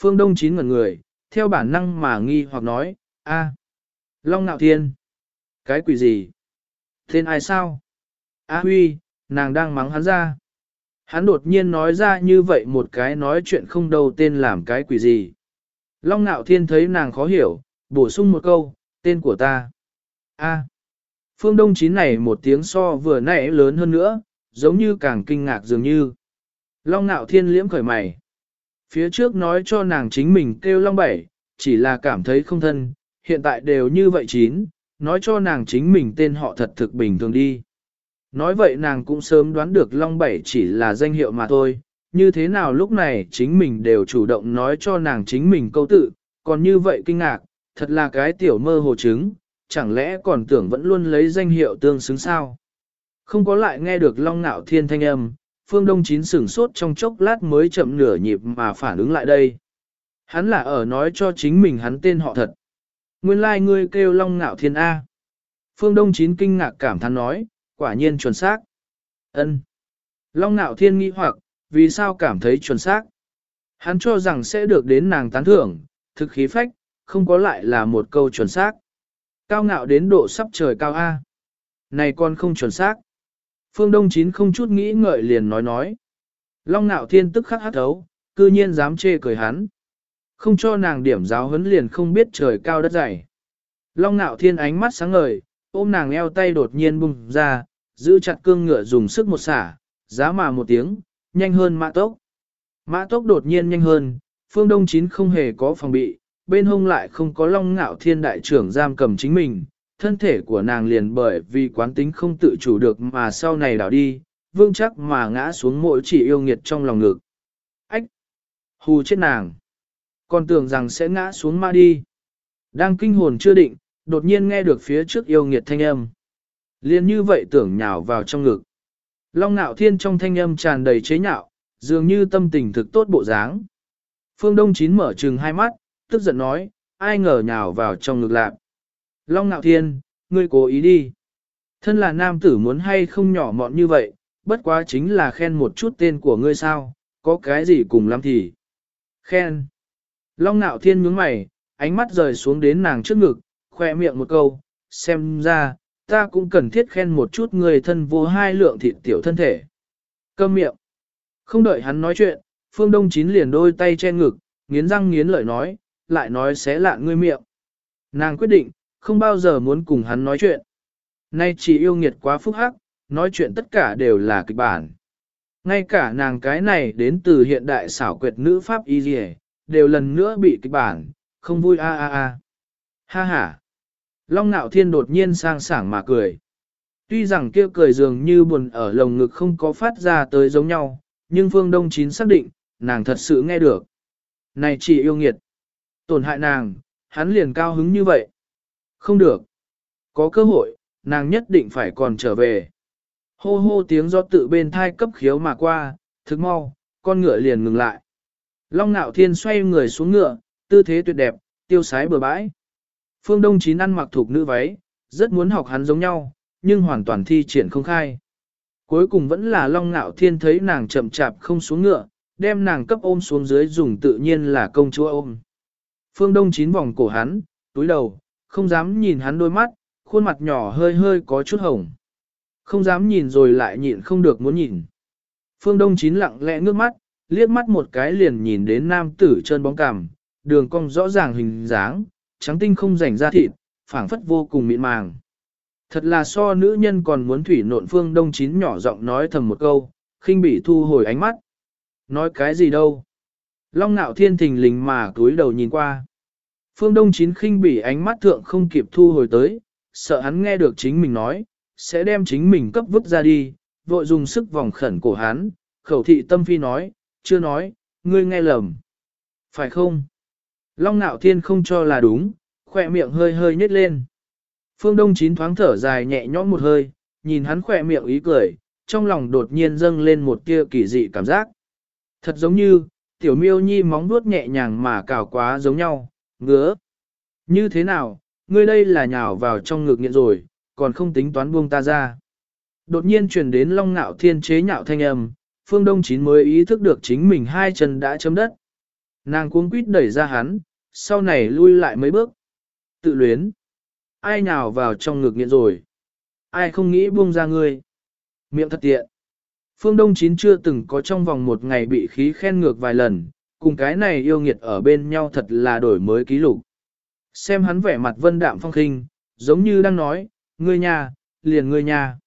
Phương Đông chín ngẩn người, theo bản năng mà nghi hoặc nói, a, Long Nạo Thiên. Cái quỷ gì? Tên ai sao? A Huy, nàng đang mắng hắn ra. Hắn đột nhiên nói ra như vậy một cái nói chuyện không đầu tên làm cái quỷ gì. Long Nạo Thiên thấy nàng khó hiểu, bổ sung một câu, tên của ta. A. Phương Đông Chín này một tiếng so vừa nãy lớn hơn nữa, giống như càng kinh ngạc dường như. Long Nạo Thiên liễm khởi mày. Phía trước nói cho nàng chính mình kêu Long Bảy, chỉ là cảm thấy không thân, hiện tại đều như vậy chín, nói cho nàng chính mình tên họ thật thực bình thường đi. Nói vậy nàng cũng sớm đoán được Long Bảy chỉ là danh hiệu mà thôi, như thế nào lúc này chính mình đều chủ động nói cho nàng chính mình câu tự, còn như vậy kinh ngạc, thật là cái tiểu mơ hồ chứng, chẳng lẽ còn tưởng vẫn luôn lấy danh hiệu tương xứng sao? Không có lại nghe được long nạo thiên thanh âm, phương đông chín sửng sốt trong chốc lát mới chậm nửa nhịp mà phản ứng lại đây. Hắn là ở nói cho chính mình hắn tên họ thật. Nguyên lai like ngươi kêu long nạo thiên A. Phương đông chín kinh ngạc cảm thán nói, quả nhiên chuẩn xác. ân Long nạo thiên nghi hoặc, vì sao cảm thấy chuẩn xác? Hắn cho rằng sẽ được đến nàng tán thưởng, thực khí phách, không có lại là một câu chuẩn xác. Cao ngạo đến độ sắp trời cao A. Này con không chuẩn xác. Phương Đông Chín không chút nghĩ ngợi liền nói nói. Long Nạo thiên tức khắc hát thấu, cư nhiên dám chê cười hắn. Không cho nàng điểm giáo huấn liền không biết trời cao đất dày. Long Nạo thiên ánh mắt sáng ngời, ôm nàng eo tay đột nhiên bung ra, giữ chặt cương ngựa dùng sức một xả, giá mà một tiếng, nhanh hơn mã tốc. Mã tốc đột nhiên nhanh hơn, phương đông chín không hề có phòng bị, bên hông lại không có long ngạo thiên đại trưởng giam cầm chính mình, thân thể của nàng liền bởi vì quán tính không tự chủ được mà sau này đảo đi, vương chắc mà ngã xuống mỗi chỉ yêu nghiệt trong lòng ngực. Ách! Hù chết nàng! Còn tưởng rằng sẽ ngã xuống ma đi. Đang kinh hồn chưa định, đột nhiên nghe được phía trước yêu nghiệt thanh âm. liền như vậy tưởng nhào vào trong ngực. Long nạo thiên trong thanh âm tràn đầy chế nhạo, dường như tâm tình thực tốt bộ dáng. Phương Đông Chín mở trừng hai mắt, tức giận nói, ai ngờ nhào vào trong ngực lạc. Long Nạo Thiên, ngươi cố ý đi. Thân là nam tử muốn hay không nhỏ mọn như vậy, bất quá chính là khen một chút tên của ngươi sao, có cái gì cùng lắm thì. Khen. Long Nạo Thiên nhướng mày, ánh mắt rời xuống đến nàng trước ngực, khoe miệng một câu, xem ra, ta cũng cần thiết khen một chút người thân vô hai lượng thịt tiểu thân thể. Câm miệng. Không đợi hắn nói chuyện, Phương Đông Chín liền đôi tay che ngực, nghiến răng nghiến lợi nói, lại nói xé lạn ngươi miệng. Nàng quyết định, không bao giờ muốn cùng hắn nói chuyện. Nay chỉ yêu nghiệt quá phúc hắc, nói chuyện tất cả đều là kịch bản. Ngay cả nàng cái này đến từ hiện đại xảo quyệt nữ pháp y dì đều lần nữa bị kịch bản, không vui a a a. Ha ha. Long nạo thiên đột nhiên sang sảng mà cười. Tuy rằng kia cười dường như buồn ở lồng ngực không có phát ra tới giống nhau, nhưng Phương Đông Chín xác định, nàng thật sự nghe được. Này chỉ yêu nghiệt. Tổn hại nàng, hắn liền cao hứng như vậy. Không được. Có cơ hội, nàng nhất định phải còn trở về. Hô hô tiếng do tự bên thai cấp khiếu mà qua, thức mau, con ngựa liền ngừng lại. Long nạo thiên xoay người xuống ngựa, tư thế tuyệt đẹp, tiêu sái bừa bãi. Phương Đông Chín ăn mặc thuộc nữ váy, rất muốn học hắn giống nhau, nhưng hoàn toàn thi triển không khai. Cuối cùng vẫn là Long Nạo Thiên thấy nàng chậm chạp không xuống ngựa, đem nàng cấp ôm xuống dưới dùng tự nhiên là công chúa ôm. Phương Đông chín vòng cổ hắn, túi đầu, không dám nhìn hắn đôi mắt, khuôn mặt nhỏ hơi hơi có chút hồng. Không dám nhìn rồi lại nhịn không được muốn nhìn. Phương Đông chín lặng lẽ ngước mắt, liếc mắt một cái liền nhìn đến nam tử chân bóng cằm, đường cong rõ ràng hình dáng, trắng tinh không rảnh ra thịt, phảng phất vô cùng mịn màng. Thật là so nữ nhân còn muốn thủy nộn Phương Đông chín nhỏ giọng nói thầm một câu, khinh bị thu hồi ánh mắt. Nói cái gì đâu? Long nạo thiên thình lình mà túi đầu nhìn qua. Phương Đông Chín khinh bỉ ánh mắt thượng không kịp thu hồi tới, sợ hắn nghe được chính mình nói, sẽ đem chính mình cấp vứt ra đi, vội dùng sức vòng khẩn cổ hắn, khẩu thị tâm phi nói, chưa nói, ngươi nghe lầm. Phải không? Long nạo thiên không cho là đúng, khỏe miệng hơi hơi nhếch lên. Phương Đông Chín thoáng thở dài nhẹ nhõm một hơi, nhìn hắn khỏe miệng ý cười, trong lòng đột nhiên dâng lên một tia kỳ dị cảm giác. Thật giống như, tiểu miêu nhi móng vuốt nhẹ nhàng mà cào quá giống nhau, ngứa. Như thế nào, ngươi đây là nhào vào trong ngực nghiện rồi, còn không tính toán buông ta ra. Đột nhiên truyền đến long ngạo thiên chế nhạo thanh âm, phương đông chín mới ý thức được chính mình hai chân đã chấm đất. Nàng cuống quýt đẩy ra hắn, sau này lui lại mấy bước. Tự luyến. Ai nhào vào trong ngực nghiện rồi. Ai không nghĩ buông ra ngươi. Miệng thật tiện. Phương Đông Chín chưa từng có trong vòng một ngày bị khí khen ngược vài lần, cùng cái này yêu nghiệt ở bên nhau thật là đổi mới ký lục. Xem hắn vẻ mặt vân đạm phong khinh, giống như đang nói, ngươi nhà, liền ngươi nhà.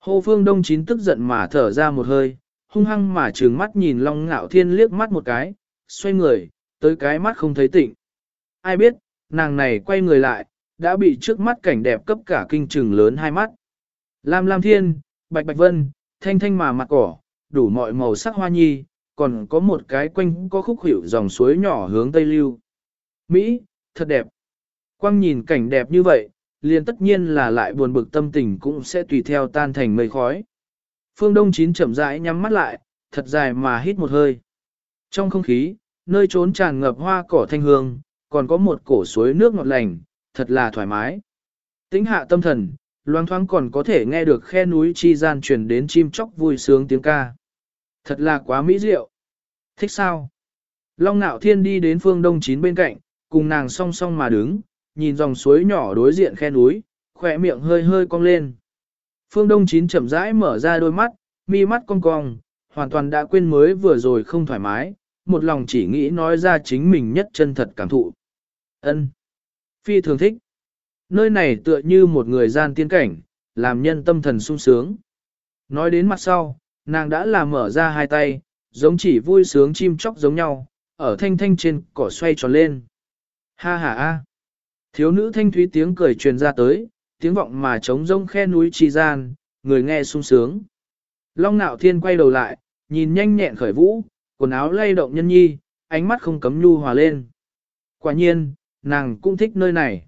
Hồ Phương Đông Chín tức giận mà thở ra một hơi, hung hăng mà trừng mắt nhìn Long Ngạo Thiên liếc mắt một cái, xoay người, tới cái mắt không thấy tịnh. Ai biết, nàng này quay người lại, đã bị trước mắt cảnh đẹp cấp cả kinh trừng lớn hai mắt. Lam Lam Thiên, Bạch Bạch Vân, thanh thanh mà mặt cỏ, đủ mọi màu sắc hoa nhi, còn có một cái quanh có khúc hiệu dòng suối nhỏ hướng tây lưu. Mỹ, thật đẹp. Quang nhìn cảnh đẹp như vậy, liền tất nhiên là lại buồn bực tâm tình cũng sẽ tùy theo tan thành mây khói. Phương Đông Chín chậm rãi nhắm mắt lại, thật dài mà hít một hơi. Trong không khí, nơi trốn tràn ngập hoa cỏ thanh hương, còn có một cổ suối nước ngọt lành, thật là thoải mái. Tĩnh hạ tâm thần, loang thoáng còn có thể nghe được khe núi chi gian truyền đến chim chóc vui sướng tiếng ca. Thật là quá mỹ diệu. Thích sao? Long Nạo Thiên đi đến phương đông chín bên cạnh, cùng nàng song song mà đứng, nhìn dòng suối nhỏ đối diện khe núi, khỏe miệng hơi hơi cong lên. Phương Đông Chín chậm rãi mở ra đôi mắt, mi mắt cong cong, hoàn toàn đã quên mới vừa rồi không thoải mái, một lòng chỉ nghĩ nói ra chính mình nhất chân thật cảm thụ. Ân, Phi thường thích. Nơi này tựa như một người gian tiên cảnh, làm nhân tâm thần sung sướng. Nói đến mặt sau, nàng đã làm mở ra hai tay, giống chỉ vui sướng chim chóc giống nhau, ở thanh thanh trên cỏ xoay tròn lên. Ha ha ha. Thiếu nữ thanh thúy tiếng cười truyền ra tới, tiếng vọng mà trống rông khe núi trì gian, người nghe sung sướng. Long nạo thiên quay đầu lại, nhìn nhanh nhẹn khởi vũ, quần áo lay động nhân nhi, ánh mắt không cấm nhu hòa lên. Quả nhiên, nàng cũng thích nơi này.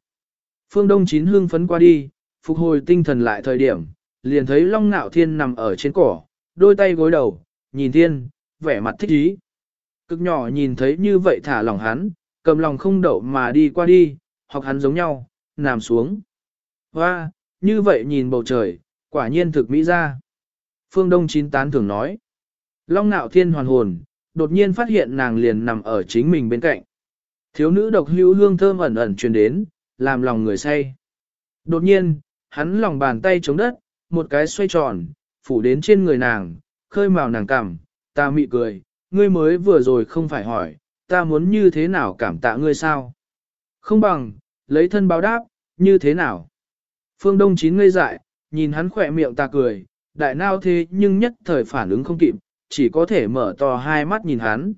Phương Đông Chín hương phấn qua đi, phục hồi tinh thần lại thời điểm, liền thấy Long Nạo Thiên nằm ở trên cỏ, đôi tay gối đầu, nhìn thiên, vẻ mặt thích ý. Cực nhỏ nhìn thấy như vậy thả lòng hắn, cầm lòng không đậu mà đi qua đi, hoặc hắn giống nhau, nằm xuống. Hoa, như vậy nhìn bầu trời, quả nhiên thực mỹ ra. Phương Đông Chín tán thường nói. Long Nạo Thiên hoàn hồn, đột nhiên phát hiện nàng liền nằm ở chính mình bên cạnh. Thiếu nữ độc hữu hương thơm ẩn ẩn truyền đến, làm lòng người say. Đột nhiên, hắn lòng bàn tay chống đất, một cái xoay tròn, phủ đến trên người nàng, khơi màu nàng cảm, ta mị cười, ngươi mới vừa rồi không phải hỏi, ta muốn như thế nào cảm tạ ngươi sao? Không bằng, lấy thân báo đáp, như thế nào? Phương Đông Chín ngây dại, nhìn hắn khỏe miệng ta cười, đại nao thế nhưng nhất thời phản ứng không kịp, chỉ có thể mở to hai mắt nhìn hắn.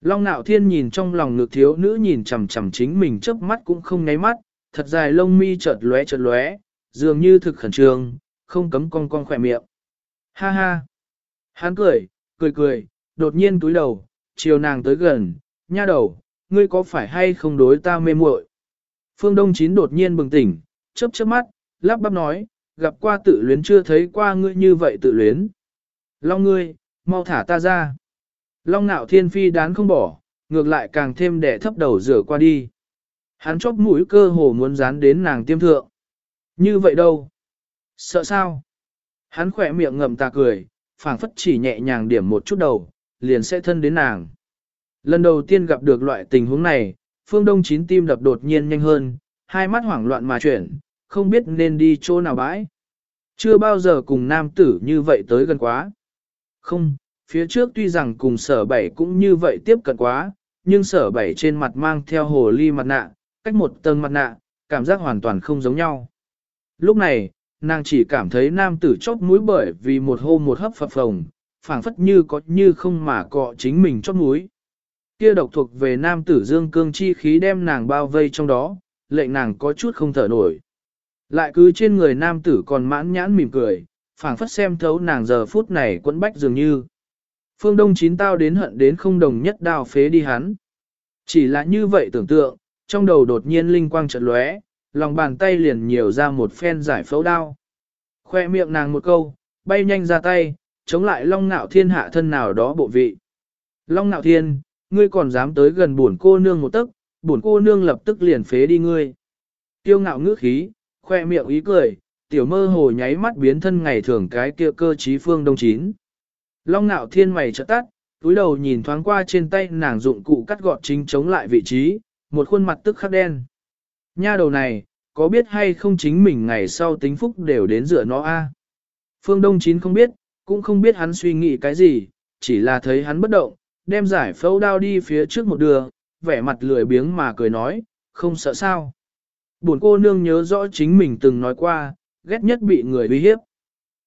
Long nạo thiên nhìn trong lòng ngực thiếu nữ nhìn chằm chằm chính mình chớp mắt cũng không nháy mắt, thật dài lông mi chợt lóe chợt lóe, dường như thực khẩn trương, không cấm cong cong khỏe miệng. Ha ha! Hắn cười, cười cười, đột nhiên túi đầu, chiều nàng tới gần, nha đầu, ngươi có phải hay không đối ta mê muội? Phương Đông Chín đột nhiên bừng tỉnh, chớp chớp mắt, lắp bắp nói, gặp qua tự luyến chưa thấy qua ngươi như vậy tự luyến. Long ngươi, mau thả ta ra. Long nạo thiên phi đán không bỏ, ngược lại càng thêm đẻ thấp đầu rửa qua đi. Hắn chóp mũi cơ hồ muốn dán đến nàng tiêm thượng. Như vậy đâu? Sợ sao? Hắn khỏe miệng ngậm ta cười, phảng phất chỉ nhẹ nhàng điểm một chút đầu, liền sẽ thân đến nàng. Lần đầu tiên gặp được loại tình huống này, phương đông chín tim đập đột nhiên nhanh hơn, hai mắt hoảng loạn mà chuyển, không biết nên đi chỗ nào bãi. Chưa bao giờ cùng nam tử như vậy tới gần quá. Không, phía trước tuy rằng cùng sở bảy cũng như vậy tiếp cận quá, nhưng sở bảy trên mặt mang theo hồ ly mặt nạ, cách một tầng mặt nạ, cảm giác hoàn toàn không giống nhau. Lúc này, nàng chỉ cảm thấy nam tử chóp mũi bởi vì một hô một hấp phập phồng, phảng phất như có như không mà cọ chính mình chót mũi. Kia độc thuộc về nam tử dương cương chi khí đem nàng bao vây trong đó, lệnh nàng có chút không thở nổi. Lại cứ trên người nam tử còn mãn nhãn mỉm cười, phảng phất xem thấu nàng giờ phút này quẫn bách dường như. Phương Đông chín tao đến hận đến không đồng nhất đao phế đi hắn. Chỉ là như vậy tưởng tượng, trong đầu đột nhiên linh quang chợt lóe, lòng bàn tay liền nhiều ra một phen giải phẫu đao. Khoe miệng nàng một câu, bay nhanh ra tay, chống lại long nạo thiên hạ thân nào đó bộ vị. Long nạo thiên, ngươi còn dám tới gần buồn cô nương một tấc, buồn cô nương lập tức liền phế đi ngươi. Tiêu ngạo ngữ khí, khoe miệng ý cười, tiểu mơ hồ nháy mắt biến thân ngày thường cái kia cơ trí phương đông chín. Long nạo thiên mày trợ tắt, túi đầu nhìn thoáng qua trên tay nàng dụng cụ cắt gọt chính chống lại vị trí, một khuôn mặt tức khắc đen. Nha đầu này, có biết hay không chính mình ngày sau tính phúc đều đến dựa nó a. Phương Đông Chín không biết, cũng không biết hắn suy nghĩ cái gì, chỉ là thấy hắn bất động, đem giải phẫu đao đi phía trước một đường, vẻ mặt lười biếng mà cười nói, không sợ sao. Buồn cô nương nhớ rõ chính mình từng nói qua, ghét nhất bị người uy hiếp.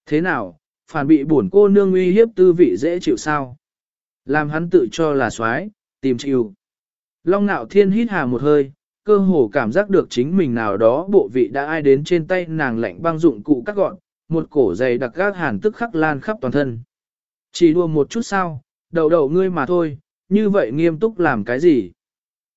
Thế nào, phản bị buồn cô nương uy hiếp tư vị dễ chịu sao? Làm hắn tự cho là xoái, tìm chịu. Long nạo thiên hít hà một hơi, cơ hồ cảm giác được chính mình nào đó bộ vị đã ai đến trên tay nàng lạnh băng dụng cụ cắt gọn, một cổ dày đặc gác hàn tức khắc lan khắp toàn thân. Chỉ đùa một chút sao, đầu đầu ngươi mà thôi, như vậy nghiêm túc làm cái gì?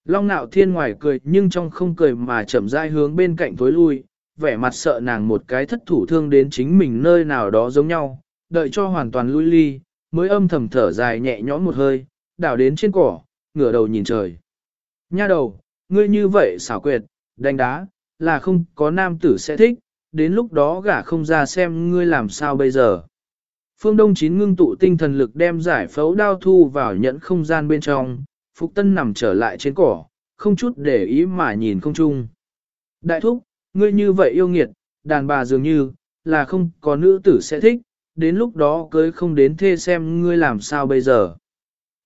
Long nạo thiên ngoài cười nhưng trong không cười mà chậm rãi hướng bên cạnh tối lui, vẻ mặt sợ nàng một cái thất thủ thương đến chính mình nơi nào đó giống nhau, đợi cho hoàn toàn lui ly, mới âm thầm thở dài nhẹ nhõm một hơi, đảo đến trên cỏ, ngửa đầu nhìn trời. Nha đầu, ngươi như vậy xảo quyệt, đánh đá, là không có nam tử sẽ thích, đến lúc đó gả không ra xem ngươi làm sao bây giờ. Phương Đông Chín ngưng tụ tinh thần lực đem giải phẫu đao thu vào nhẫn không gian bên trong, Phục Tân nằm trở lại trên cỏ, không chút để ý mà nhìn không chung. Đại thúc, ngươi như vậy yêu nghiệt, đàn bà dường như, là không có nữ tử sẽ thích, đến lúc đó cưới không đến thê xem ngươi làm sao bây giờ.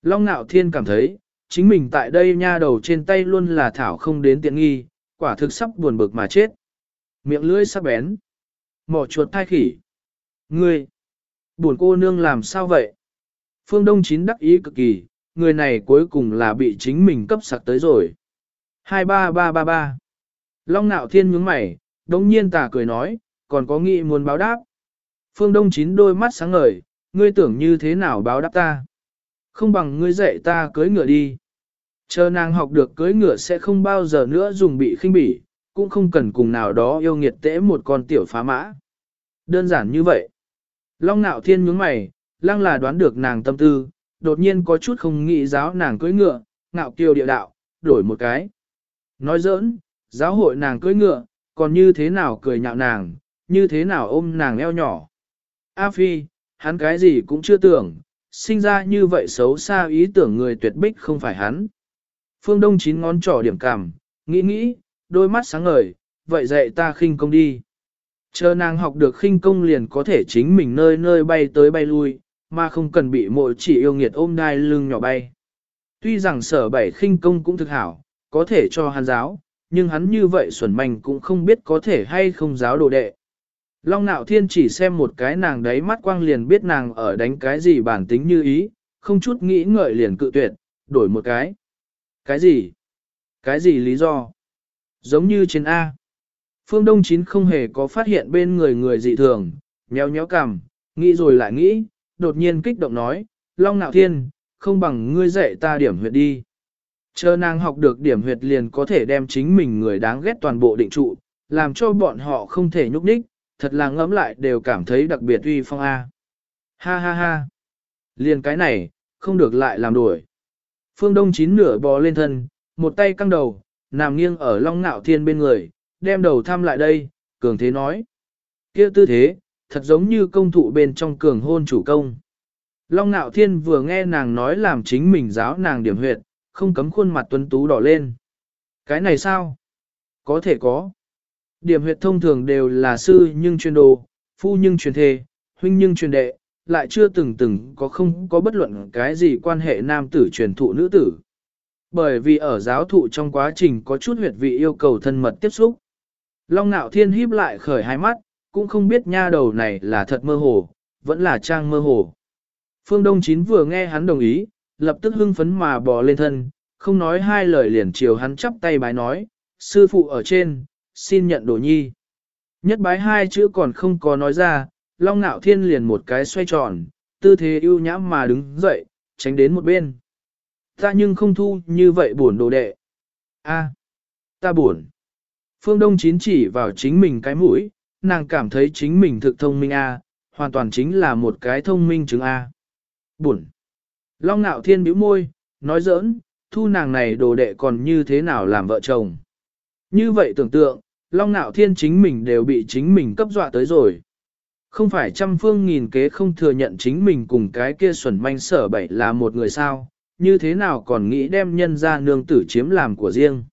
Long Nạo Thiên cảm thấy, chính mình tại đây nha đầu trên tay luôn là thảo không đến tiện nghi, quả thực sắp buồn bực mà chết. Miệng lưỡi sắc bén. Mỏ chuột thai khỉ. Ngươi! Buồn cô nương làm sao vậy? Phương Đông Chín đắc ý cực kỳ, người này cuối cùng là bị chính mình cấp sặc tới rồi. 23333 Long nạo thiên nhướng mày, đống nhiên tà cười nói, còn có nghị muốn báo đáp. Phương Đông Chín đôi mắt sáng ngời, ngươi tưởng như thế nào báo đáp ta? Không bằng ngươi dạy ta cưới ngựa đi. Chờ nàng học được cưới ngựa sẽ không bao giờ nữa dùng bị khinh bỉ, cũng không cần cùng nào đó yêu nghiệt tễ một con tiểu phá mã. Đơn giản như vậy. Long nạo thiên nhướng mày, lăng là đoán được nàng tâm tư, đột nhiên có chút không nghĩ giáo nàng cưới ngựa, ngạo kiều địa đạo, đổi một cái. Nói giỡn, giáo hội nàng cưới ngựa, còn như thế nào cười nhạo nàng, như thế nào ôm nàng eo nhỏ. A Phi, hắn cái gì cũng chưa tưởng, sinh ra như vậy xấu xa ý tưởng người tuyệt bích không phải hắn. Phương Đông chín ngón trỏ điểm cảm, nghĩ nghĩ, đôi mắt sáng ngời, vậy dạy ta khinh công đi. Chờ nàng học được khinh công liền có thể chính mình nơi nơi bay tới bay lui, mà không cần bị mỗi chỉ yêu nghiệt ôm đai lưng nhỏ bay. Tuy rằng sở bảy khinh công cũng thực hảo, có thể cho hắn giáo, nhưng hắn như vậy xuẩn manh cũng không biết có thể hay không giáo đồ đệ. Long nạo thiên chỉ xem một cái nàng đấy mắt quang liền biết nàng ở đánh cái gì bản tính như ý, không chút nghĩ ngợi liền cự tuyệt, đổi một cái. Cái gì? Cái gì lý do? Giống như trên A. Phương Đông Chín không hề có phát hiện bên người người dị thường, nhéo nhéo cằm, nghĩ rồi lại nghĩ, đột nhiên kích động nói, Long Nạo Thiên, không bằng ngươi dạy ta điểm huyệt đi. Chờ nàng học được điểm huyệt liền có thể đem chính mình người đáng ghét toàn bộ định trụ, làm cho bọn họ không thể nhúc nhích, thật là ngẫm lại đều cảm thấy đặc biệt uy phong A. Ha ha ha. Liền cái này, không được lại làm đuổi. Phương Đông chín nửa bò lên thân, một tay căng đầu, nằm nghiêng ở Long ngạo Thiên bên người, đem đầu thăm lại đây, cường thế nói. kia tư thế, thật giống như công thụ bên trong cường hôn chủ công. Long ngạo Thiên vừa nghe nàng nói làm chính mình giáo nàng điểm huyệt, không cấm khuôn mặt tuấn tú đỏ lên. Cái này sao? Có thể có. Điểm huyệt thông thường đều là sư nhưng truyền đồ, phu nhưng truyền thề, huynh nhưng truyền đệ, lại chưa từng từng có không có bất luận cái gì quan hệ nam tử truyền thụ nữ tử. Bởi vì ở giáo thụ trong quá trình có chút huyệt vị yêu cầu thân mật tiếp xúc. Long nạo thiên híp lại khởi hai mắt, cũng không biết nha đầu này là thật mơ hồ, vẫn là trang mơ hồ. Phương Đông Chín vừa nghe hắn đồng ý, lập tức hưng phấn mà bò lên thân, không nói hai lời liền chiều hắn chắp tay bái nói, sư phụ ở trên, xin nhận đồ nhi. Nhất bái hai chữ còn không có nói ra, Long Nạo Thiên liền một cái xoay tròn, tư thế ưu nhãm mà đứng dậy, tránh đến một bên. Ta nhưng không thu như vậy buồn đồ đệ. A, à, ta buồn. Phương Đông Chín chỉ vào chính mình cái mũi, nàng cảm thấy chính mình thực thông minh A, hoàn toàn chính là một cái thông minh chứng A. Buồn. Long Nạo Thiên bĩu môi, nói giỡn, thu nàng này đồ đệ còn như thế nào làm vợ chồng. Như vậy tưởng tượng, Long Nạo Thiên chính mình đều bị chính mình cấp dọa tới rồi. Không phải trăm phương nghìn kế không thừa nhận chính mình cùng cái kia xuẩn manh sở bảy là một người sao, như thế nào còn nghĩ đem nhân ra nương tử chiếm làm của riêng.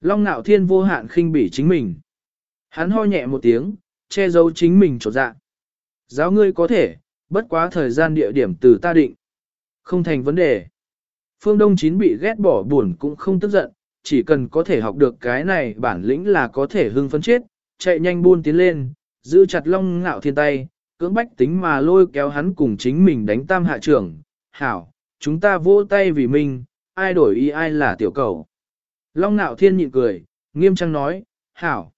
Long Nạo Thiên vô hạn khinh bỉ chính mình. Hắn ho nhẹ một tiếng, che giấu chính mình trột dạ. Giáo ngươi có thể, bất quá thời gian địa điểm từ ta định. Không thành vấn đề. Phương Đông Chín bị ghét bỏ buồn cũng không tức giận, chỉ cần có thể học được cái này bản lĩnh là có thể hưng phấn chết, chạy nhanh buôn tiến lên, giữ chặt long ngạo thiên tay, cưỡng bách tính mà lôi kéo hắn cùng chính mình đánh tam hạ trưởng. Hảo, chúng ta vỗ tay vì mình, ai đổi ý ai là tiểu cầu. Long ngạo thiên nhịn cười, nghiêm trang nói, Hảo.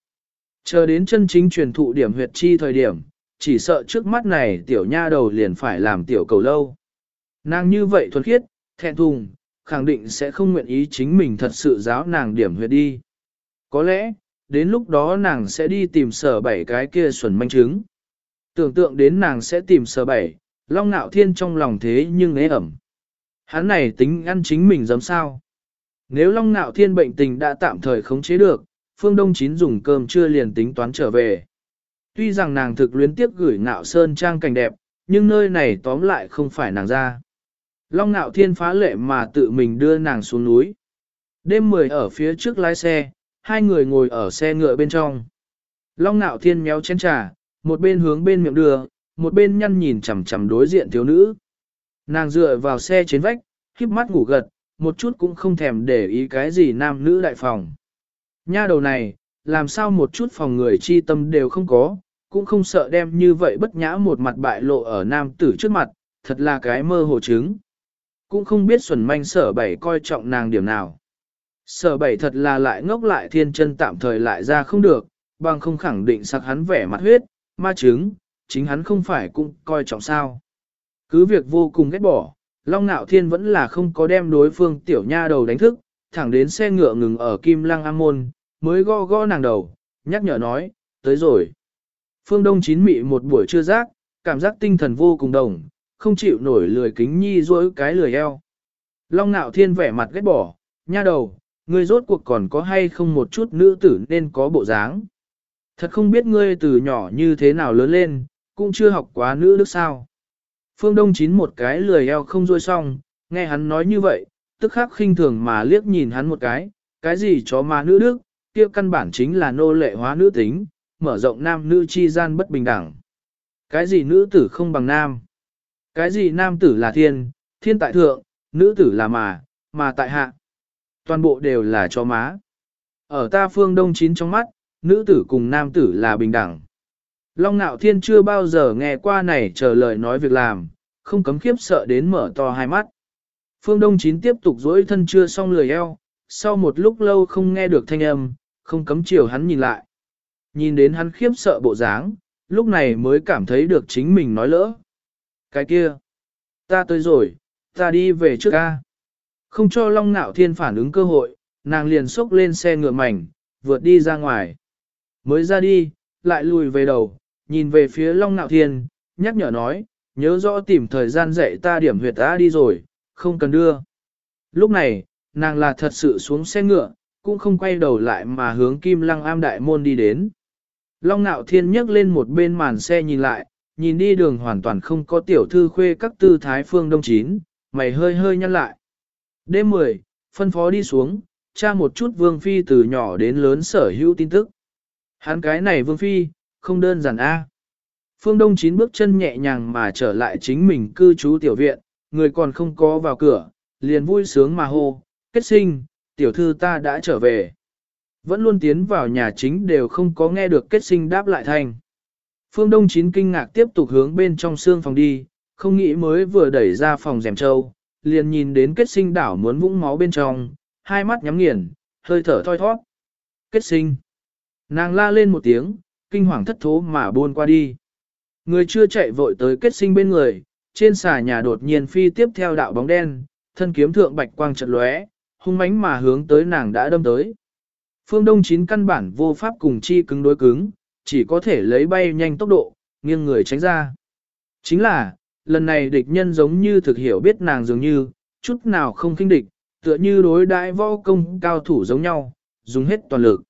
Chờ đến chân chính truyền thụ điểm huyệt chi thời điểm, chỉ sợ trước mắt này tiểu nha đầu liền phải làm tiểu cầu lâu. Nàng như vậy thuần khiết, thẹn thùng, khẳng định sẽ không nguyện ý chính mình thật sự giáo nàng điểm huyệt đi. Có lẽ, đến lúc đó nàng sẽ đi tìm sở bảy cái kia xuẩn manh chứng. Tưởng tượng đến nàng sẽ tìm sở bảy, long ngạo thiên trong lòng thế nhưng ế ẩm. Hắn này tính ăn chính mình dám sao. Nếu long ngạo thiên bệnh tình đã tạm thời khống chế được, phương đông chín dùng cơm chưa liền tính toán trở về. Tuy rằng nàng thực luyến tiếp gửi ngạo sơn trang cảnh đẹp, nhưng nơi này tóm lại không phải nàng ra. Long Nạo Thiên phá lệ mà tự mình đưa nàng xuống núi. Đêm 10 ở phía trước lái xe, hai người ngồi ở xe ngựa bên trong. Long Nạo Thiên méo chén trà, một bên hướng bên miệng đưa, một bên nhăn nhìn chằm chằm đối diện thiếu nữ. Nàng dựa vào xe trên vách, híp mắt ngủ gật, một chút cũng không thèm để ý cái gì nam nữ đại phòng. Nha đầu này, làm sao một chút phòng người chi tâm đều không có, cũng không sợ đem như vậy bất nhã một mặt bại lộ ở nam tử trước mặt, thật là cái mơ hồ trứng cũng không biết xuẩn manh sở bảy coi trọng nàng điểm nào. Sở bảy thật là lại ngốc lại thiên chân tạm thời lại ra không được, bằng không khẳng định sặc hắn vẻ mặt huyết, ma chứng, chính hắn không phải cũng coi trọng sao. Cứ việc vô cùng ghét bỏ, Long Nạo Thiên vẫn là không có đem đối phương tiểu nha đầu đánh thức, thẳng đến xe ngựa ngừng ở Kim Lăng Am Môn, mới go go nàng đầu, nhắc nhở nói, tới rồi. Phương Đông chín mị một buổi trưa giác, cảm giác tinh thần vô cùng đồng, không chịu nổi lười kính nhi dối cái lười eo. Long nạo thiên vẻ mặt ghét bỏ, nha đầu, ngươi rốt cuộc còn có hay không một chút nữ tử nên có bộ dáng. Thật không biết ngươi từ nhỏ như thế nào lớn lên, cũng chưa học quá nữ đức sao. Phương Đông chín một cái lười eo không rôi xong, nghe hắn nói như vậy, tức khắc khinh thường mà liếc nhìn hắn một cái, cái gì chó mà nữ đức, kia căn bản chính là nô lệ hóa nữ tính, mở rộng nam nữ chi gian bất bình đẳng. Cái gì nữ tử không bằng nam? Cái gì nam tử là thiên, thiên tại thượng, nữ tử là mà, mà tại hạ. Toàn bộ đều là cho má. Ở ta phương đông chín trong mắt, nữ tử cùng nam tử là bình đẳng. Long nạo thiên chưa bao giờ nghe qua này chờ lời nói việc làm, không cấm khiếp sợ đến mở to hai mắt. Phương Đông Chín tiếp tục dỗi thân chưa xong lười eo, sau một lúc lâu không nghe được thanh âm, không cấm chiều hắn nhìn lại. Nhìn đến hắn khiếp sợ bộ dáng, lúc này mới cảm thấy được chính mình nói lỡ. Cái kia, ta tới rồi, ta đi về trước ca. Không cho Long Nạo Thiên phản ứng cơ hội, nàng liền xốc lên xe ngựa mảnh, vượt đi ra ngoài. Mới ra đi, lại lùi về đầu, nhìn về phía Long Nạo Thiên, nhắc nhở nói, nhớ rõ tìm thời gian dạy ta điểm huyệt ta đi rồi, không cần đưa. Lúc này, nàng là thật sự xuống xe ngựa, cũng không quay đầu lại mà hướng Kim Lăng Am Đại Môn đi đến. Long Nạo Thiên nhấc lên một bên màn xe nhìn lại, nhìn đi đường hoàn toàn không có tiểu thư khuê các tư thái phương đông chín, mày hơi hơi nhăn lại. Đêm 10, phân phó đi xuống, tra một chút vương phi từ nhỏ đến lớn sở hữu tin tức. Hắn cái này vương phi, không đơn giản a. Phương Đông chín bước chân nhẹ nhàng mà trở lại chính mình cư trú tiểu viện, người còn không có vào cửa, liền vui sướng mà hô, kết sinh, tiểu thư ta đã trở về. Vẫn luôn tiến vào nhà chính đều không có nghe được kết sinh đáp lại thành. Phương Đông Chín kinh ngạc tiếp tục hướng bên trong xương phòng đi, Không nghĩ mới vừa đẩy ra phòng rèm trâu, liền nhìn đến kết sinh đảo muốn vũng máu bên trong, hai mắt nhắm nghiền, hơi thở thoi thoát. Kết sinh. Nàng la lên một tiếng, kinh hoàng thất thố mà buôn qua đi. Người chưa chạy vội tới kết sinh bên người, trên xà nhà đột nhiên phi tiếp theo đạo bóng đen, thân kiếm thượng bạch quang chợt lóe, hung mãnh mà hướng tới nàng đã đâm tới. Phương Đông chín căn bản vô pháp cùng chi cứng đối cứng, chỉ có thể lấy bay nhanh tốc độ, nghiêng người tránh ra. Chính là, lần này địch nhân giống như thực hiểu biết nàng dường như, chút nào không kinh địch, tựa như đối đại võ công cao thủ giống nhau, dùng hết toàn lực.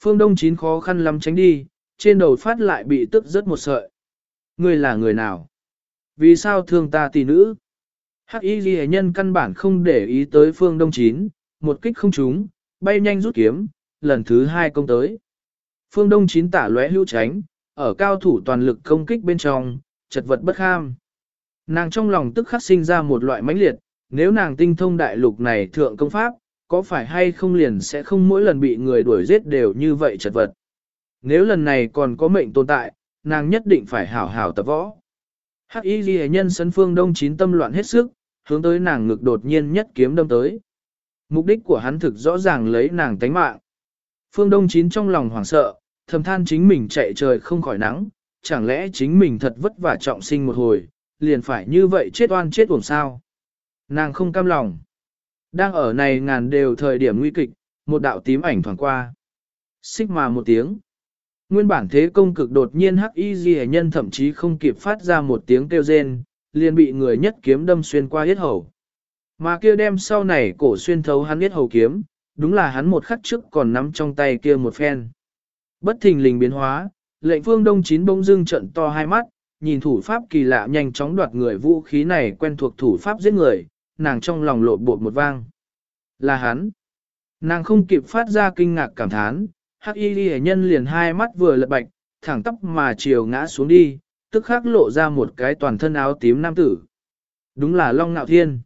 Phương Đông chín khó khăn lắm tránh đi, trên đầu phát lại bị tức rất một sợi. Ngươi là người nào? Vì sao thương ta tỷ nữ? Hắc y ghi nhân căn bản không để ý tới phương đông chín, một kích không trúng, bay nhanh rút kiếm, lần thứ hai công tới. Phương đông chín tả lóe hữu tránh, ở cao thủ toàn lực công kích bên trong, chật vật bất kham. Nàng trong lòng tức khắc sinh ra một loại mãnh liệt, nếu nàng tinh thông đại lục này thượng công pháp, có phải hay không liền sẽ không mỗi lần bị người đuổi giết đều như vậy chật vật. Nếu lần này còn có mệnh tồn tại, nàng nhất định phải hảo hảo tập võ. Hắc y ghi nhân sân phương đông chín tâm loạn hết sức, hướng tới nàng ngực đột nhiên nhất kiếm đâm tới. Mục đích của hắn thực rõ ràng lấy nàng tánh mạng. Phương đông chín trong lòng hoảng sợ, thầm than chính mình chạy trời không khỏi nắng, chẳng lẽ chính mình thật vất vả trọng sinh một hồi, liền phải như vậy chết oan chết uổng sao. Nàng không cam lòng. Đang ở này ngàn đều thời điểm nguy kịch, một đạo tím ảnh thoảng qua. Xích mà một tiếng. Nguyên bản thế công cực đột nhiên hắc y ghi nhân thậm chí không kịp phát ra một tiếng kêu rên, liền bị người nhất kiếm đâm xuyên qua hết hầu. Mà kia đem sau này cổ xuyên thấu hắn hết hầu kiếm, đúng là hắn một khắc trước còn nắm trong tay kia một phen. Bất thình lình biến hóa, lệnh phương đông chín bông dưng trận to hai mắt, nhìn thủ pháp kỳ lạ nhanh chóng đoạt người vũ khí này quen thuộc thủ pháp giết người, nàng trong lòng lộn bột một vang. Là hắn. Nàng không kịp phát ra kinh ngạc cảm thán, hắc y ghi nhân liền hai mắt vừa lật bạch, thẳng tóc mà chiều ngã xuống đi, tức khắc lộ ra một cái toàn thân áo tím nam tử. Đúng là Long Nạo Thiên.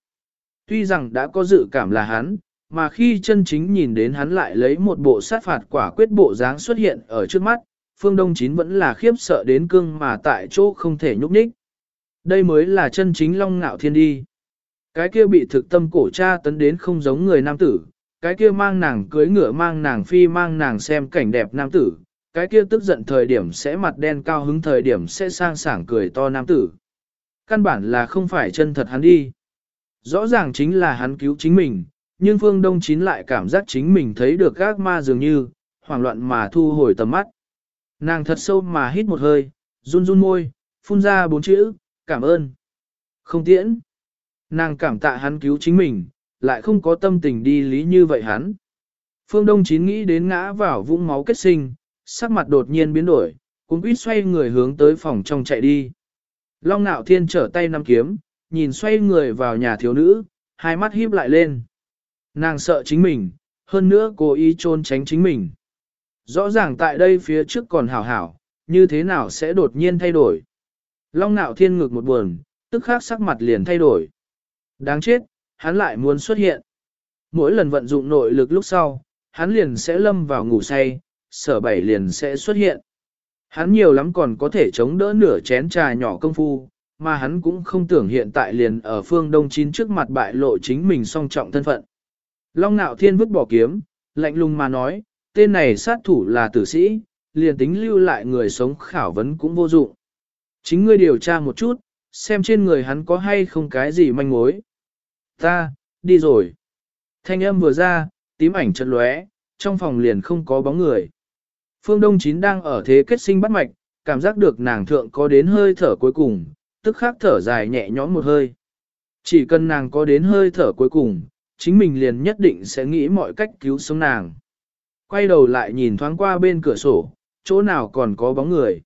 Tuy rằng đã có dự cảm là hắn, mà khi chân chính nhìn đến hắn lại lấy một bộ sát phạt quả quyết bộ dáng xuất hiện ở trước mắt, Phương Đông Chín vẫn là khiếp sợ đến cương mà tại chỗ không thể nhúc nhích. Đây mới là chân chính Long ngạo Thiên đi. Cái kia bị thực tâm cổ cha tấn đến không giống người nam tử, cái kia mang nàng cưới ngựa mang nàng phi mang nàng xem cảnh đẹp nam tử, cái kia tức giận thời điểm sẽ mặt đen cao hứng thời điểm sẽ sang sảng cười to nam tử. Căn bản là không phải chân thật hắn đi. Rõ ràng chính là hắn cứu chính mình, nhưng Phương Đông Chín lại cảm giác chính mình thấy được gác ma dường như, hoảng loạn mà thu hồi tầm mắt. Nàng thật sâu mà hít một hơi, run run môi, phun ra bốn chữ, cảm ơn. Không tiễn. Nàng cảm tạ hắn cứu chính mình, lại không có tâm tình đi lý như vậy hắn. Phương Đông Chín nghĩ đến ngã vào vũng máu kết sinh, sắc mặt đột nhiên biến đổi, cũng quýt xoay người hướng tới phòng trong chạy đi. Long nạo thiên trở tay nắm kiếm, nhìn xoay người vào nhà thiếu nữ, hai mắt híp lại lên. Nàng sợ chính mình, hơn nữa cố ý trôn tránh chính mình. Rõ ràng tại đây phía trước còn hảo hảo, như thế nào sẽ đột nhiên thay đổi. Long nạo thiên ngực một buồn, tức khắc sắc mặt liền thay đổi. Đáng chết, hắn lại muốn xuất hiện. Mỗi lần vận dụng nội lực lúc sau, hắn liền sẽ lâm vào ngủ say, sở bảy liền sẽ xuất hiện. Hắn nhiều lắm còn có thể chống đỡ nửa chén trà nhỏ công phu, mà hắn cũng không tưởng hiện tại liền ở phương đông chín trước mặt bại lộ chính mình song trọng thân phận. Long nạo thiên vứt bỏ kiếm, lạnh lùng mà nói, tên này sát thủ là tử sĩ, liền tính lưu lại người sống khảo vấn cũng vô dụng. Chính ngươi điều tra một chút, xem trên người hắn có hay không cái gì manh mối. Ta, đi rồi. Thanh âm vừa ra, tím ảnh chợt lóe, trong phòng liền không có bóng người. Phương Đông Chín đang ở thế kết sinh bắt mạch, cảm giác được nàng thượng có đến hơi thở cuối cùng, tức khắc thở dài nhẹ nhõm một hơi. Chỉ cần nàng có đến hơi thở cuối cùng, chính mình liền nhất định sẽ nghĩ mọi cách cứu sống nàng. Quay đầu lại nhìn thoáng qua bên cửa sổ, chỗ nào còn có bóng người.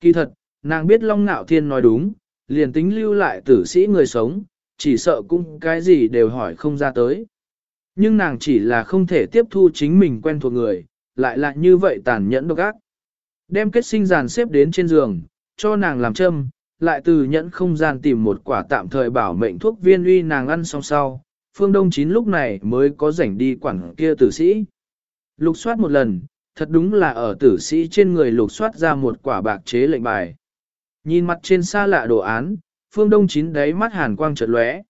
Kỳ thật, nàng biết Long Nạo Thiên nói đúng, liền tính lưu lại tử sĩ người sống, chỉ sợ cũng cái gì đều hỏi không ra tới. Nhưng nàng chỉ là không thể tiếp thu chính mình quen thuộc người, lại lại như vậy tàn nhẫn độc ác. Đem kết sinh giàn xếp đến trên giường, cho nàng làm châm, lại từ nhẫn không gian tìm một quả tạm thời bảo mệnh thuốc viên uy nàng ăn xong sau. Phương Đông Chín lúc này mới có rảnh đi quản kia tử sĩ. Lục soát một lần, thật đúng là ở tử sĩ trên người lục soát ra một quả bạc chế lệnh bài. Nhìn mặt trên xa lạ đồ án, phương đông chín đáy mắt hàn quang chợt lóe.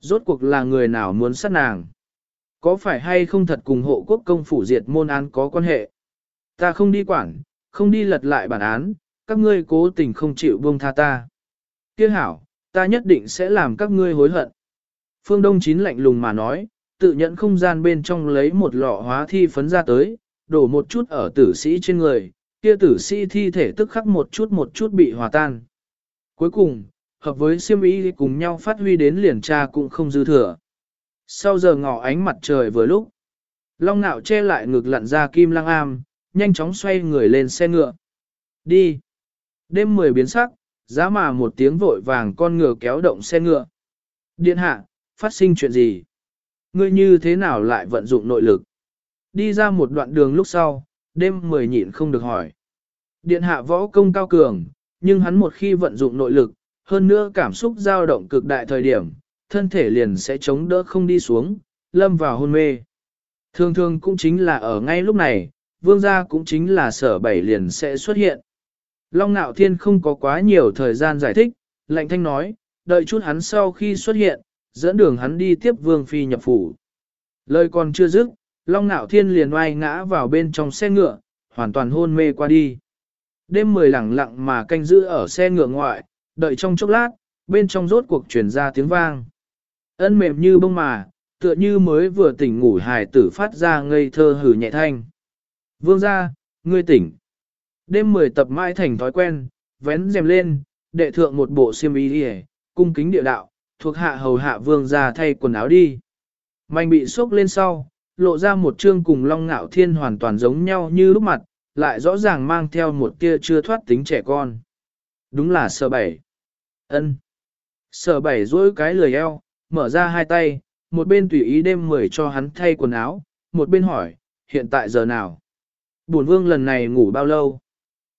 Rốt cuộc là người nào muốn sát nàng? Có phải hay không thật cùng hộ quốc công phủ diệt môn án có quan hệ? Ta không đi quản, không đi lật lại bản án, các ngươi cố tình không chịu buông tha ta. Kia hảo, ta nhất định sẽ làm các ngươi hối hận. Phương Đông Chín lạnh lùng mà nói, tự nhận không gian bên trong lấy một lọ hóa thi phấn ra tới, đổ một chút ở tử sĩ trên người, kia tử sĩ thi thể tức khắc một chút một chút bị hòa tan. Cuối cùng, hợp với siêm ý cùng nhau phát huy đến liền tra cũng không dư thừa. Sau giờ ngọ ánh mặt trời vừa lúc, long nạo che lại ngực lặn ra kim Lang am, nhanh chóng xoay người lên xe ngựa. Đi! Đêm mười biến sắc, giá mà một tiếng vội vàng con ngựa kéo động xe ngựa. Điện hạ, phát sinh chuyện gì? Ngươi như thế nào lại vận dụng nội lực? Đi ra một đoạn đường lúc sau, đêm mười nhịn không được hỏi. Điện hạ võ công cao cường, nhưng hắn một khi vận dụng nội lực, hơn nữa cảm xúc dao động cực đại thời điểm, thân thể liền sẽ chống đỡ không đi xuống, lâm vào hôn mê. Thường thường cũng chính là ở ngay lúc này, vương gia cũng chính là sở bảy liền sẽ xuất hiện. Long Nạo Thiên không có quá nhiều thời gian giải thích, lạnh thanh nói, đợi chút hắn sau khi xuất hiện, dẫn đường hắn đi tiếp vương phi nhập phủ. Lời còn chưa dứt, Long Nạo Thiên liền oai ngã vào bên trong xe ngựa, hoàn toàn hôn mê qua đi. Đêm mười lặng lặng mà canh giữ ở xe ngựa ngoại, đợi trong chốc lát, bên trong rốt cuộc truyền ra tiếng vang. Ân mềm như bông mà, tựa như mới vừa tỉnh ngủ hài tử phát ra ngây thơ hử nhẹ thanh. Vương ra, ngươi tỉnh. Đêm mười tập mãi thành thói quen, vén rèm lên, đệ thượng một bộ xiêm y đi cung kính địa đạo, thuộc hạ hầu hạ vương ra thay quần áo đi. Mạnh bị sốc lên sau, lộ ra một chương cùng long ngạo thiên hoàn toàn giống nhau như lúc mặt, lại rõ ràng mang theo một tia chưa thoát tính trẻ con. Đúng là sở bảy. ân Sở bảy duỗi cái lười eo, mở ra hai tay, một bên tùy ý đêm mười cho hắn thay quần áo, một bên hỏi, hiện tại giờ nào? Bổn vương lần này ngủ bao lâu?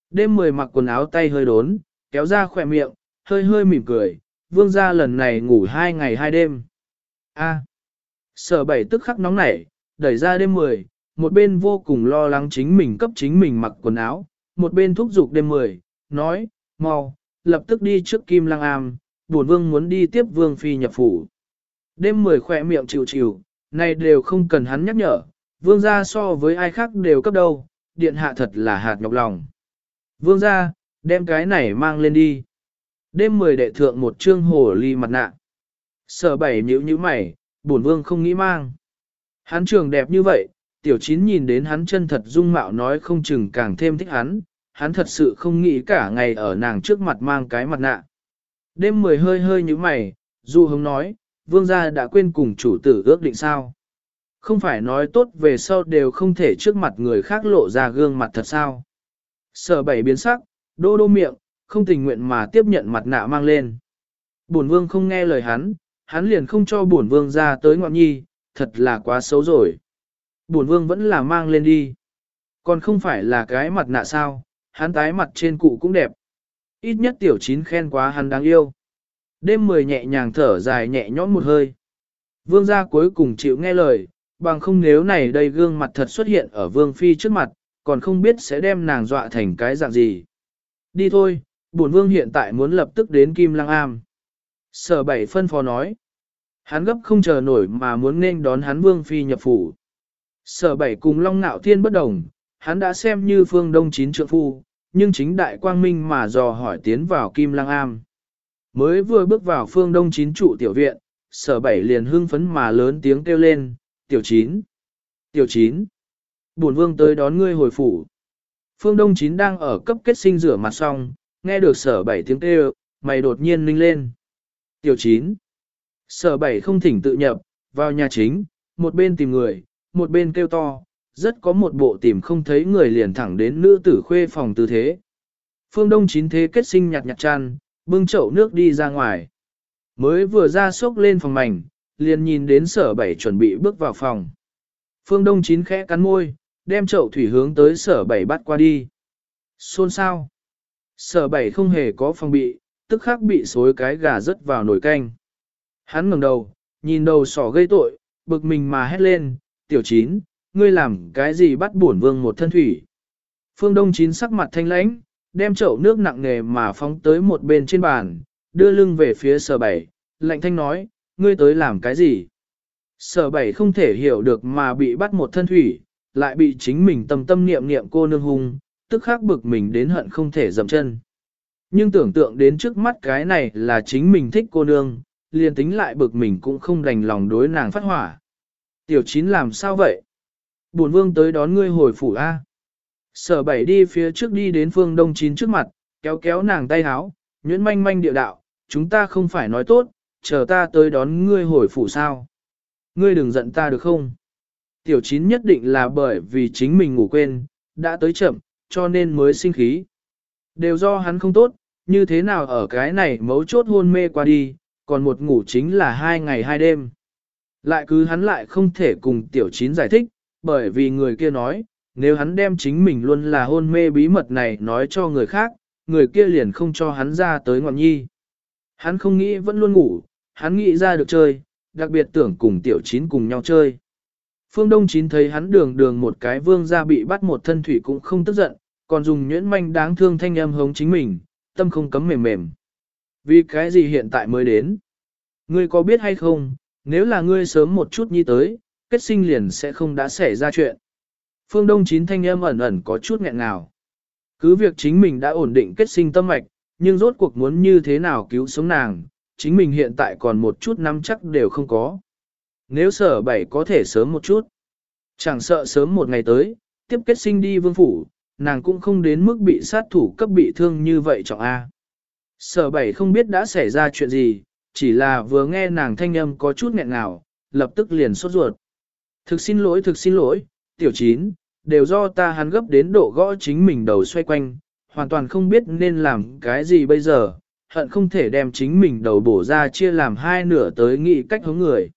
Đêm mười mặc quần áo tay hơi đốn, kéo ra khỏe miệng, hơi hơi mỉm cười, vương gia lần này ngủ hai ngày hai đêm. A. Sở bảy tức khắc nóng nảy, đẩy ra đêm mười, một bên vô cùng lo lắng chính mình cấp chính mình mặc quần áo, một bên thúc giục đêm mười, nói, mau, lập tức đi trước Kim Lăng Am, buồn vương muốn đi tiếp vương phi nhập phủ. Đêm mười khỏe miệng chịu chịu, này đều không cần hắn nhắc nhở, vương gia so với ai khác đều cấp đâu, điện hạ thật là hạt nhọc lòng. Vương gia, đem cái này mang lên đi. Đêm mười đệ thượng một trương hồ ly mặt nạ. Sở bảy nhữ như mày, bổn vương không nghĩ mang. Hắn trường đẹp như vậy, tiểu chín nhìn đến hắn chân thật dung mạo nói không chừng càng thêm thích hắn, hắn thật sự không nghĩ cả ngày ở nàng trước mặt mang cái mặt nạ. Đêm mười hơi hơi như mày, Du hống nói, vương gia đã quên cùng chủ tử ước định sao. Không phải nói tốt về sau đều không thể trước mặt người khác lộ ra gương mặt thật sao. Sở bảy biến sắc, đô đô miệng, không tình nguyện mà tiếp nhận mặt nạ mang lên. Bổn vương không nghe lời hắn, hắn liền không cho bổn vương ra tới ngọn nhi, thật là quá xấu rồi. Bổn vương vẫn là mang lên đi. Còn không phải là cái mặt nạ sao, hắn tái mặt trên cụ cũng đẹp. Ít nhất tiểu chín khen quá hắn đáng yêu. Đêm mười nhẹ nhàng thở dài nhẹ nhõm một hơi. Vương gia cuối cùng chịu nghe lời, bằng không nếu này đây gương mặt thật xuất hiện ở vương phi trước mặt, còn không biết sẽ đem nàng dọa thành cái dạng gì. Đi thôi, bổn vương hiện tại muốn lập tức đến Kim Lăng Am. Sở bảy phân phó nói. Hắn gấp không chờ nổi mà muốn nên đón hắn vương phi nhập phủ. Sở bảy cùng Long Nạo Thiên bất đồng, hắn đã xem như phương đông chín trượng phu, nhưng chính đại quang minh mà dò hỏi tiến vào Kim Lăng Am. Mới vừa bước vào phương đông chín trụ tiểu viện, sở bảy liền hưng phấn mà lớn tiếng kêu lên, tiểu chín, tiểu chín, bổn vương tới đón ngươi hồi phủ. Phương đông chín đang ở cấp kết sinh rửa mặt xong, nghe được sở bảy tiếng kêu, mày đột nhiên ninh lên. Tiểu chín, sở bảy không thỉnh tự nhập, vào nhà chính, một bên tìm người, một bên kêu to, rất có một bộ tìm không thấy người liền thẳng đến nữ tử khuê phòng tư thế. Phương Đông chín thế kết sinh nhạt nhạt chăn, bưng chậu nước đi ra ngoài. Mới vừa ra sốc lên phòng mảnh, liền nhìn đến sở bảy chuẩn bị bước vào phòng. Phương Đông chín khẽ cắn môi, đem chậu thủy hướng tới sở bảy bắt qua đi. Xôn sao? Sở bảy không hề có phòng bị, tức khắc bị xối cái gà rớt vào nồi canh. Hắn ngẩng đầu, nhìn đầu sỏ gây tội, bực mình mà hét lên, tiểu chín, ngươi làm cái gì bắt bổn vương một thân thủy. Phương Đông chín sắc mặt thanh lãnh, đem chậu nước nặng nề mà phóng tới một bên trên bàn, đưa lưng về phía sở bảy, lạnh thanh nói, ngươi tới làm cái gì? Sở bảy không thể hiểu được mà bị bắt một thân thủy, lại bị chính mình tâm tâm niệm niệm cô nương hung, tức khắc bực mình đến hận không thể dậm chân. Nhưng tưởng tượng đến trước mắt cái này là chính mình thích cô nương, liền tính lại bực mình cũng không đành lòng đối nàng phát hỏa. Tiểu chín làm sao vậy? Bổn vương tới đón ngươi hồi phủ A. Sở bảy đi phía trước đi đến phương đông chín trước mặt, kéo kéo nàng tay háo, nhuyễn manh manh địa đạo, chúng ta không phải nói tốt, chờ ta tới đón ngươi hồi phủ sao. Ngươi đừng giận ta được không? Tiểu chín nhất định là bởi vì chính mình ngủ quên, đã tới chậm, cho nên mới sinh khí. Đều do hắn không tốt, như thế nào ở cái này mấu chốt hôn mê qua đi, còn một ngủ chính là hai ngày hai đêm. Lại cứ hắn lại không thể cùng tiểu chín giải thích, bởi vì người kia nói, nếu hắn đem chính mình luôn là hôn mê bí mật này nói cho người khác, người kia liền không cho hắn ra tới ngọn nhi. Hắn không nghĩ vẫn luôn ngủ, hắn nghĩ ra được chơi, đặc biệt tưởng cùng tiểu chín cùng nhau chơi. Phương Đông Chín thấy hắn đường đường một cái vương ra bị bắt một thân thủy cũng không tức giận, còn dùng nhuyễn manh đáng thương thanh âm hống chính mình, tâm không cấm mềm mềm. Vì cái gì hiện tại mới đến? Ngươi có biết hay không, nếu là ngươi sớm một chút nhi tới, kết sinh liền sẽ không đã xảy ra chuyện. Phương Đông Chín thanh âm ẩn ẩn có chút nghẹn ngào. Cứ việc chính mình đã ổn định kết sinh tâm mạch, nhưng rốt cuộc muốn như thế nào cứu sống nàng, chính mình hiện tại còn một chút nắm chắc đều không có. Nếu sở bảy có thể sớm một chút, chẳng sợ sớm một ngày tới, tiếp kết sinh đi vương phủ, nàng cũng không đến mức bị sát thủ cấp bị thương như vậy trọng A. Sở bảy không biết đã xảy ra chuyện gì, chỉ là vừa nghe nàng thanh âm có chút nghẹn ngào, lập tức liền sốt ruột. Thực xin lỗi, thực xin lỗi, tiểu chín, đều do ta hắn gấp đến độ gõ chính mình đầu xoay quanh, hoàn toàn không biết nên làm cái gì bây giờ, hận không thể đem chính mình đầu bổ ra chia làm hai nửa tới nghị cách hướng người.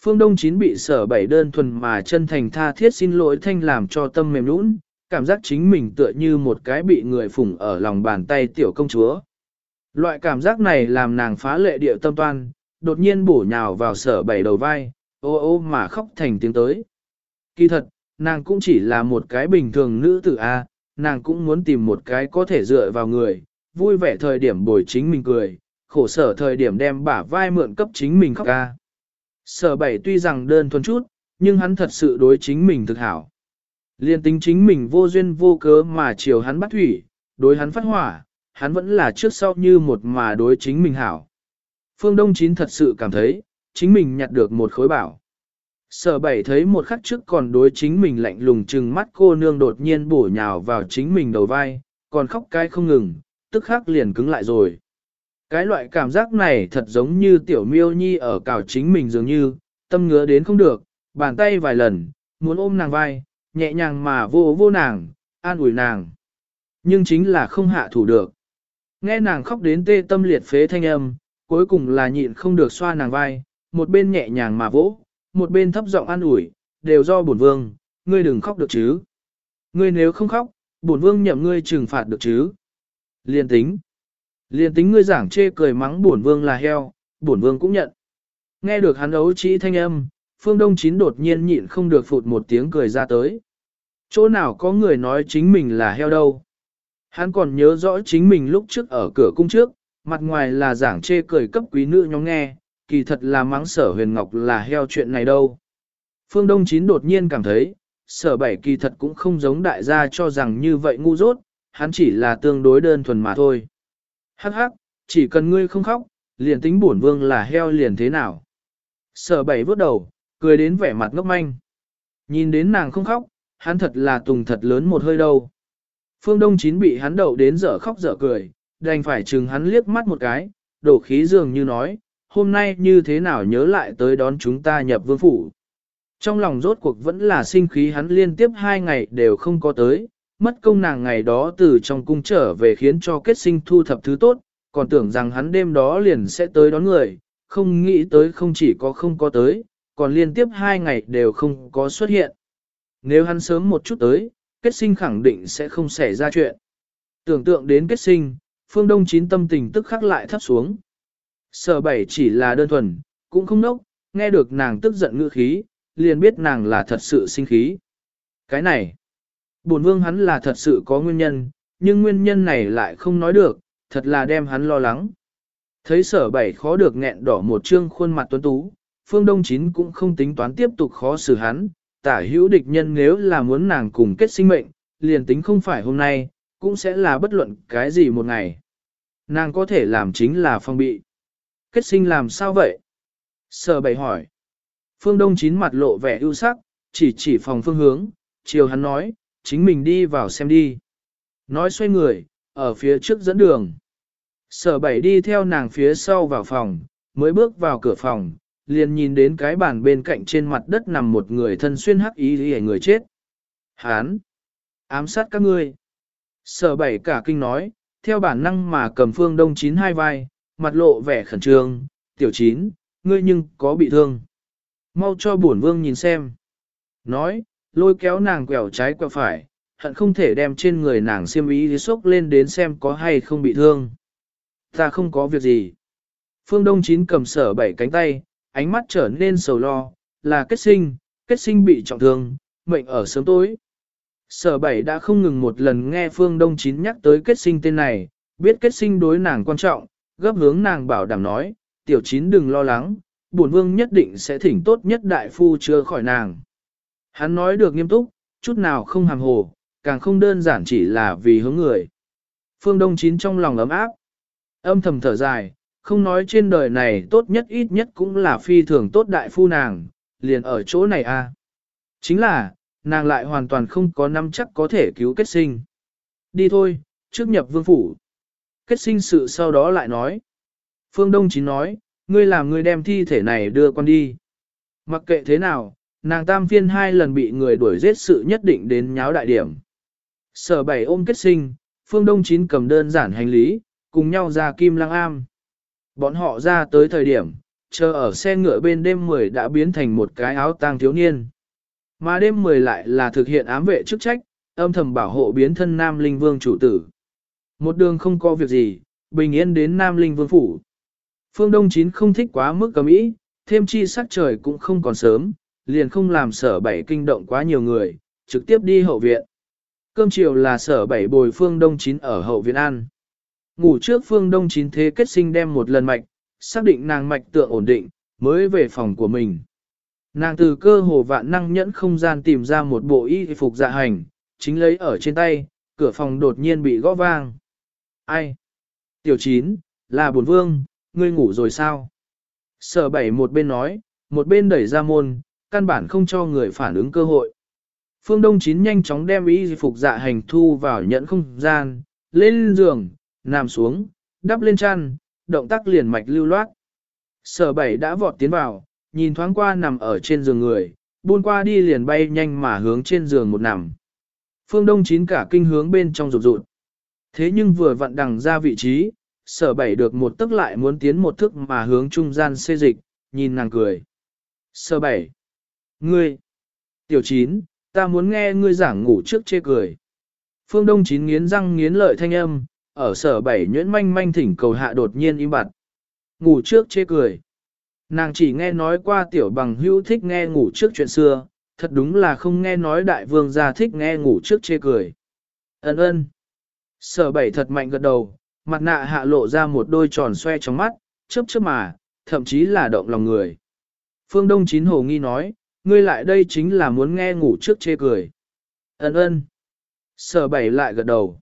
Phương Đông Chín bị sở bảy đơn thuần mà chân thành tha thiết xin lỗi thanh làm cho tâm mềm nũng, cảm giác chính mình tựa như một cái bị người phủng ở lòng bàn tay tiểu công chúa. Loại cảm giác này làm nàng phá lệ điệu tâm toan, đột nhiên bổ nhào vào sở bảy đầu vai, ô ô mà khóc thành tiếng tới. Kỳ thật, nàng cũng chỉ là một cái bình thường nữ tử A, nàng cũng muốn tìm một cái có thể dựa vào người, vui vẻ thời điểm bồi chính mình cười, khổ sở thời điểm đem bả vai mượn cấp chính mình khóc a Sở bảy tuy rằng đơn thuần chút, nhưng hắn thật sự đối chính mình thực hảo. Liên tính chính mình vô duyên vô cớ mà chiều hắn bắt thủy, đối hắn phát hỏa, hắn vẫn là trước sau như một mà đối chính mình hảo. Phương Đông Chín thật sự cảm thấy, chính mình nhặt được một khối bảo. Sở bảy thấy một khắc trước còn đối chính mình lạnh lùng chừng mắt cô nương đột nhiên bổ nhào vào chính mình đầu vai, còn khóc cái không ngừng, tức khắc liền cứng lại rồi. Cái loại cảm giác này thật giống như tiểu miêu nhi ở cào chính mình dường như, tâm ngứa đến không được, bàn tay vài lần, muốn ôm nàng vai, nhẹ nhàng mà vô vô nàng, an ủi nàng. Nhưng chính là không hạ thủ được. Nghe nàng khóc đến tê tâm liệt phế thanh âm, cuối cùng là nhịn không được xoa nàng vai, một bên nhẹ nhàng mà vỗ, một bên thấp giọng an ủi, đều do bổn vương, ngươi đừng khóc được chứ. Ngươi nếu không khóc, bổn vương nhậm ngươi trừng phạt được chứ. Liên tính. Liên tính ngươi giảng chê cười mắng bổn vương là heo, bổn vương cũng nhận. Nghe được hắn ấu trí thanh âm, phương đông chín đột nhiên nhịn không được phụt một tiếng cười ra tới. Chỗ nào có người nói chính mình là heo đâu. Hắn còn nhớ rõ chính mình lúc trước ở cửa cung trước, mặt ngoài là giảng chê cười cấp quý nữ nhóm nghe, kỳ thật là mắng sở huyền ngọc là heo chuyện này đâu. Phương Đông Chín đột nhiên cảm thấy, sở bảy kỳ thật cũng không giống đại gia cho rằng như vậy ngu dốt, hắn chỉ là tương đối đơn thuần mà thôi. Hắc hắc, chỉ cần ngươi không khóc, liền tính bổn vương là heo liền thế nào. Sở bảy vớt đầu, cười đến vẻ mặt ngốc manh. Nhìn đến nàng không khóc, hắn thật là tùng thật lớn một hơi đâu. Phương Đông Chín bị hắn đậu đến dở khóc dở cười, đành phải chừng hắn liếc mắt một cái, đổ khí dường như nói, hôm nay như thế nào nhớ lại tới đón chúng ta nhập vương phủ. Trong lòng rốt cuộc vẫn là sinh khí hắn liên tiếp hai ngày đều không có tới, mất công nàng ngày đó từ trong cung trở về khiến cho kết sinh thu thập thứ tốt, còn tưởng rằng hắn đêm đó liền sẽ tới đón người, không nghĩ tới không chỉ có không có tới, còn liên tiếp hai ngày đều không có xuất hiện. Nếu hắn sớm một chút tới, kết sinh khẳng định sẽ không xảy ra chuyện. Tưởng tượng đến kết sinh, phương đông chín tâm tình tức khắc lại thấp xuống. Sở bảy chỉ là đơn thuần, cũng không nốc, nghe được nàng tức giận ngữ khí, liền biết nàng là thật sự sinh khí. Cái này, bổn vương hắn là thật sự có nguyên nhân, nhưng nguyên nhân này lại không nói được, thật là đem hắn lo lắng. Thấy sở bảy khó được nghẹn đỏ một trương khuôn mặt tuấn tú, phương đông chín cũng không tính toán tiếp tục khó xử hắn, tả hữu địch nhân nếu là muốn nàng cùng kết sinh mệnh, liền tính không phải hôm nay, cũng sẽ là bất luận cái gì một ngày. Nàng có thể làm chính là phong bị. Kết sinh làm sao vậy? Sở bảy hỏi. Phương Đông chín mặt lộ vẻ ưu sắc, chỉ chỉ phòng phương hướng, chiều hắn nói, chính mình đi vào xem đi. Nói xoay người, ở phía trước dẫn đường. Sở bảy đi theo nàng phía sau vào phòng, mới bước vào cửa phòng, liền nhìn đến cái bàn bên cạnh trên mặt đất nằm một người thân xuyên hắc ý hề người chết. Hán! Ám sát các ngươi. Sở bảy cả kinh nói, theo bản năng mà cầm phương đông chín hai vai, mặt lộ vẻ khẩn trương, tiểu chín, ngươi nhưng có bị thương. Mau cho bổn vương nhìn xem. Nói, lôi kéo nàng quẹo trái quẹo phải, hận không thể đem trên người nàng xiêm ý thì xốc lên đến xem có hay không bị thương. Ta không có việc gì. Phương Đông Chín cầm sở bảy cánh tay, ánh mắt trở nên sầu lo, là kết sinh, kết sinh bị trọng thương, mệnh ở sớm tối. Sở bảy đã không ngừng một lần nghe Phương Đông Chín nhắc tới kết sinh tên này, biết kết sinh đối nàng quan trọng, gấp hướng nàng bảo đảm nói, tiểu chín đừng lo lắng, bổn vương nhất định sẽ thỉnh tốt nhất đại phu chưa khỏi nàng. Hắn nói được nghiêm túc, chút nào không hàm hồ, càng không đơn giản chỉ là vì hướng người. Phương Đông Chín trong lòng ấm áp, âm thầm thở dài, không nói trên đời này tốt nhất ít nhất cũng là phi thường tốt đại phu nàng, liền ở chỗ này a. À. Chính là, nàng lại hoàn toàn không có nắm chắc có thể cứu kết sinh. Đi thôi, trước nhập vương phủ. Kết sinh sự sau đó lại nói. Phương Đông Chín nói, ngươi làm ngươi đem thi thể này đưa con đi. Mặc kệ thế nào, nàng tam phiên hai lần bị người đuổi giết sự nhất định đến nháo đại điểm. Sở bảy ôm kết sinh, Phương Đông Chín cầm đơn giản hành lý, cùng nhau ra Kim Lăng Am. Bọn họ ra tới thời điểm, chờ ở xe ngựa bên đêm 10 đã biến thành một cái áo tang thiếu niên. Mà đêm 10 lại là thực hiện ám vệ chức trách, âm thầm bảo hộ biến thân Nam Linh Vương chủ tử. Một đường không có việc gì, bình yên đến Nam Linh Vương phủ. Phương Đông Chín không thích quá mức cầm ý, thêm chi sắc trời cũng không còn sớm, liền không làm sở bảy kinh động quá nhiều người, trực tiếp đi hậu viện. Cơm chiều là sở bảy bồi Phương Đông Chín ở hậu viện ăn. Ngủ trước Phương Đông Chín thế kết sinh đem một lần mạch, xác định nàng mạch tượng ổn định, mới về phòng của mình. Nàng từ cơ hồ vạn năng nhẫn không gian tìm ra một bộ y phục dạ hành, chính lấy ở trên tay, cửa phòng đột nhiên bị gõ vang. Ai? Tiểu chín, là bổn vương, ngươi ngủ rồi sao? Sở bảy một bên nói, một bên đẩy ra môn, căn bản không cho người phản ứng cơ hội. Phương Đông Chín nhanh chóng đem y phục dạ hành thu vào nhẫn không gian, lên giường, nằm xuống, đắp lên chăn, động tác liền mạch lưu loát. Sở bảy đã vọt tiến vào, nhìn thoáng qua nằm ở trên giường người, buôn qua đi liền bay nhanh mà hướng trên giường một nằm. Phương Đông Chín cả kinh hướng bên trong rụt rụt. Thế nhưng vừa vặn đằng ra vị trí, sở bảy được một tức lại muốn tiến một thức mà hướng trung gian xê dịch, nhìn nàng cười. Sở bảy. Ngươi. Tiểu chín, ta muốn nghe ngươi giảng ngủ trước chê cười. Phương Đông chín nghiến răng nghiến lợi thanh âm, ở sở bảy nhuyễn manh manh thỉnh cầu hạ đột nhiên im bặt. Ngủ trước chê cười. Nàng chỉ nghe nói qua tiểu bằng hữu thích nghe ngủ trước chuyện xưa, thật đúng là không nghe nói đại vương gia thích nghe ngủ trước chê cười. Ấn ơn. Sở bảy thật mạnh gật đầu, mặt nạ hạ lộ ra một đôi tròn xoe trong mắt, chớp chớp mà, thậm chí là động lòng người. Phương Đông Chín Hồ Nghi nói, ngươi lại đây chính là muốn nghe ngủ trước chê cười. Ấn ơn. Sở bảy lại gật đầu.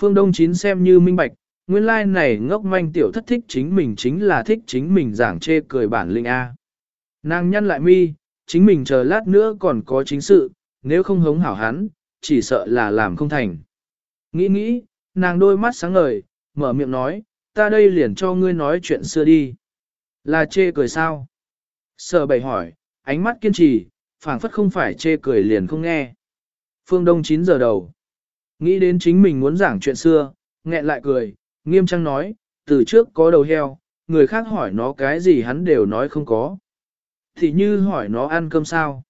Phương Đông Chín xem như minh bạch, nguyên lai like này ngốc manh tiểu thất thích chính mình chính là thích chính mình giảng chê cười bản linh A. Nàng nhăn lại mi, chính mình chờ lát nữa còn có chính sự, nếu không hống hảo hắn, chỉ sợ là làm không thành. Nghĩ nghĩ, nàng đôi mắt sáng ngời, mở miệng nói, ta đây liền cho ngươi nói chuyện xưa đi. Là chê cười sao? Sở bày hỏi, ánh mắt kiên trì, phảng phất không phải chê cười liền không nghe. Phương Đông 9 giờ đầu. Nghĩ đến chính mình muốn giảng chuyện xưa, nghẹn lại cười, nghiêm trang nói, từ trước có đầu heo, người khác hỏi nó cái gì hắn đều nói không có. Thì như hỏi nó ăn cơm sao?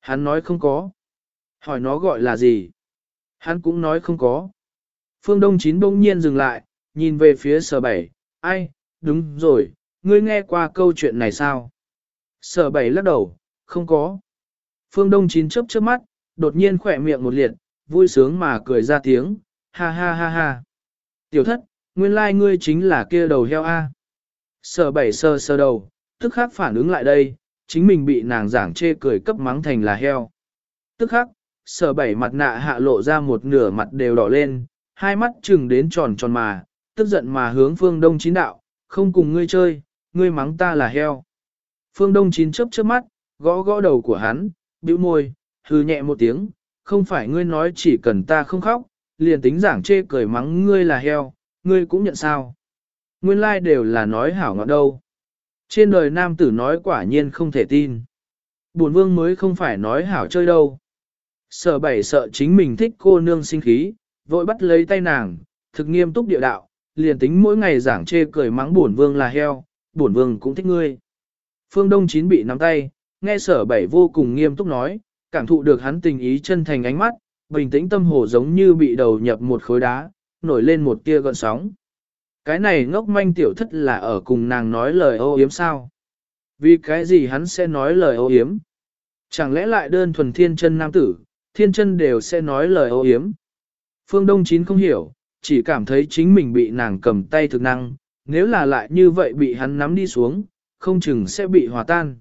Hắn nói không có. Hỏi nó gọi là gì? Hắn cũng nói không có. Phương Đông Chín bỗng nhiên dừng lại, nhìn về phía sở bảy, ai, đúng rồi, ngươi nghe qua câu chuyện này sao? Sở bảy lắc đầu, không có. Phương Đông Chín chớp chớp mắt, đột nhiên khỏe miệng một liệt, vui sướng mà cười ra tiếng, ha ha ha ha. Tiểu thất, nguyên lai like ngươi chính là kia đầu heo A. Sở bảy sơ sơ đầu, tức khắc phản ứng lại đây, chính mình bị nàng giảng chê cười cấp mắng thành là heo. Tức khắc, sở bảy mặt nạ hạ lộ ra một nửa mặt đều đỏ lên, hai mắt chừng đến tròn tròn mà, tức giận mà hướng phương đông chín đạo, không cùng ngươi chơi, ngươi mắng ta là heo. Phương đông chín chớp chớp mắt, gõ gõ đầu của hắn, bĩu môi, hư nhẹ một tiếng, không phải ngươi nói chỉ cần ta không khóc, liền tính giảng chê cười mắng ngươi là heo, ngươi cũng nhận sao. Nguyên lai like đều là nói hảo ngọt đâu. Trên đời nam tử nói quả nhiên không thể tin. Bổn vương mới không phải nói hảo chơi đâu. Sở bảy sợ chính mình thích cô nương sinh khí, vội bắt lấy tay nàng, thực nghiêm túc địa đạo, liền tính mỗi ngày giảng chê cười mắng bổn vương là heo, bổn vương cũng thích ngươi. Phương Đông Chín bị nắm tay, nghe sở bảy vô cùng nghiêm túc nói, cảm thụ được hắn tình ý chân thành ánh mắt, bình tĩnh tâm hồ giống như bị đầu nhập một khối đá, nổi lên một tia gợn sóng. Cái này ngốc manh tiểu thất là ở cùng nàng nói lời ô yếm sao? Vì cái gì hắn sẽ nói lời ô yếm? Chẳng lẽ lại đơn thuần thiên chân nam tử, thiên chân đều sẽ nói lời ô yếm? Phương Đông Chín không hiểu, chỉ cảm thấy chính mình bị nàng cầm tay thực năng, nếu là lại như vậy bị hắn nắm đi xuống, không chừng sẽ bị hòa tan.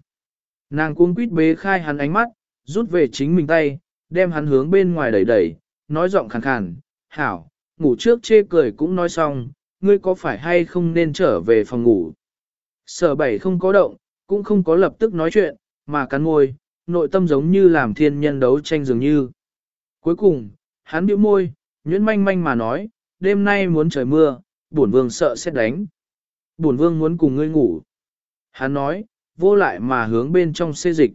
Nàng cuống quýt bế khai hắn ánh mắt, rút về chính mình tay, đem hắn hướng bên ngoài đẩy đẩy, nói giọng khàn khàn, hảo, ngủ trước chê cười cũng nói xong, ngươi có phải hay không nên trở về phòng ngủ. Sở bảy không có động, cũng không có lập tức nói chuyện, mà cắn môi, nội tâm giống như làm thiên nhân đấu tranh dường như. Cuối cùng, hắn bĩu môi, nhuyễn manh manh mà nói, đêm nay muốn trời mưa, bổn vương sợ sẽ đánh. Bổn vương muốn cùng ngươi ngủ. Hắn nói, vô lại mà hướng bên trong xê dịch.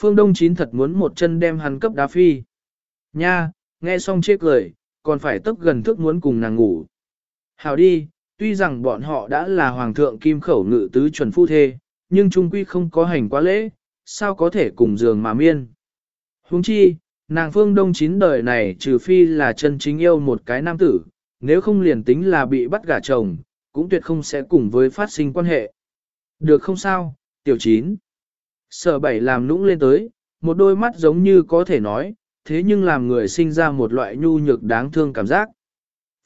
Phương Đông Chín thật muốn một chân đem hắn cấp đá phi. Nha, nghe xong chê cười, còn phải tấp gần thức muốn cùng nàng ngủ. Hào đi, tuy rằng bọn họ đã là hoàng thượng kim khẩu ngự tứ chuẩn phu thê, nhưng trung quy không có hành quá lễ, sao có thể cùng giường mà miên. Huống chi, nàng phương đông chín đời này trừ phi là chân chính yêu một cái nam tử, nếu không liền tính là bị bắt gả chồng, cũng tuyệt không sẽ cùng với phát sinh quan hệ. Được không sao, tiểu chín. Sở bảy làm nũng lên tới, một đôi mắt giống như có thể nói, thế nhưng làm người sinh ra một loại nhu nhược đáng thương cảm giác.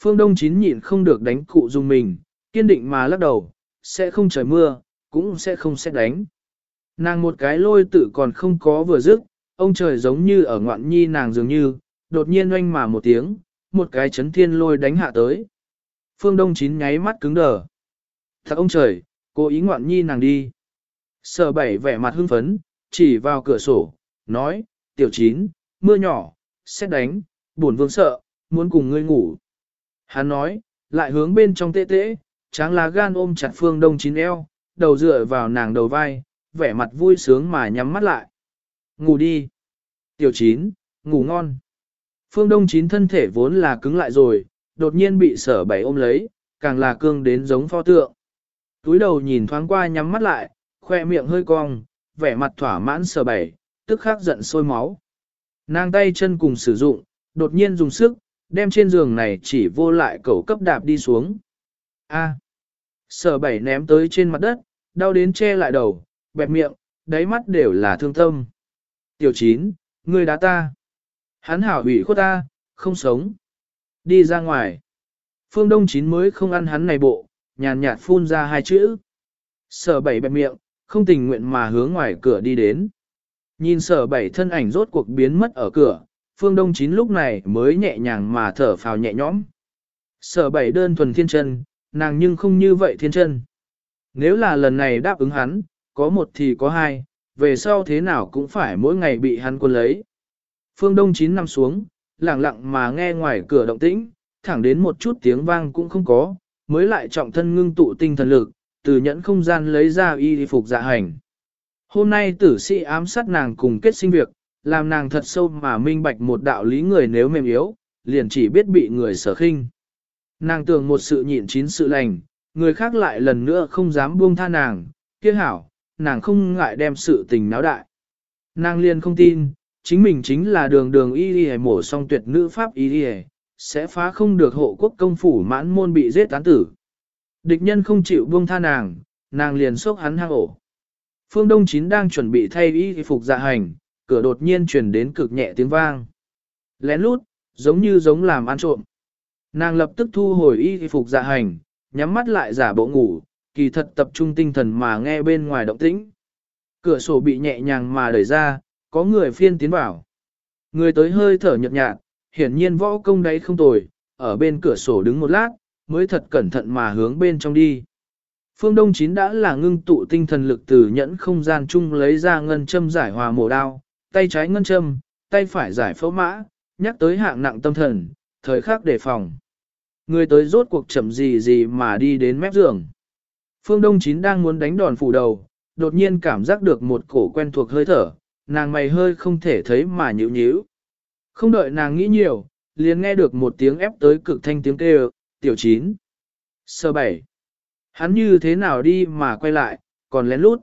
Phương Đông Chín nhịn không được đánh cụ dùng mình, kiên định mà lắc đầu, sẽ không trời mưa, cũng sẽ không xét đánh. Nàng một cái lôi tự còn không có vừa dứt, ông trời giống như ở ngoạn nhi nàng dường như, đột nhiên oanh mà một tiếng, một cái chấn thiên lôi đánh hạ tới. Phương Đông Chín nháy mắt cứng đờ. Thật ông trời, cố ý ngoạn nhi nàng đi. Sở bảy vẻ mặt hưng phấn, chỉ vào cửa sổ, nói, tiểu chín, mưa nhỏ, xét đánh, buồn vương sợ, muốn cùng ngươi ngủ. Hắn nói, lại hướng bên trong tê tê, tráng lá gan ôm chặt phương đông chín eo, đầu dựa vào nàng đầu vai, vẻ mặt vui sướng mà nhắm mắt lại. Ngủ đi. Tiểu chín, ngủ ngon. Phương đông chín thân thể vốn là cứng lại rồi, đột nhiên bị sở bảy ôm lấy, càng là cương đến giống pho tượng. Túi đầu nhìn thoáng qua nhắm mắt lại, khoe miệng hơi cong, vẻ mặt thỏa mãn sờ bảy, tức khắc giận sôi máu. Nàng tay chân cùng sử dụng, đột nhiên dùng sức, đem trên giường này chỉ vô lại cẩu cấp đạp đi xuống. A. Sở bảy ném tới trên mặt đất, đau đến che lại đầu, bẹp miệng, đáy mắt đều là thương tâm. Tiểu chín, ngươi đá ta. Hắn hảo hủy khuất ta, không sống. Đi ra ngoài. Phương Đông chín mới không ăn hắn này bộ, nhàn nhạt phun ra hai chữ. Sở bảy bẹp miệng, không tình nguyện mà hướng ngoài cửa đi đến. Nhìn sở bảy thân ảnh rốt cuộc biến mất ở cửa, phương đông chín lúc này mới nhẹ nhàng mà thở phào nhẹ nhõm. Sở bảy đơn thuần thiên chân, nàng nhưng không như vậy thiên chân. Nếu là lần này đáp ứng hắn, có một thì có hai, về sau thế nào cũng phải mỗi ngày bị hắn quân lấy. Phương đông chín nằm xuống, lặng lặng mà nghe ngoài cửa động tĩnh, thẳng đến một chút tiếng vang cũng không có, mới lại trọng thân ngưng tụ tinh thần lực, từ nhẫn không gian lấy ra y phục dạ hành. Hôm nay tử sĩ ám sát nàng cùng kết sinh việc, làm nàng thật sâu mà minh bạch một đạo lý người nếu mềm yếu, liền chỉ biết bị người sở khinh. Nàng tưởng một sự nhịn chín sự lành, người khác lại lần nữa không dám buông tha nàng, kia hảo, nàng không ngại đem sự tình náo đại. Nàng liền không tin, chính mình chính là đường đường y đi mổ song tuyệt nữ pháp y đi sẽ phá không được hộ quốc công phủ mãn môn bị giết tán tử. Địch nhân không chịu buông tha nàng, nàng liền sốc hắn hang ổ. Phương Đông Chín đang chuẩn bị thay y phục dạ hành, cửa đột nhiên truyền đến cực nhẹ tiếng vang. Lén lút, giống như giống làm ăn trộm. Nàng lập tức thu hồi y phục dạ hành, nhắm mắt lại giả bộ ngủ, kỳ thật tập trung tinh thần mà nghe bên ngoài động tĩnh. Cửa sổ bị nhẹ nhàng mà đẩy ra, có người phiên tiến vào. Người tới hơi thở nhợt nhạt, hiển nhiên võ công đấy không tồi, ở bên cửa sổ đứng một lát, mới thật cẩn thận mà hướng bên trong đi. Phương Đông Chín đã là ngưng tụ tinh thần lực từ nhẫn không gian chung lấy ra ngân châm giải hòa mổ đao, tay trái ngân châm, tay phải giải phẫu mã, nhắc tới hạng nặng tâm thần, thời khắc đề phòng. Người tới rốt cuộc chậm gì gì mà đi đến mép giường. Phương Đông Chín đang muốn đánh đòn phủ đầu, đột nhiên cảm giác được một cổ quen thuộc hơi thở, nàng mày hơi không thể thấy mà nhíu nhíu. Không đợi nàng nghĩ nhiều, liền nghe được một tiếng ép tới cực thanh tiếng kêu, tiểu chín. Sơ bảy. Hắn như thế nào đi mà quay lại, còn lén lút.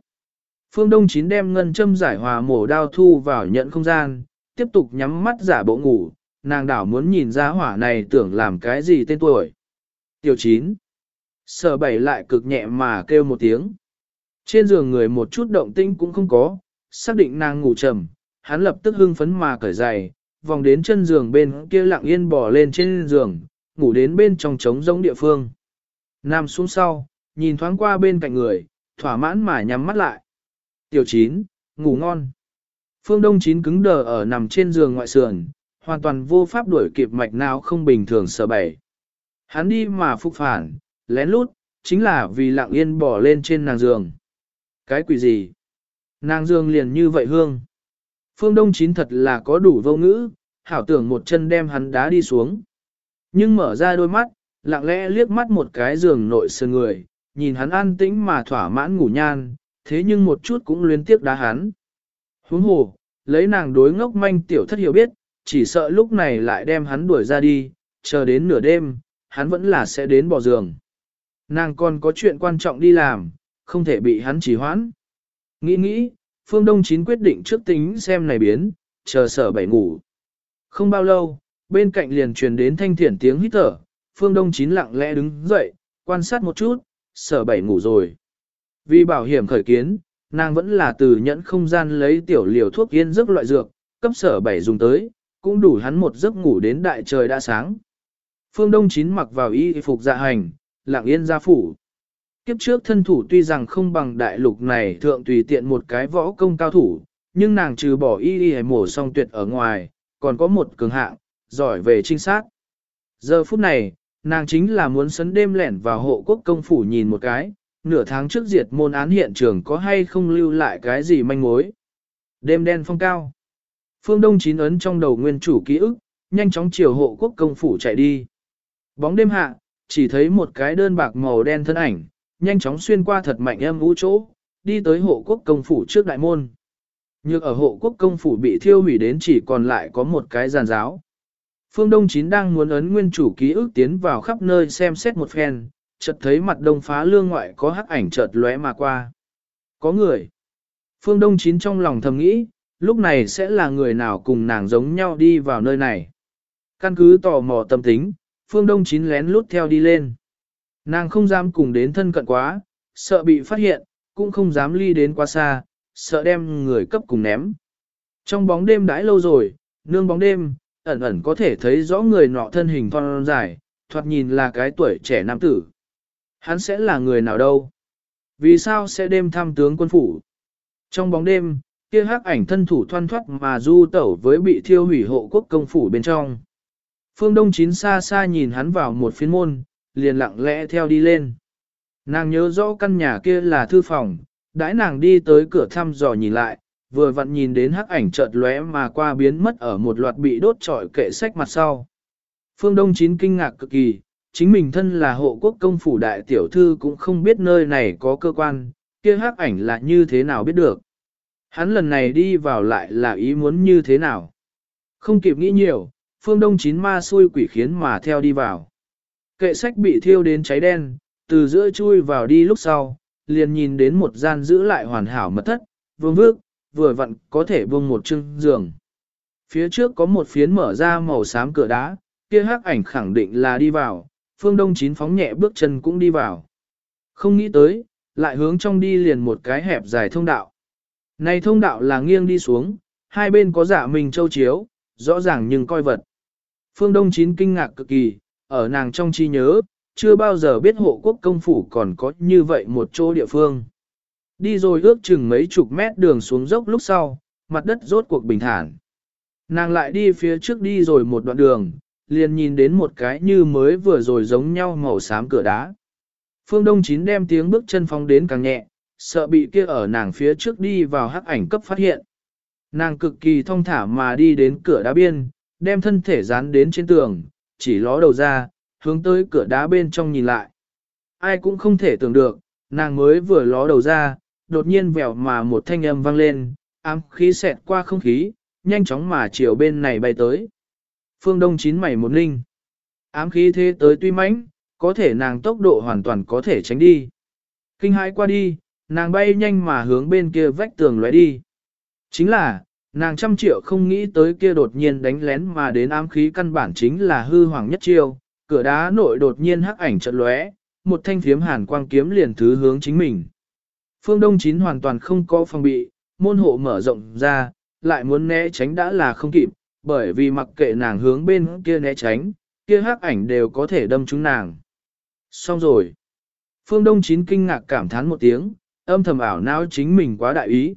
Phương Đông Chín đem ngân châm giải hòa mổ đao thu vào nhận không gian, tiếp tục nhắm mắt giả bộ ngủ, nàng đảo muốn nhìn ra hỏa này tưởng làm cái gì tên tuổi. Tiểu chín. Sở bảy lại cực nhẹ mà kêu một tiếng. Trên giường người một chút động tinh cũng không có, xác định nàng ngủ trầm, hắn lập tức hưng phấn mà cởi giày, vòng đến chân giường bên kia lặng yên bò lên trên giường, ngủ đến bên trong trống rỗng địa phương. Nằm xuống sau, nhìn thoáng qua bên cạnh người, thỏa mãn mà nhắm mắt lại. Tiểu chín, ngủ ngon. Phương Đông chín cứng đờ ở nằm trên giường ngoại sườn, hoàn toàn vô pháp đuổi kịp mạch nào không bình thường sợ bảy. Hắn đi mà phục phản, lén lút, chính là vì lặng yên bỏ lên trên nàng giường. Cái quỷ gì? Nàng giường liền như vậy hương. Phương Đông chín thật là có đủ vô ngữ, hảo tưởng một chân đem hắn đá đi xuống. Nhưng mở ra đôi mắt, lặng lẽ liếc mắt một cái giường nội sườn người, nhìn hắn an tĩnh mà thỏa mãn ngủ nhan, thế nhưng một chút cũng luyến tiếc đá hắn. Huống hồ, lấy nàng đối ngốc manh tiểu thất hiểu biết, chỉ sợ lúc này lại đem hắn đuổi ra đi, chờ đến nửa đêm, hắn vẫn là sẽ đến bỏ giường. Nàng còn có chuyện quan trọng đi làm, không thể bị hắn trì hoãn. Nghĩ nghĩ, Phương Đông Chín quyết định trước tính xem này biến, chờ sở bảy ngủ. Không bao lâu, bên cạnh liền truyền đến thanh thiển tiếng hít thở, Phương Đông Chín lặng lẽ đứng dậy, quan sát một chút, sở bảy ngủ rồi. Vì bảo hiểm khởi kiến, nàng vẫn là từ nhẫn không gian lấy tiểu liều thuốc yên giấc loại dược, cấp sở bảy dùng tới, cũng đủ hắn một giấc ngủ đến đại trời đã sáng. Phương Đông Chín mặc vào y phục dạ hành, lặng yên ra phủ. Kiếp trước thân thủ tuy rằng không bằng đại lục này thượng tùy tiện một cái võ công cao thủ, nhưng nàng trừ bỏ y y mổ song tuyệt ở ngoài, còn có một cường hạng, giỏi về trinh sát. Giờ phút này, nàng chính là muốn sấn đêm lẻn vào hộ quốc công phủ nhìn một cái, nửa tháng trước diệt môn án hiện trường có hay không lưu lại cái gì manh mối. Đêm đen phong cao. Phương Đông chín ấn trong đầu nguyên chủ ký ức, nhanh chóng chiều hộ quốc công phủ chạy đi. Bóng đêm hạ, chỉ thấy một cái đơn bạc màu đen thân ảnh, nhanh chóng xuyên qua thật mạnh em vũ chỗ, đi tới hộ quốc công phủ trước đại môn. Nhược ở hộ quốc công phủ bị thiêu hủy đến chỉ còn lại có một cái giàn giáo. Phương Đông Chín đang muốn ấn nguyên chủ ký ức tiến vào khắp nơi xem xét một phen, chợt thấy mặt đông phá lương ngoại có hắc ảnh chợt lóe mà qua. Có người. Phương Đông Chín trong lòng thầm nghĩ, lúc này sẽ là người nào cùng nàng giống nhau đi vào nơi này. Căn cứ tò mò tâm tính, Phương Đông Chín lén lút theo đi lên. Nàng không dám cùng đến thân cận quá, sợ bị phát hiện, cũng không dám ly đến quá xa, sợ đem người cấp cùng ném. Trong bóng đêm đãi lâu rồi, nương bóng đêm, ẩn ẩn có thể thấy rõ người nọ thân hình thon dài, thoạt nhìn là cái tuổi trẻ nam tử. Hắn sẽ là người nào đâu? Vì sao sẽ đêm thăm tướng quân phủ? Trong bóng đêm, kia hắc ảnh thân thủ thoăn thoắt mà du tẩu với bị thiêu hủy hộ quốc công phủ bên trong. Phương Đông Chín xa xa nhìn hắn vào một phiên môn, liền lặng lẽ theo đi lên. Nàng nhớ rõ căn nhà kia là thư phòng, đãi nàng đi tới cửa thăm dò nhìn lại, vừa vặn nhìn đến hắc ảnh chợt lóe mà qua biến mất ở một loạt bị đốt trọi kệ sách mặt sau. Phương Đông Chín kinh ngạc cực kỳ, chính mình thân là hộ quốc công phủ đại tiểu thư cũng không biết nơi này có cơ quan, kia hắc ảnh là như thế nào biết được. Hắn lần này đi vào lại là ý muốn như thế nào. Không kịp nghĩ nhiều, phương đông chín ma xui quỷ khiến mà theo đi vào. Kệ sách bị thiêu đến cháy đen, từ giữa chui vào đi lúc sau, liền nhìn đến một gian giữ lại hoàn hảo mật thất, vương vước, vừa vặn có thể buông một chân giường. Phía trước có một phiến mở ra màu xám cửa đá, kia hắc ảnh khẳng định là đi vào, phương đông chín phóng nhẹ bước chân cũng đi vào. Không nghĩ tới, lại hướng trong đi liền một cái hẹp dài thông đạo. Này thông đạo là nghiêng đi xuống, hai bên có giả mình châu chiếu, rõ ràng nhưng coi vật. Phương Đông Chín kinh ngạc cực kỳ, ở nàng trong trí nhớ, chưa bao giờ biết hộ quốc công phủ còn có như vậy một chỗ địa phương. Đi rồi ước chừng mấy chục mét đường xuống dốc lúc sau, mặt đất rốt cuộc bình thản. Nàng lại đi phía trước đi rồi một đoạn đường, liền nhìn đến một cái như mới vừa rồi giống nhau màu xám cửa đá. Phương Đông Chín đem tiếng bước chân phóng đến càng nhẹ, sợ bị kia ở nàng phía trước đi vào hắc ảnh cấp phát hiện. Nàng cực kỳ thông thả mà đi đến cửa đá biên, đem thân thể dán đến trên tường, chỉ ló đầu ra, hướng tới cửa đá bên trong nhìn lại. Ai cũng không thể tưởng được, nàng mới vừa ló đầu ra, đột nhiên vèo mà một thanh âm vang lên, ám khí xẹt qua không khí, nhanh chóng mà chiều bên này bay tới. Phương Đông chín mảy một linh. Ám khí thế tới tuy mãnh, có thể nàng tốc độ hoàn toàn có thể tránh đi. Kinh hãi qua đi, nàng bay nhanh mà hướng bên kia vách tường lóe đi. Chính là, nàng trăm triệu không nghĩ tới kia đột nhiên đánh lén mà đến ám khí căn bản chính là hư hoàng nhất chiêu, cửa đá nội đột nhiên hắc ảnh chợt lóe, một thanh phiếm hàn quang kiếm liền thứ hướng chính mình. Phương Đông Chín hoàn toàn không có phòng bị, môn hộ mở rộng ra, lại muốn né tránh đã là không kịp, bởi vì mặc kệ nàng hướng bên kia né tránh, kia hắc ảnh đều có thể đâm trúng nàng. Xong rồi. Phương Đông Chín kinh ngạc cảm thán một tiếng, âm thầm ảo não chính mình quá đại ý.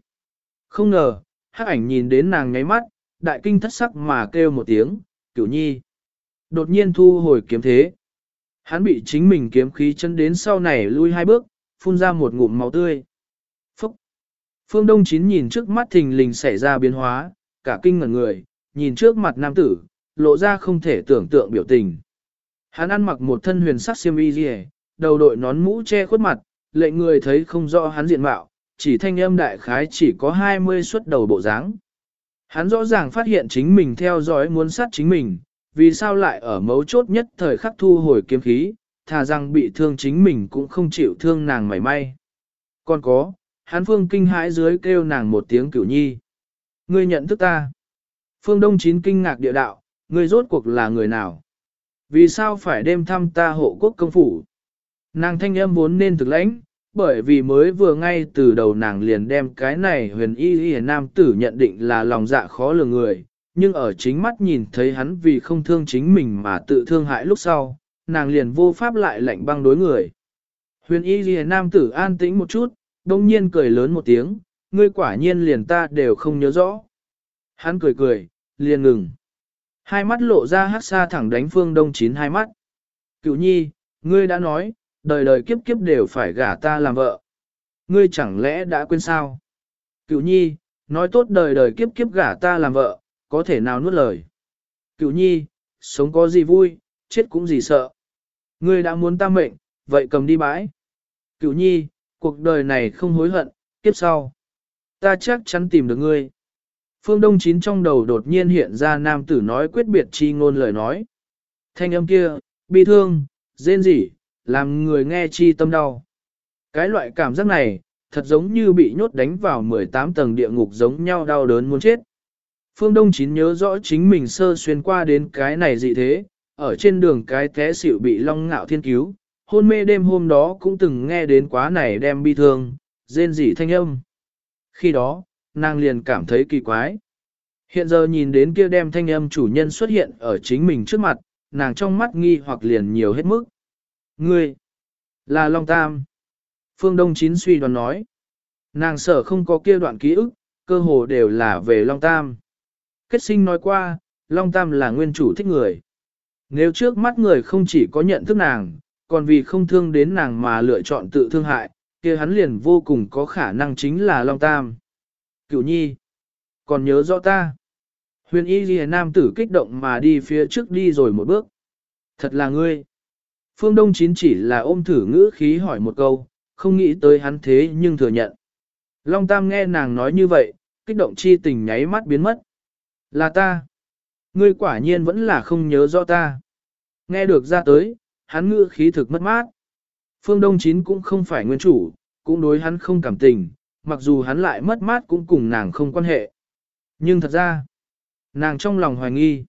Không ngờ, hắc ảnh nhìn đến nàng nháy mắt, đại kinh thất sắc mà kêu một tiếng, cửu nhi. Đột nhiên thu hồi kiếm thế. Hắn bị chính mình kiếm khí chân đến sau này lui hai bước, phun ra một ngụm máu tươi. Phương Đông Chín nhìn trước mắt thình lình xảy ra biến hóa, cả kinh ngẩn người, nhìn trước mặt nam tử, lộ ra không thể tưởng tượng biểu tình. Hắn ăn mặc một thân huyền sắc xiêm y rìa, đầu đội nón mũ che khuất mặt, lệ người thấy không rõ hắn diện mạo, chỉ thanh âm đại khái chỉ có 20 xuất đầu bộ dáng. Hắn rõ ràng phát hiện chính mình theo dõi muốn sát chính mình, vì sao lại ở mấu chốt nhất thời khắc thu hồi kiếm khí, thà rằng bị thương chính mình cũng không chịu thương nàng mảy may. Còn có, hắn phương kinh hãi dưới kêu nàng một tiếng cửu nhi. Ngươi nhận thức ta. Phương Đông Chín kinh ngạc địa đạo, ngươi rốt cuộc là người nào? Vì sao phải đêm thăm ta hộ quốc công phủ? Nàng thanh âm vốn nên thực lãnh, bởi vì mới vừa ngay từ đầu nàng liền đem cái này huyền y y nam tử nhận định là lòng dạ khó lường người, nhưng ở chính mắt nhìn thấy hắn vì không thương chính mình mà tự thương hại lúc sau, nàng liền vô pháp lại lạnh băng đối người. Huyền y y nam tử an tĩnh một chút, đông nhiên cười lớn một tiếng, ngươi quả nhiên liền ta đều không nhớ rõ. Hắn cười cười, liền ngừng. Hai mắt lộ ra hát xa thẳng đánh phương đông chín hai mắt. Cựu nhi, ngươi đã nói, đời đời kiếp kiếp đều phải gả ta làm vợ. Ngươi chẳng lẽ đã quên sao? Cựu nhi, nói tốt đời đời kiếp kiếp gả ta làm vợ, có thể nào nuốt lời. Cựu nhi, sống có gì vui, chết cũng gì sợ. Ngươi đã muốn ta mệnh, vậy cầm đi bãi. Cựu nhi, cuộc đời này không hối hận, kiếp sau. Ta chắc chắn tìm được ngươi. Phương Đông Chín trong đầu đột nhiên hiện ra nam tử nói quyết biệt chi ngôn lời nói. Thanh âm kia, bi thương, rên rỉ, làm người nghe chi tâm đau. Cái loại cảm giác này, thật giống như bị nhốt đánh vào 18 tầng địa ngục giống nhau đau đớn muốn chết. Phương Đông Chín nhớ rõ chính mình sơ xuyên qua đến cái này dị thế, ở trên đường cái té xỉu bị long ngạo thiên cứu, hôn mê đêm hôm đó cũng từng nghe đến quá này đem bi thương, rên rỉ thanh âm. Khi đó, nàng liền cảm thấy kỳ quái. Hiện giờ nhìn đến kia đem thanh âm chủ nhân xuất hiện ở chính mình trước mặt, nàng trong mắt nghi hoặc liền nhiều hết mức. Ngươi, là Long Tam. Phương Đông Chín suy đoán nói. Nàng sợ không có kia đoạn ký ức, cơ hồ đều là về Long Tam. Kết sinh nói qua, Long Tam là nguyên chủ thích người. Nếu trước mắt người không chỉ có nhận thức nàng, còn vì không thương đến nàng mà lựa chọn tự thương hại, kia hắn liền vô cùng có khả năng chính là Long Tam. Cửu nhi, còn nhớ rõ ta. Huyền y ghi nam tử kích động mà đi phía trước đi rồi một bước. Thật là ngươi. Phương Đông Chín chỉ là ôm thử ngữ khí hỏi một câu, không nghĩ tới hắn thế nhưng thừa nhận. Long Tam nghe nàng nói như vậy, kích động chi tình nháy mắt biến mất. Là ta. Ngươi quả nhiên vẫn là không nhớ rõ ta. Nghe được ra tới, hắn ngữ khí thực mất mát. Phương Đông Chín cũng không phải nguyên chủ, cũng đối hắn không cảm tình, mặc dù hắn lại mất mát cũng cùng nàng không quan hệ. Nhưng thật ra, nàng trong lòng hoài nghi.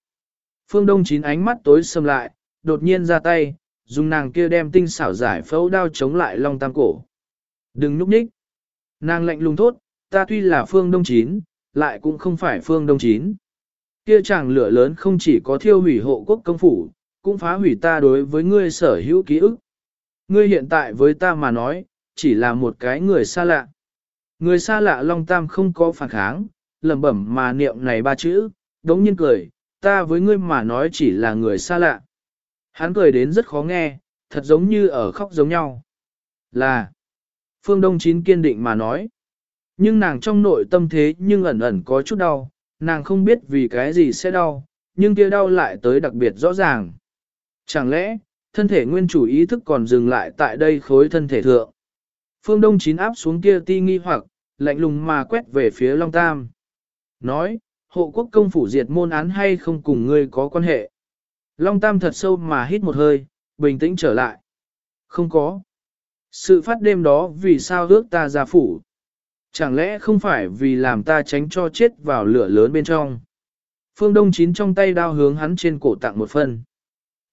Phương Đông Chín ánh mắt tối sầm lại, đột nhiên ra tay, dùng nàng kia đem tinh xảo giải phẫu đao chống lại Long Tam cổ. Đừng núp nhích. Nàng lạnh lùng thốt, ta tuy là Phương Đông Chín, lại cũng không phải Phương Đông Chín. Kia chàng lửa lớn không chỉ có thiêu hủy hộ quốc công phủ, cũng phá hủy ta đối với ngươi sở hữu ký ức. Ngươi hiện tại với ta mà nói, chỉ là một cái người xa lạ. Người xa lạ Long Tam không có phản kháng, lẩm bẩm mà niệm này ba chữ, đống nhiên cười, ta với ngươi mà nói chỉ là người xa lạ. Hắn cười đến rất khó nghe, thật giống như ở khóc giống nhau. Là, Phương Đông Chín kiên định mà nói. Nhưng nàng trong nội tâm thế nhưng ẩn ẩn có chút đau, nàng không biết vì cái gì sẽ đau, nhưng kia đau lại tới đặc biệt rõ ràng. Chẳng lẽ, thân thể nguyên chủ ý thức còn dừng lại tại đây khối thân thể thượng. Phương Đông Chín áp xuống kia ti nghi hoặc, lạnh lùng mà quét về phía Long Tam. Nói, hộ quốc công phủ diệt môn án hay không cùng ngươi có quan hệ. Long Tam thật sâu mà hít một hơi, bình tĩnh trở lại. Không có. Sự phát đêm đó vì sao ước ta ra phủ? Chẳng lẽ không phải vì làm ta tránh cho chết vào lửa lớn bên trong? Phương Đông Chín trong tay đao hướng hắn trên cổ tặng một phần.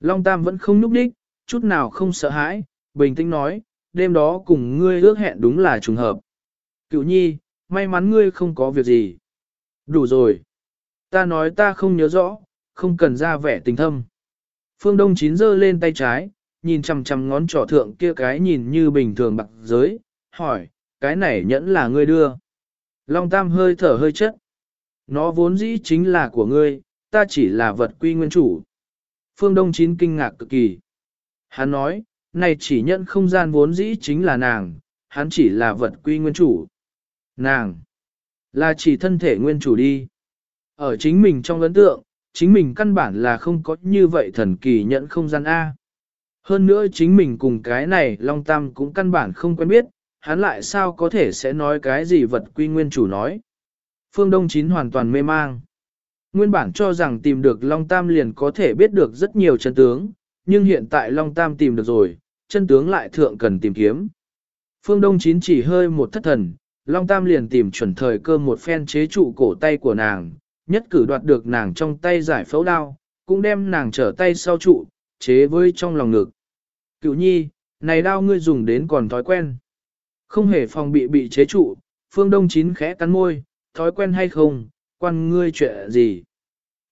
Long Tam vẫn không núp đích, chút nào không sợ hãi, bình tĩnh nói, đêm đó cùng ngươi ước hẹn đúng là trùng hợp. Cựu nhi, may mắn ngươi không có việc gì. Đủ rồi. Ta nói ta không nhớ rõ, không cần ra vẻ tình thâm. Phương Đông Chín giơ lên tay trái, nhìn chằm chằm ngón trỏ thượng kia cái nhìn như bình thường bạc giới, hỏi, cái này nhẫn là ngươi đưa. Long Tam hơi thở hơi chất. Nó vốn dĩ chính là của ngươi, ta chỉ là vật quy nguyên chủ. Phương Đông Chín kinh ngạc cực kỳ. Hắn nói, này chỉ nhận không gian vốn dĩ chính là nàng, hắn chỉ là vật quy nguyên chủ. Nàng, là chỉ thân thể nguyên chủ đi. Ở chính mình trong ấn tượng, chính mình căn bản là không có như vậy thần kỳ nhận không gian A. Hơn nữa chính mình cùng cái này Long Tam cũng căn bản không quen biết, hắn lại sao có thể sẽ nói cái gì vật quy nguyên chủ nói. Phương Đông Chín hoàn toàn mê mang. Nguyên bản cho rằng tìm được Long Tam liền có thể biết được rất nhiều chân tướng, nhưng hiện tại Long Tam tìm được rồi, chân tướng lại thượng cần tìm kiếm. Phương Đông Chín chỉ hơi một thất thần, Long Tam liền tìm chuẩn thời cơ một phen chế trụ cổ tay của nàng, nhất cử đoạt được nàng trong tay giải phẫu đao, cũng đem nàng trở tay sau trụ, chế với trong lòng ngực. Cựu nhi, này đao ngươi dùng đến còn thói quen. Không hề phòng bị bị chế trụ, phương đông chín khẽ cắn môi, thói quen hay không, quan ngươi chuyện gì.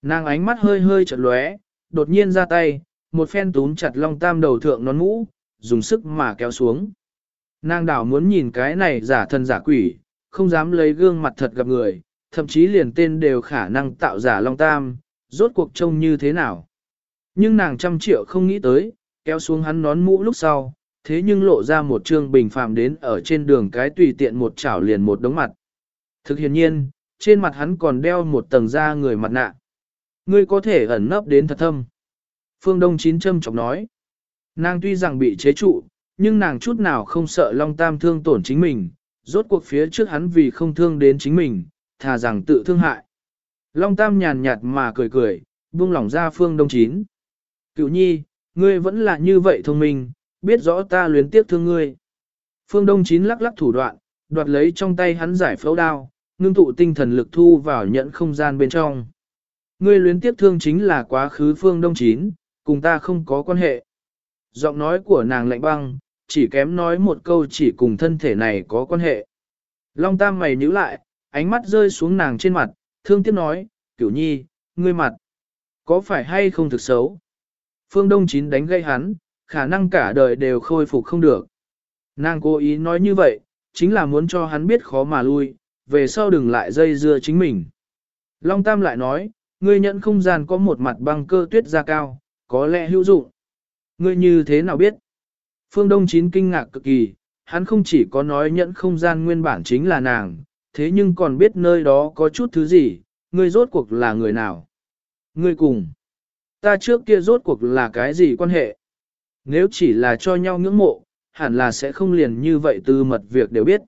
Nàng ánh mắt hơi hơi chật lóe, đột nhiên ra tay, một phen túm chặt long tam đầu thượng nón mũ, dùng sức mà kéo xuống. Nàng đảo muốn nhìn cái này giả thân giả quỷ, không dám lấy gương mặt thật gặp người, thậm chí liền tên đều khả năng tạo giả long tam, rốt cuộc trông như thế nào. Nhưng nàng trăm triệu không nghĩ tới, kéo xuống hắn nón mũ lúc sau, thế nhưng lộ ra một trương bình phàm đến ở trên đường cái tùy tiện một chảo liền một đống mặt. Thực hiện nhiên, trên mặt hắn còn đeo một tầng da người mặt nạ. Ngươi có thể ẩn nấp đến thật thâm. Phương Đông Chín châm chọc nói. Nàng tuy rằng bị chế trụ, nhưng nàng chút nào không sợ Long Tam thương tổn chính mình, rốt cuộc phía trước hắn vì không thương đến chính mình, thà rằng tự thương hại. Long Tam nhàn nhạt mà cười cười, buông lỏng ra Phương Đông Chín. Cựu nhi, ngươi vẫn là như vậy thông minh, biết rõ ta luyến tiếc thương ngươi. Phương Đông Chín lắc lắc thủ đoạn, đoạt lấy trong tay hắn giải phẫu đao, ngưng tụ tinh thần lực thu vào nhận không gian bên trong. Ngươi luyến tiếc thương chính là quá khứ Phương Đông Chín, cùng ta không có quan hệ. Giọng nói của nàng lạnh băng, chỉ kém nói một câu chỉ cùng thân thể này có quan hệ. Long Tam mày nhíu lại, ánh mắt rơi xuống nàng trên mặt, thương tiếc nói, cửu nhi, ngươi mặt, có phải hay không thực xấu? Phương Đông Chín đánh gây hắn, khả năng cả đời đều khôi phục không được. Nàng cố ý nói như vậy, chính là muốn cho hắn biết khó mà lui, về sau đừng lại dây dưa chính mình. Long Tam lại nói, ngươi nhận không gian có một mặt băng cơ tuyết ra cao, có lẽ hữu dụng. Ngươi như thế nào biết? Phương Đông Chín kinh ngạc cực kỳ, hắn không chỉ có nói nhận không gian nguyên bản chính là nàng, thế nhưng còn biết nơi đó có chút thứ gì, ngươi rốt cuộc là người nào? Ngươi cùng. Ta trước kia rốt cuộc là cái gì quan hệ? Nếu chỉ là cho nhau ngưỡng mộ, hẳn là sẽ không liền như vậy từ mật việc đều biết.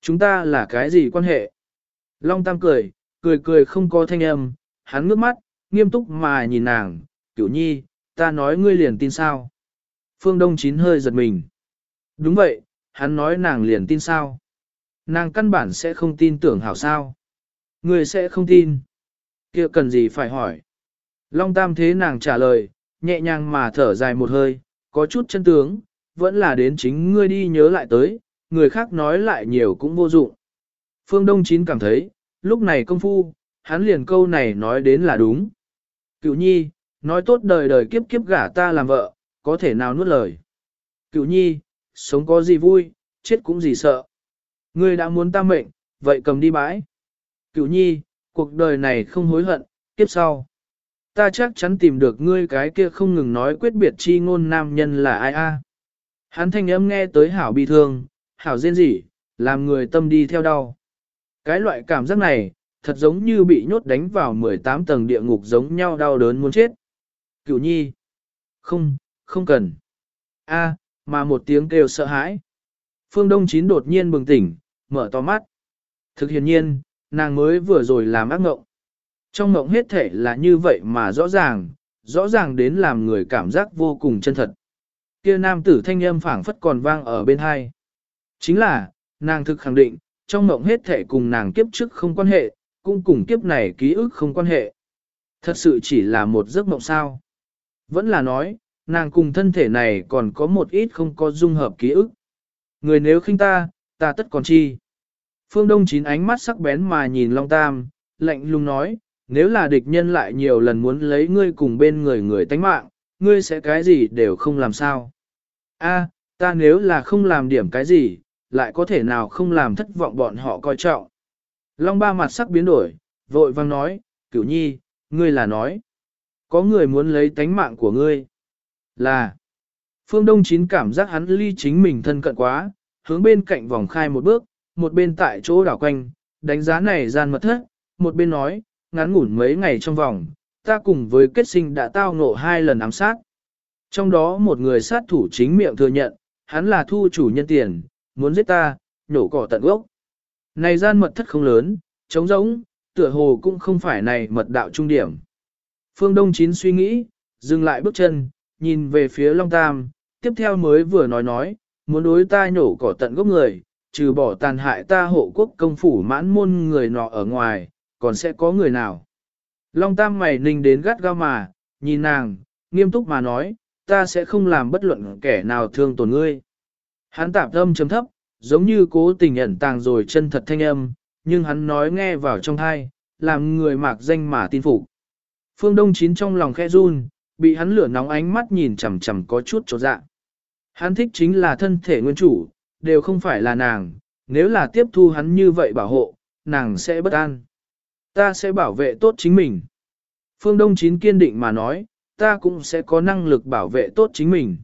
Chúng ta là cái gì quan hệ? Long Tam cười, cười cười không có thanh âm, hắn ngước mắt, nghiêm túc mà nhìn nàng, cửu nhi, ta nói ngươi liền tin sao? Phương Đông Chín hơi giật mình. Đúng vậy, hắn nói nàng liền tin sao? Nàng căn bản sẽ không tin tưởng hảo sao? Ngươi sẽ không tin. kia cần gì phải hỏi? Long Tam thế nàng trả lời, nhẹ nhàng mà thở dài một hơi, có chút chân tướng, vẫn là đến chính ngươi đi nhớ lại tới, người khác nói lại nhiều cũng vô dụng. Phương Đông Chín cảm thấy, lúc này công phu, hắn liền câu này nói đến là đúng. Cựu nhi, nói tốt đời đời kiếp kiếp gả ta làm vợ, có thể nào nuốt lời. Cựu nhi, sống có gì vui, chết cũng gì sợ. Ngươi đã muốn ta mệnh, vậy cầm đi bãi. Cựu nhi, cuộc đời này không hối hận, kiếp sau. Ta chắc chắn tìm được ngươi cái kia không ngừng nói quyết biệt chi ngôn nam nhân là ai a. Hắn thanh âm nghe tới hảo bi thương, hảo rên rỉ, làm người tâm đi theo đau. Cái loại cảm giác này, thật giống như bị nhốt đánh vào 18 tầng địa ngục giống nhau đau đớn muốn chết. Cửu nhi. Không, không cần. A, mà một tiếng kêu sợ hãi. Phương Đông Chín đột nhiên bừng tỉnh, mở to mắt. Thực hiện nhiên, nàng mới vừa rồi làm ác ngộng. Trong ngộng hết thể là như vậy mà rõ ràng, rõ ràng đến làm người cảm giác vô cùng chân thật. Kia nam tử thanh âm phảng phất còn vang ở bên hai. Chính là, nàng thực khẳng định, trong ngộng hết thể cùng nàng kiếp trước không quan hệ, cũng cùng kiếp này ký ức không quan hệ. Thật sự chỉ là một giấc mộng sao. Vẫn là nói, nàng cùng thân thể này còn có một ít không có dung hợp ký ức. Người nếu khinh ta, ta tất còn chi. Phương Đông chín ánh mắt sắc bén mà nhìn Long Tam, lạnh lùng nói, nếu là địch nhân lại nhiều lần muốn lấy ngươi cùng bên người người tánh mạng, ngươi sẽ cái gì đều không làm sao. A, ta nếu là không làm điểm cái gì, lại có thể nào không làm thất vọng bọn họ coi trọng. Long ba mặt sắc biến đổi, vội vang nói, cửu nhi, ngươi là nói. Có người muốn lấy tánh mạng của ngươi. Là. Phương Đông Chín cảm giác hắn ly chính mình thân cận quá, hướng bên cạnh vòng khai một bước, một bên tại chỗ đảo quanh, đánh giá này gian mật thất, một bên nói, ngắn ngủn mấy ngày trong vòng, ta cùng với kết sinh đã tao ngộ hai lần ám sát. Trong đó một người sát thủ chính miệng thừa nhận, hắn là thu chủ nhân tiền, muốn giết ta, nhổ cỏ tận gốc. Này gian mật thất không lớn, trống rỗng, tựa hồ cũng không phải này mật đạo trung điểm. Phương Đông Chín suy nghĩ, dừng lại bước chân, nhìn về phía Long Tam, tiếp theo mới vừa nói nói, muốn đối ta nhổ cỏ tận gốc người, trừ bỏ tàn hại ta hộ quốc công phủ mãn môn người nọ ở ngoài, còn sẽ có người nào. Long Tam mày ninh đến gắt gao mà, nhìn nàng, nghiêm túc mà nói, ta sẽ không làm bất luận kẻ nào thương tổn ngươi. Hắn tạp âm chấm thấp, giống như cố tình ẩn tàng rồi chân thật thanh âm, nhưng hắn nói nghe vào trong thai, làm người mạc danh mà tin phục. Phương Đông Chín trong lòng khẽ run, bị hắn lửa nóng ánh mắt nhìn chằm chằm có chút chỗ dạ. Hắn thích chính là thân thể nguyên chủ, đều không phải là nàng, nếu là tiếp thu hắn như vậy bảo hộ, nàng sẽ bất an. Ta sẽ bảo vệ tốt chính mình. Phương Đông Chín kiên định mà nói, ta cũng sẽ có năng lực bảo vệ tốt chính mình.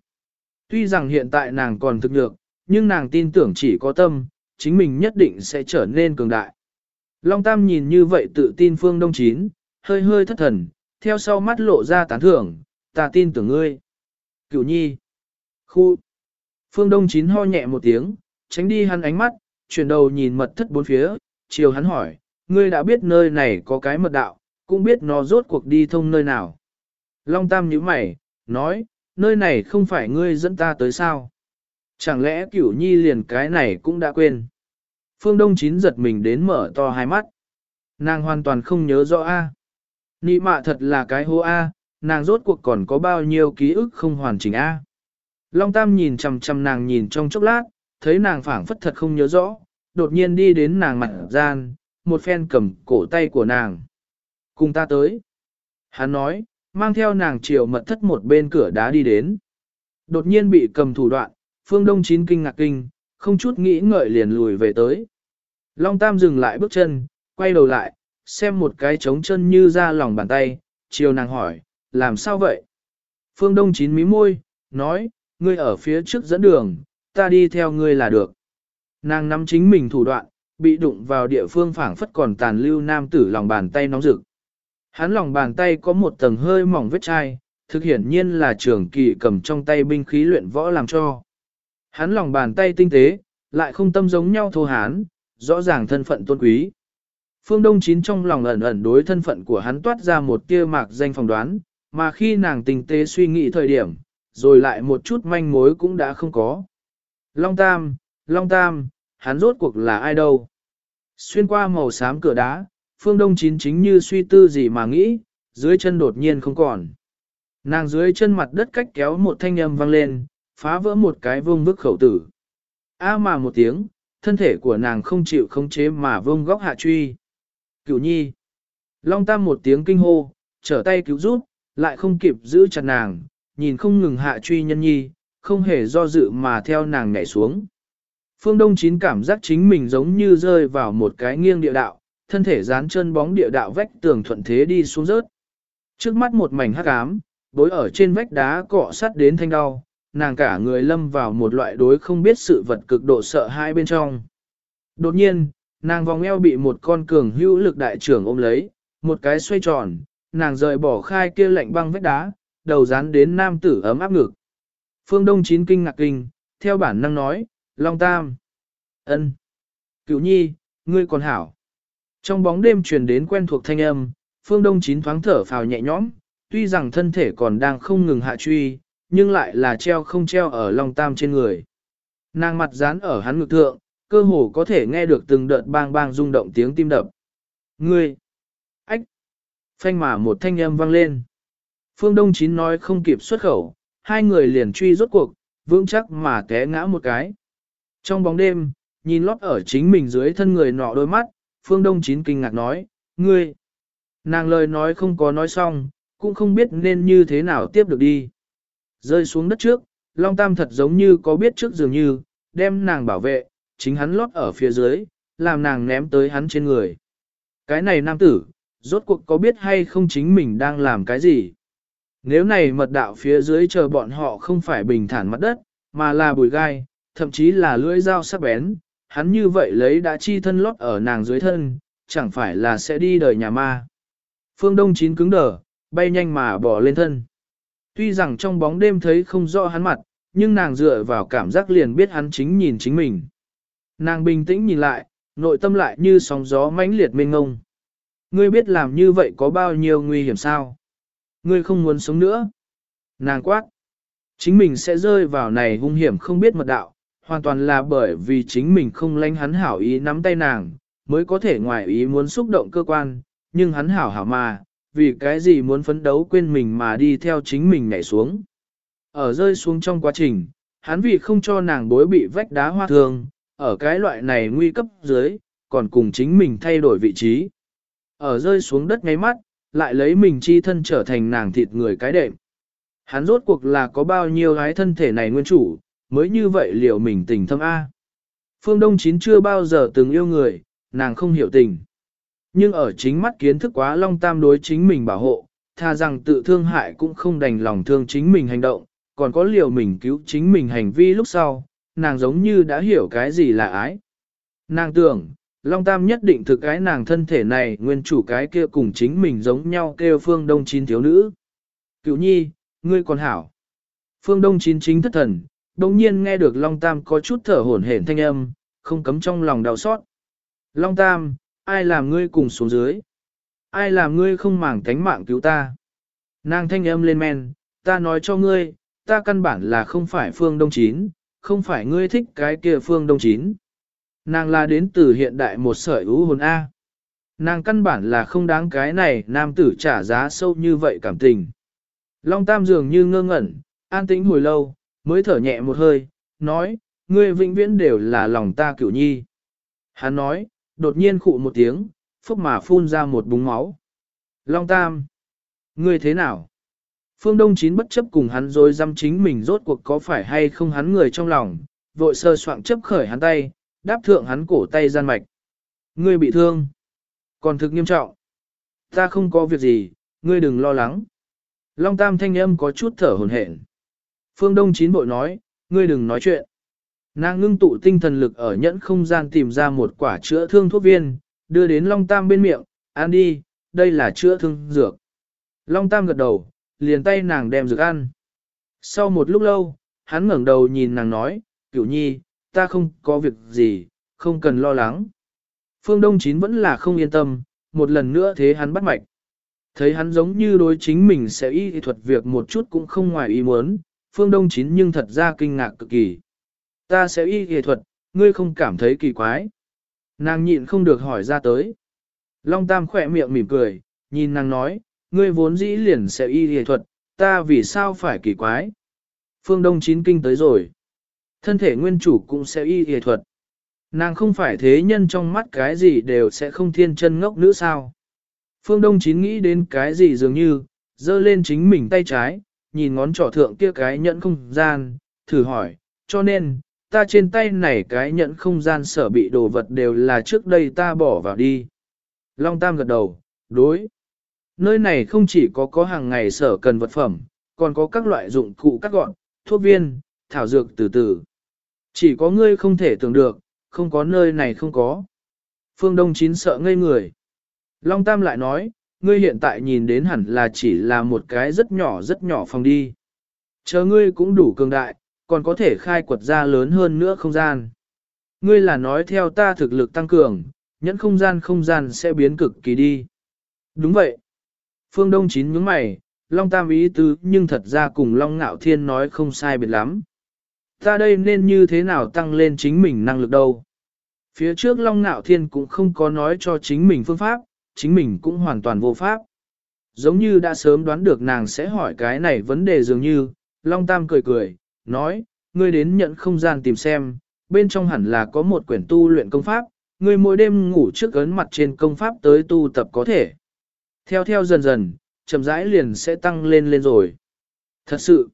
Tuy rằng hiện tại nàng còn thực được, nhưng nàng tin tưởng chỉ có tâm, chính mình nhất định sẽ trở nên cường đại. Long Tam nhìn như vậy tự tin Phương Đông Chín, hơi hơi thất thần, theo sau mắt lộ ra tán thưởng, ta tin tưởng ngươi. Cửu nhi. Khu. Phương Đông Chín ho nhẹ một tiếng, tránh đi hắn ánh mắt, chuyển đầu nhìn mật thất bốn phía, chiều hắn hỏi, ngươi đã biết nơi này có cái mật đạo, cũng biết nó rốt cuộc đi thông nơi nào. Long Tam nhíu mày, nói, nơi này không phải ngươi dẫn ta tới sao. Chẳng lẽ cửu nhi liền cái này cũng đã quên. Phương Đông Chín giật mình đến mở to hai mắt. Nàng hoàn toàn không nhớ rõ A. Nị mạ thật là cái hô A, nàng rốt cuộc còn có bao nhiêu ký ức không hoàn chỉnh A. Long Tam nhìn chằm chằm nàng nhìn trong chốc lát, thấy nàng phảng phất thật không nhớ rõ, đột nhiên đi đến nàng mặt gian, một phen cầm cổ tay của nàng. Cùng ta tới. Hắn nói, mang theo nàng chiều mật thất một bên cửa đá đi đến. Đột nhiên bị cầm thủ đoạn, phương đông chín kinh ngạc kinh, không chút nghĩ ngợi liền lùi về tới. Long Tam dừng lại bước chân, quay đầu lại, xem một cái trống chân như ra lòng bàn tay, chiều nàng hỏi, làm sao vậy? Phương Đông chín mí môi, nói, ngươi ở phía trước dẫn đường, ta đi theo ngươi là được. Nàng nắm chính mình thủ đoạn, bị đụng vào địa phương phảng phất còn tàn lưu nam tử lòng bàn tay nóng rực. Hắn lòng bàn tay có một tầng hơi mỏng vết chai, thực hiển nhiên là trường kỳ cầm trong tay binh khí luyện võ làm cho. Hắn lòng bàn tay tinh tế, lại không tâm giống nhau thô hán, rõ ràng thân phận tôn quý. Phương Đông Chín trong lòng ẩn ẩn đối thân phận của hắn toát ra một tia mạc danh phỏng đoán, mà khi nàng tinh tế suy nghĩ thời điểm, rồi lại một chút manh mối cũng đã không có. Long Tam, Long Tam, hắn rốt cuộc là ai đâu? Xuyên qua màu xám cửa đá, Phương Đông Chín chính như suy tư gì mà nghĩ, dưới chân đột nhiên không còn. Nàng dưới chân mặt đất cách kéo một thanh âm vang lên, phá vỡ một cái vương bức khẩu tử. A mà một tiếng, thân thể của nàng không chịu khống chế mà vương góc hạ truy. Cửu nhi. Long tam một tiếng kinh hô, trở tay cứu rút lại không kịp giữ chặt nàng, nhìn không ngừng hạ truy nhân nhi, không hề do dự mà theo nàng nhảy xuống. Phương Đông Chín cảm giác chính mình giống như rơi vào một cái nghiêng địa đạo, thân thể dán chân bóng địa đạo vách tường thuận thế đi xuống rớt. Trước mắt một mảnh hắc ám, bối ở trên vách đá cọ sắt đến thanh đau, nàng cả người lâm vào một loại đối không biết sự vật cực độ sợ hãi bên trong. Đột nhiên, nàng vòng eo bị một con cường hữu lực đại trưởng ôm lấy, một cái xoay tròn, nàng rời bỏ khai kia lạnh băng vách đá, đầu dán đến nam tử ấm áp ngực. Phương Đông chín kinh ngạc kinh, theo bản năng nói, Long Tam. ân, Cựu nhi, ngươi còn hảo. Trong bóng đêm truyền đến quen thuộc thanh âm, Phương Đông chín thoáng thở phào nhẹ nhõm, tuy rằng thân thể còn đang không ngừng hạ truy, nhưng lại là treo không treo ở Long Tam trên người. Nàng mặt dán ở hắn ngực thượng, cơ hồ có thể nghe được từng đợt bang bang rung động tiếng tim đập. Ngươi! Ách! Phanh mà một thanh âm vang lên. Phương Đông Chín nói không kịp xuất khẩu, hai người liền truy rốt cuộc, vững chắc mà té ngã một cái. Trong bóng đêm, nhìn lót ở chính mình dưới thân người nọ đôi mắt, Phương Đông Chín kinh ngạc nói, ngươi! Nàng lời nói không có nói xong, cũng không biết nên như thế nào tiếp được đi. Rơi xuống đất trước, Long Tam thật giống như có biết trước dường như, đem nàng bảo vệ, chính hắn lót ở phía dưới, làm nàng ném tới hắn trên người. Cái này nam tử, rốt cuộc có biết hay không chính mình đang làm cái gì? Nếu này mật đạo phía dưới chờ bọn họ không phải bình thản mặt đất, mà là bùi gai, thậm chí là lưỡi dao sắc bén, hắn như vậy lấy đã chi thân lót ở nàng dưới thân, chẳng phải là sẽ đi đời nhà ma. Phương Đông chín cứng đờ, bay nhanh mà bỏ lên thân. Tuy rằng trong bóng đêm thấy không rõ hắn mặt, nhưng nàng dựa vào cảm giác liền biết hắn chính nhìn chính mình. Nàng bình tĩnh nhìn lại, nội tâm lại như sóng gió mãnh liệt mênh ngông. Ngươi biết làm như vậy có bao nhiêu nguy hiểm sao? Ngươi không muốn sống nữa. Nàng quát. Chính mình sẽ rơi vào này hung hiểm không biết mật đạo, hoàn toàn là bởi vì chính mình không lánh hắn hảo ý nắm tay nàng, mới có thể ngoài ý muốn xúc động cơ quan, nhưng hắn hảo hảo mà, vì cái gì muốn phấn đấu quên mình mà đi theo chính mình nhảy xuống. Ở rơi xuống trong quá trình, hắn vì không cho nàng bối bị vách đá hoa thương, ở cái loại này nguy cấp dưới, còn cùng chính mình thay đổi vị trí. Ở rơi xuống đất ngay mắt, lại lấy mình chi thân trở thành nàng thịt người cái đệm. Hắn rốt cuộc là có bao nhiêu gái thân thể này nguyên chủ, mới như vậy liệu mình tình thâm A. Phương Đông Chín chưa bao giờ từng yêu người, nàng không hiểu tình. Nhưng ở chính mắt kiến thức quá Long Tam đối chính mình bảo hộ, tha rằng tự thương hại cũng không đành lòng thương chính mình hành động, còn có liều mình cứu chính mình hành vi lúc sau, nàng giống như đã hiểu cái gì là ái. Nàng tưởng, Long Tam nhất định thực cái nàng thân thể này nguyên chủ cái kia cùng chính mình giống nhau kêu phương đông chín thiếu nữ. Cựu nhi, ngươi còn hảo. Phương đông chín chính thất thần, đồng nhiên nghe được Long Tam có chút thở hổn hển thanh âm, không cấm trong lòng đau xót. Long Tam, ai làm ngươi cùng xuống dưới? Ai làm ngươi không màng cánh mạng cứu ta? Nàng thanh âm lên men, ta nói cho ngươi, ta căn bản là không phải phương đông chín, không phải ngươi thích cái kia phương đông chín. Nàng là đến từ hiện đại một sợi ú hồn A. Nàng căn bản là không đáng cái này nam tử trả giá sâu như vậy cảm tình. Long Tam dường như ngơ ngẩn, an tĩnh hồi lâu, mới thở nhẹ một hơi, nói, ngươi vĩnh viễn đều là lòng ta cửu nhi. Hắn nói, đột nhiên khụ một tiếng, phốc mà phun ra một búng máu. Long Tam, ngươi thế nào? Phương Đông Chín bất chấp cùng hắn rồi dăm chính mình rốt cuộc có phải hay không hắn người trong lòng, vội sơ soạn chấp khởi hắn tay, đáp thượng hắn cổ tay gian mạch. Ngươi bị thương, còn thực nghiêm trọng. Ta không có việc gì, ngươi đừng lo lắng. Long Tam thanh âm có chút thở hồn hển. Phương Đông Chín bội nói, ngươi đừng nói chuyện. Nàng ngưng tụ tinh thần lực ở nhẫn không gian tìm ra một quả chữa thương thuốc viên, đưa đến Long Tam bên miệng, ăn đi, đây là chữa thương dược. Long Tam gật đầu, liền tay nàng đem dược ăn. Sau một lúc lâu, hắn ngẩng đầu nhìn nàng nói, cửu nhi, ta không có việc gì, không cần lo lắng. Phương Đông Chín vẫn là không yên tâm, một lần nữa thế hắn bắt mạch. Thấy hắn giống như đối chính mình sẽ y thuật việc một chút cũng không ngoài ý muốn, Phương Đông Chín nhưng thật ra kinh ngạc cực kỳ. Ta sẽ y nghệ thuật, ngươi không cảm thấy kỳ quái. Nàng nhịn không được hỏi ra tới. Long Tam khỏe miệng mỉm cười, nhìn nàng nói, ngươi vốn dĩ liền sẽ y nghệ thuật, ta vì sao phải kỳ quái. Phương Đông chín kinh tới rồi. Thân thể nguyên chủ cũng sẽ y nghệ thuật. Nàng không phải thế nhân trong mắt cái gì đều sẽ không thiên chân ngốc nữa sao. Phương Đông chín nghĩ đến cái gì dường như, giơ lên chính mình tay trái, nhìn ngón trỏ thượng kia cái nhẫn không gian, thử hỏi, cho nên, ta trên tay này cái nhẫn không gian sở bị đồ vật đều là trước đây ta bỏ vào đi. Long Tam gật đầu, đối. Nơi này không chỉ có có hàng ngày sở cần vật phẩm, còn có các loại dụng cụ cắt gọn, thuốc viên, thảo dược từ từ. Chỉ có ngươi không thể tưởng được, không có nơi này không có. Phương Đông Chín sợ ngây người. Long Tam lại nói, ngươi hiện tại nhìn đến hẳn là chỉ là một cái rất nhỏ rất nhỏ phòng đi. Chờ ngươi cũng đủ cường đại, còn có thể khai quật ra lớn hơn nữa không gian. Ngươi là nói theo ta thực lực tăng cường, nhẫn không gian không gian sẽ biến cực kỳ đi. Đúng vậy. Phương Đông Chín nhướng mày, Long Tam ý tứ nhưng thật ra cùng Long Ngạo Thiên nói không sai biệt lắm. Ta đây nên như thế nào tăng lên chính mình năng lực đâu. Phía trước Long Ngạo Thiên cũng không có nói cho chính mình phương pháp, chính mình cũng hoàn toàn vô pháp. Giống như đã sớm đoán được nàng sẽ hỏi cái này vấn đề dường như, Long Tam cười cười, nói, ngươi đến nhận không gian tìm xem, bên trong hẳn là có một quyển tu luyện công pháp, ngươi mỗi đêm ngủ trước ấn mặt trên công pháp tới tu tập có thể. Theo theo dần dần, chậm rãi liền sẽ tăng lên lên rồi. Thật sự,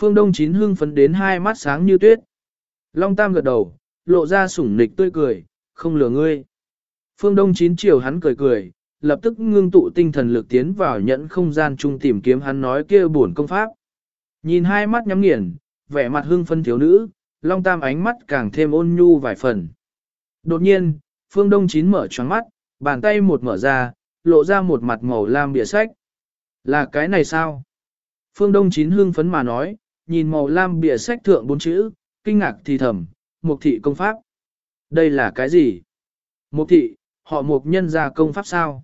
Phương Đông Chín hưng phấn đến hai mắt sáng như tuyết. Long Tam gật đầu, lộ ra sủng nịch tươi cười, không lừa ngươi. Phương Đông Chín chiều hắn cười cười, lập tức ngưng tụ tinh thần lực tiến vào nhẫn không gian chung tìm kiếm hắn nói kia buồn công pháp. Nhìn hai mắt nhắm nghiền, vẻ mặt hưng phân thiếu nữ, Long Tam ánh mắt càng thêm ôn nhu vài phần. Đột nhiên, Phương Đông Chín mở choáng mắt, bàn tay một mở ra, lộ ra một mặt màu lam bìa sách. Là cái này sao? Phương Đông Chín hưng phấn mà nói, nhìn màu lam bìa sách thượng bốn chữ, kinh ngạc thì thầm, mục thị công pháp. Đây là cái gì? Mục thị, họ mục nhân ra công pháp sao?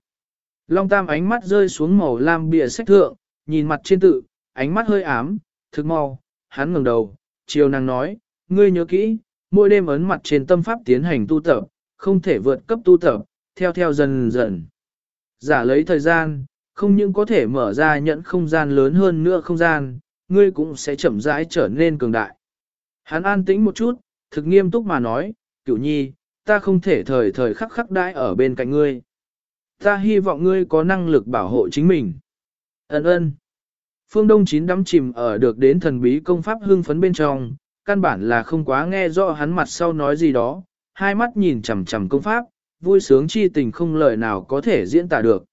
Long Tam ánh mắt rơi xuống màu lam bìa sách thượng, nhìn mặt trên tự, ánh mắt hơi ám, thực mau, hắn ngẩng đầu, chiều nàng nói, ngươi nhớ kỹ, mỗi đêm ấn mặt trên tâm pháp tiến hành tu tập, không thể vượt cấp tu tập, theo theo dần dần. Giả lấy thời gian, không những có thể mở ra nhận không gian lớn hơn nữa không gian, ngươi cũng sẽ chậm rãi trở nên cường đại. Hắn an tĩnh một chút, thực nghiêm túc mà nói, cửu nhi, ta không thể thời thời khắc khắc đãi ở bên cạnh ngươi. Ta hy vọng ngươi có năng lực bảo hộ chính mình. Ấn ơn. Phương Đông Chín đắm chìm ở được đến thần bí công pháp hương phấn bên trong, căn bản là không quá nghe rõ hắn mặt sau nói gì đó, hai mắt nhìn chằm chằm công pháp, vui sướng chi tình không lời nào có thể diễn tả được.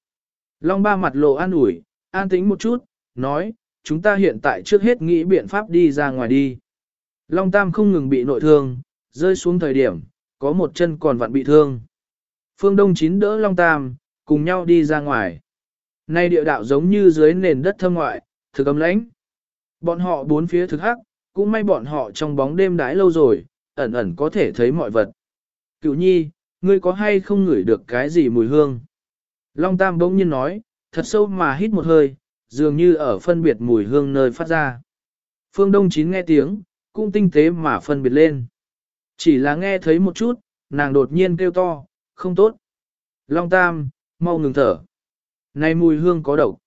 Long ba mặt lộ an ủi, an tĩnh một chút, nói, chúng ta hiện tại trước hết nghĩ biện pháp đi ra ngoài đi. Long tam không ngừng bị nội thương, rơi xuống thời điểm, có một chân còn vặn bị thương. Phương Đông Chín đỡ Long tam, cùng nhau đi ra ngoài. Nay địa đạo giống như dưới nền đất thâm ngoại, thực ấm lãnh. Bọn họ bốn phía thực hắc, cũng may bọn họ trong bóng đêm đãi lâu rồi, ẩn ẩn có thể thấy mọi vật. Cựu nhi, ngươi có hay không ngửi được cái gì mùi hương? Long Tam bỗng nhiên nói, thật sâu mà hít một hơi, dường như ở phân biệt mùi hương nơi phát ra. Phương Đông Chín nghe tiếng, cũng tinh tế mà phân biệt lên. Chỉ là nghe thấy một chút, nàng đột nhiên kêu to, không tốt. Long Tam, mau ngừng thở. Này mùi hương có độc.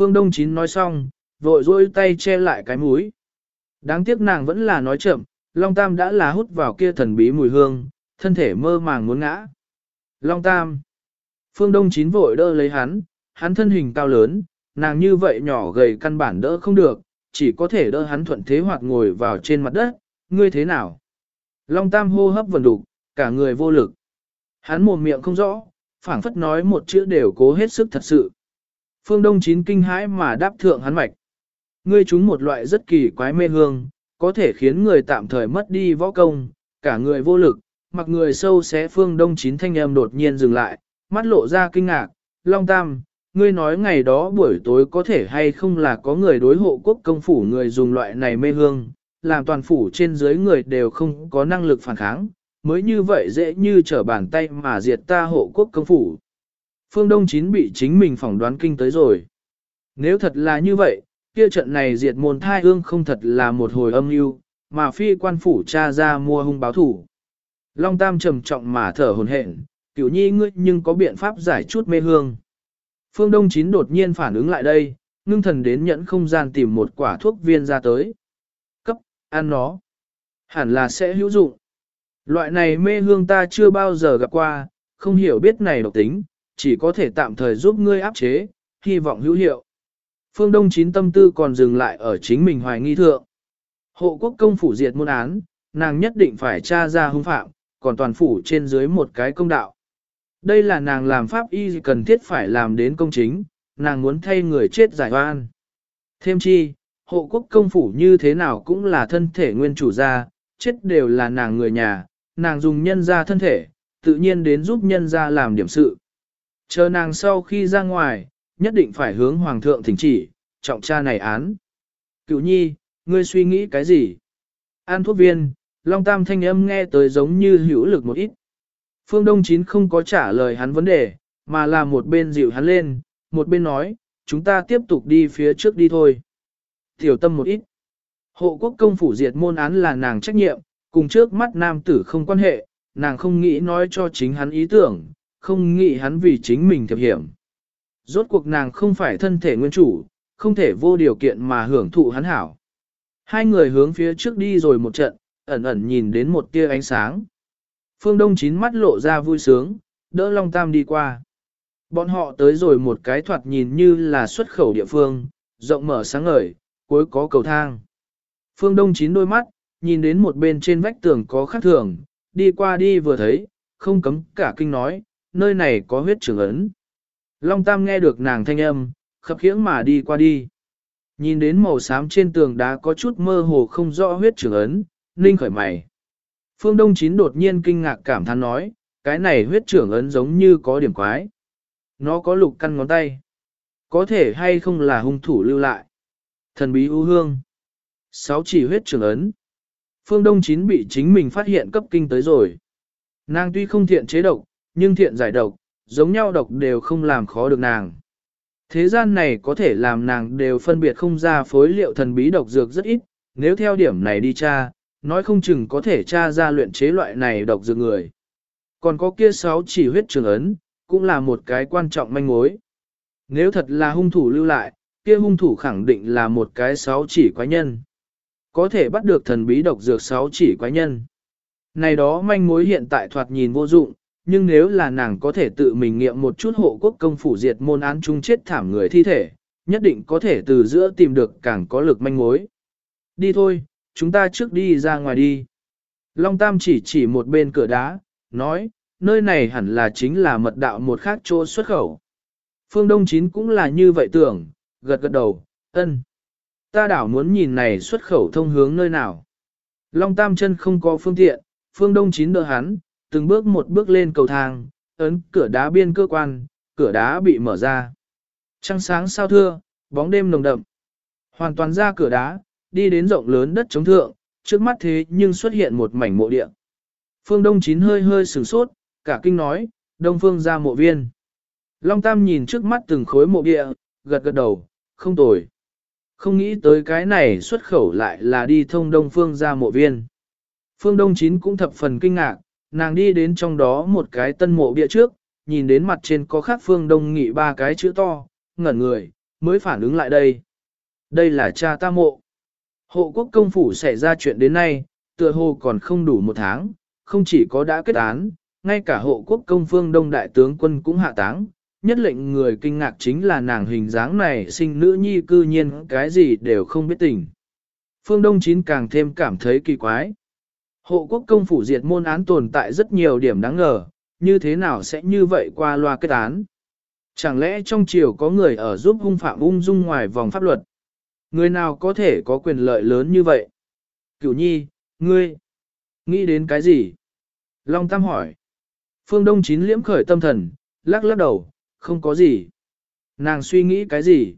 Phương Đông Chín nói xong, vội dôi tay che lại cái mũi. Đáng tiếc nàng vẫn là nói chậm, Long Tam đã là hút vào kia thần bí mùi hương, thân thể mơ màng muốn ngã. Long Tam. Phương Đông Chín vội đỡ lấy hắn, hắn thân hình cao lớn, nàng như vậy nhỏ gầy căn bản đỡ không được, chỉ có thể đỡ hắn thuận thế hoặc ngồi vào trên mặt đất, ngươi thế nào? Long Tam hô hấp vần đục, cả người vô lực. Hắn mồm miệng không rõ, phảng phất nói một chữ đều cố hết sức thật sự. Phương Đông Chín kinh hãi mà đáp thượng hắn mạch. Ngươi chúng một loại rất kỳ quái mê hương, có thể khiến người tạm thời mất đi võ công, cả người vô lực, mặc người sâu xé Phương Đông Chín thanh âm đột nhiên dừng lại, mắt lộ ra kinh ngạc, Long Tam, ngươi nói ngày đó buổi tối có thể hay không là có người đối hộ quốc công phủ người dùng loại này mê hương, làm toàn phủ trên dưới người đều không có năng lực phản kháng, mới như vậy dễ như trở bàn tay mà diệt ta hộ quốc công phủ. Phương Đông Chín bị chính mình phỏng đoán kinh tới rồi. Nếu thật là như vậy, kia trận này diệt môn thai ương không thật là một hồi âm mưu, mà phi quan phủ cha ra mua hung báo thủ. Long Tam trầm trọng mà thở hồn hển, cửu nhi ngươi nhưng có biện pháp giải chút mê hương. Phương Đông Chín đột nhiên phản ứng lại đây, ngưng thần đến nhẫn không gian tìm một quả thuốc viên ra tới. Cấp, ăn nó. Hẳn là sẽ hữu dụng. Loại này mê hương ta chưa bao giờ gặp qua, không hiểu biết này độc tính, chỉ có thể tạm thời giúp ngươi áp chế, hy vọng hữu hiệu. Phương Đông chín tâm tư còn dừng lại ở chính mình hoài nghi thượng. Hộ quốc công phủ diệt môn án, nàng nhất định phải tra ra hung phạm, còn toàn phủ trên dưới một cái công đạo. Đây là nàng làm pháp y cần thiết phải làm đến công chính, nàng muốn thay người chết giải oan. Thêm chi, hộ quốc công phủ như thế nào cũng là thân thể nguyên chủ gia, chết đều là nàng người nhà, nàng dùng nhân ra thân thể, tự nhiên đến giúp nhân ra làm điểm sự. Chờ nàng sau khi ra ngoài, nhất định phải hướng hoàng thượng thỉnh chỉ, trọng tra này án. Cựu nhi, ngươi suy nghĩ cái gì? An thuốc viên, Long Tam thanh âm nghe tới giống như hữu lực một ít. Phương Đông Chín không có trả lời hắn vấn đề, mà là một bên dịu hắn lên, một bên nói, chúng ta tiếp tục đi phía trước đi thôi. Tiểu tâm một ít. Hộ quốc công phủ diệt môn án là nàng trách nhiệm, cùng trước mắt nam tử không quan hệ, nàng không nghĩ nói cho chính hắn ý tưởng, không nghĩ hắn vì chính mình thiệp hiểm. Rốt cuộc nàng không phải thân thể nguyên chủ, không thể vô điều kiện mà hưởng thụ hắn hảo. Hai người hướng phía trước đi rồi một trận, ẩn ẩn nhìn đến một tia ánh sáng. Phương Đông chín mắt lộ ra vui sướng, đỡ Long Tam đi qua. Bọn họ tới rồi một cái thoạt nhìn như là xuất khẩu địa phương, rộng mở sáng ngời, cuối có cầu thang. Phương Đông chín đôi mắt, nhìn đến một bên trên vách tường có khắc thường, đi qua đi vừa thấy, không cấm cả kinh nói, nơi này có huyết trưởng ấn. Long Tam nghe được nàng thanh âm, khập khiễng mà đi qua đi. Nhìn đến màu xám trên tường đá có chút mơ hồ không rõ huyết trưởng ấn, ninh khởi mày. Phương Đông Chín đột nhiên kinh ngạc cảm thán nói, cái này huyết trưởng ấn giống như có điểm quái. Nó có lục căn ngón tay. Có thể hay không là hung thủ lưu lại. Thần bí ưu hương. Sáu chỉ huyết trưởng ấn. Phương Đông Chín bị chính mình phát hiện cấp kinh tới rồi. Nàng tuy không thiện chế độc, nhưng thiện giải độc, giống nhau độc đều không làm khó được nàng. Thế gian này có thể làm nàng đều phân biệt không ra phối liệu thần bí độc dược rất ít, nếu theo điểm này đi tra, nói không chừng có thể tra ra luyện chế loại này độc dược người. Còn có kia sáu chỉ huyết trường ấn, cũng là một cái quan trọng manh mối. Nếu thật là hung thủ lưu lại, kia hung thủ khẳng định là một cái sáu chỉ quái nhân. Có thể bắt được thần bí độc dược sáu chỉ quái nhân. Này đó manh mối hiện tại thoạt nhìn vô dụng, nhưng nếu là nàng có thể tự mình nghiệm một chút hộ quốc công phủ diệt môn án chung chết thảm người thi thể, nhất định có thể từ giữa tìm được càng có lực manh mối. Đi thôi, chúng ta trước đi ra ngoài đi. Long Tam chỉ chỉ một bên cửa đá, nói, nơi này hẳn là chính là mật đạo một khác chỗ xuất khẩu. Phương Đông Chín cũng là như vậy tưởng, gật gật đầu, ân. Ta đảo muốn nhìn này xuất khẩu thông hướng nơi nào. Long Tam chân không có phương tiện, Phương Đông Chín đỡ hắn, từng bước một bước lên cầu thang, ấn cửa đá biên cơ quan, cửa đá bị mở ra. Trăng sáng sao thưa, bóng đêm nồng đậm. Hoàn toàn ra cửa đá, đi đến rộng lớn đất chống thượng, trước mắt thế nhưng xuất hiện một mảnh mộ địa. Phương Đông Chín hơi hơi sửng sốt, cả kinh nói, Đông Phương ra mộ viên. Long Tam nhìn trước mắt từng khối mộ địa, gật gật đầu, không tồi. Không nghĩ tới cái này xuất khẩu lại là đi thông Đông Phương ra mộ viên. Phương Đông Chín cũng thập phần kinh ngạc, nàng đi đến trong đó một cái tân mộ bia trước, nhìn đến mặt trên có khắc phương đông nghị ba cái chữ to, ngẩn người, mới phản ứng lại đây. Đây là cha ta mộ. Hộ quốc công phủ xảy ra chuyện đến nay, tựa hồ còn không đủ một tháng, không chỉ có đã kết án, ngay cả hộ quốc công phương đông đại tướng quân cũng hạ táng. Nhất lệnh người kinh ngạc chính là nàng hình dáng này sinh nữ nhi cư nhiên cái gì đều không biết tình. Phương Đông Chín càng thêm cảm thấy kỳ quái. Hộ quốc công phủ diệt môn án tồn tại rất nhiều điểm đáng ngờ, như thế nào sẽ như vậy qua loa kết án? Chẳng lẽ trong triều có người ở giúp hung phạm ung dung ngoài vòng pháp luật? Người nào có thể có quyền lợi lớn như vậy? Cửu nhi, ngươi, nghĩ đến cái gì? Long Tam hỏi. Phương Đông Chín liễm khởi tâm thần, lắc lắc đầu, không có gì. Nàng suy nghĩ cái gì?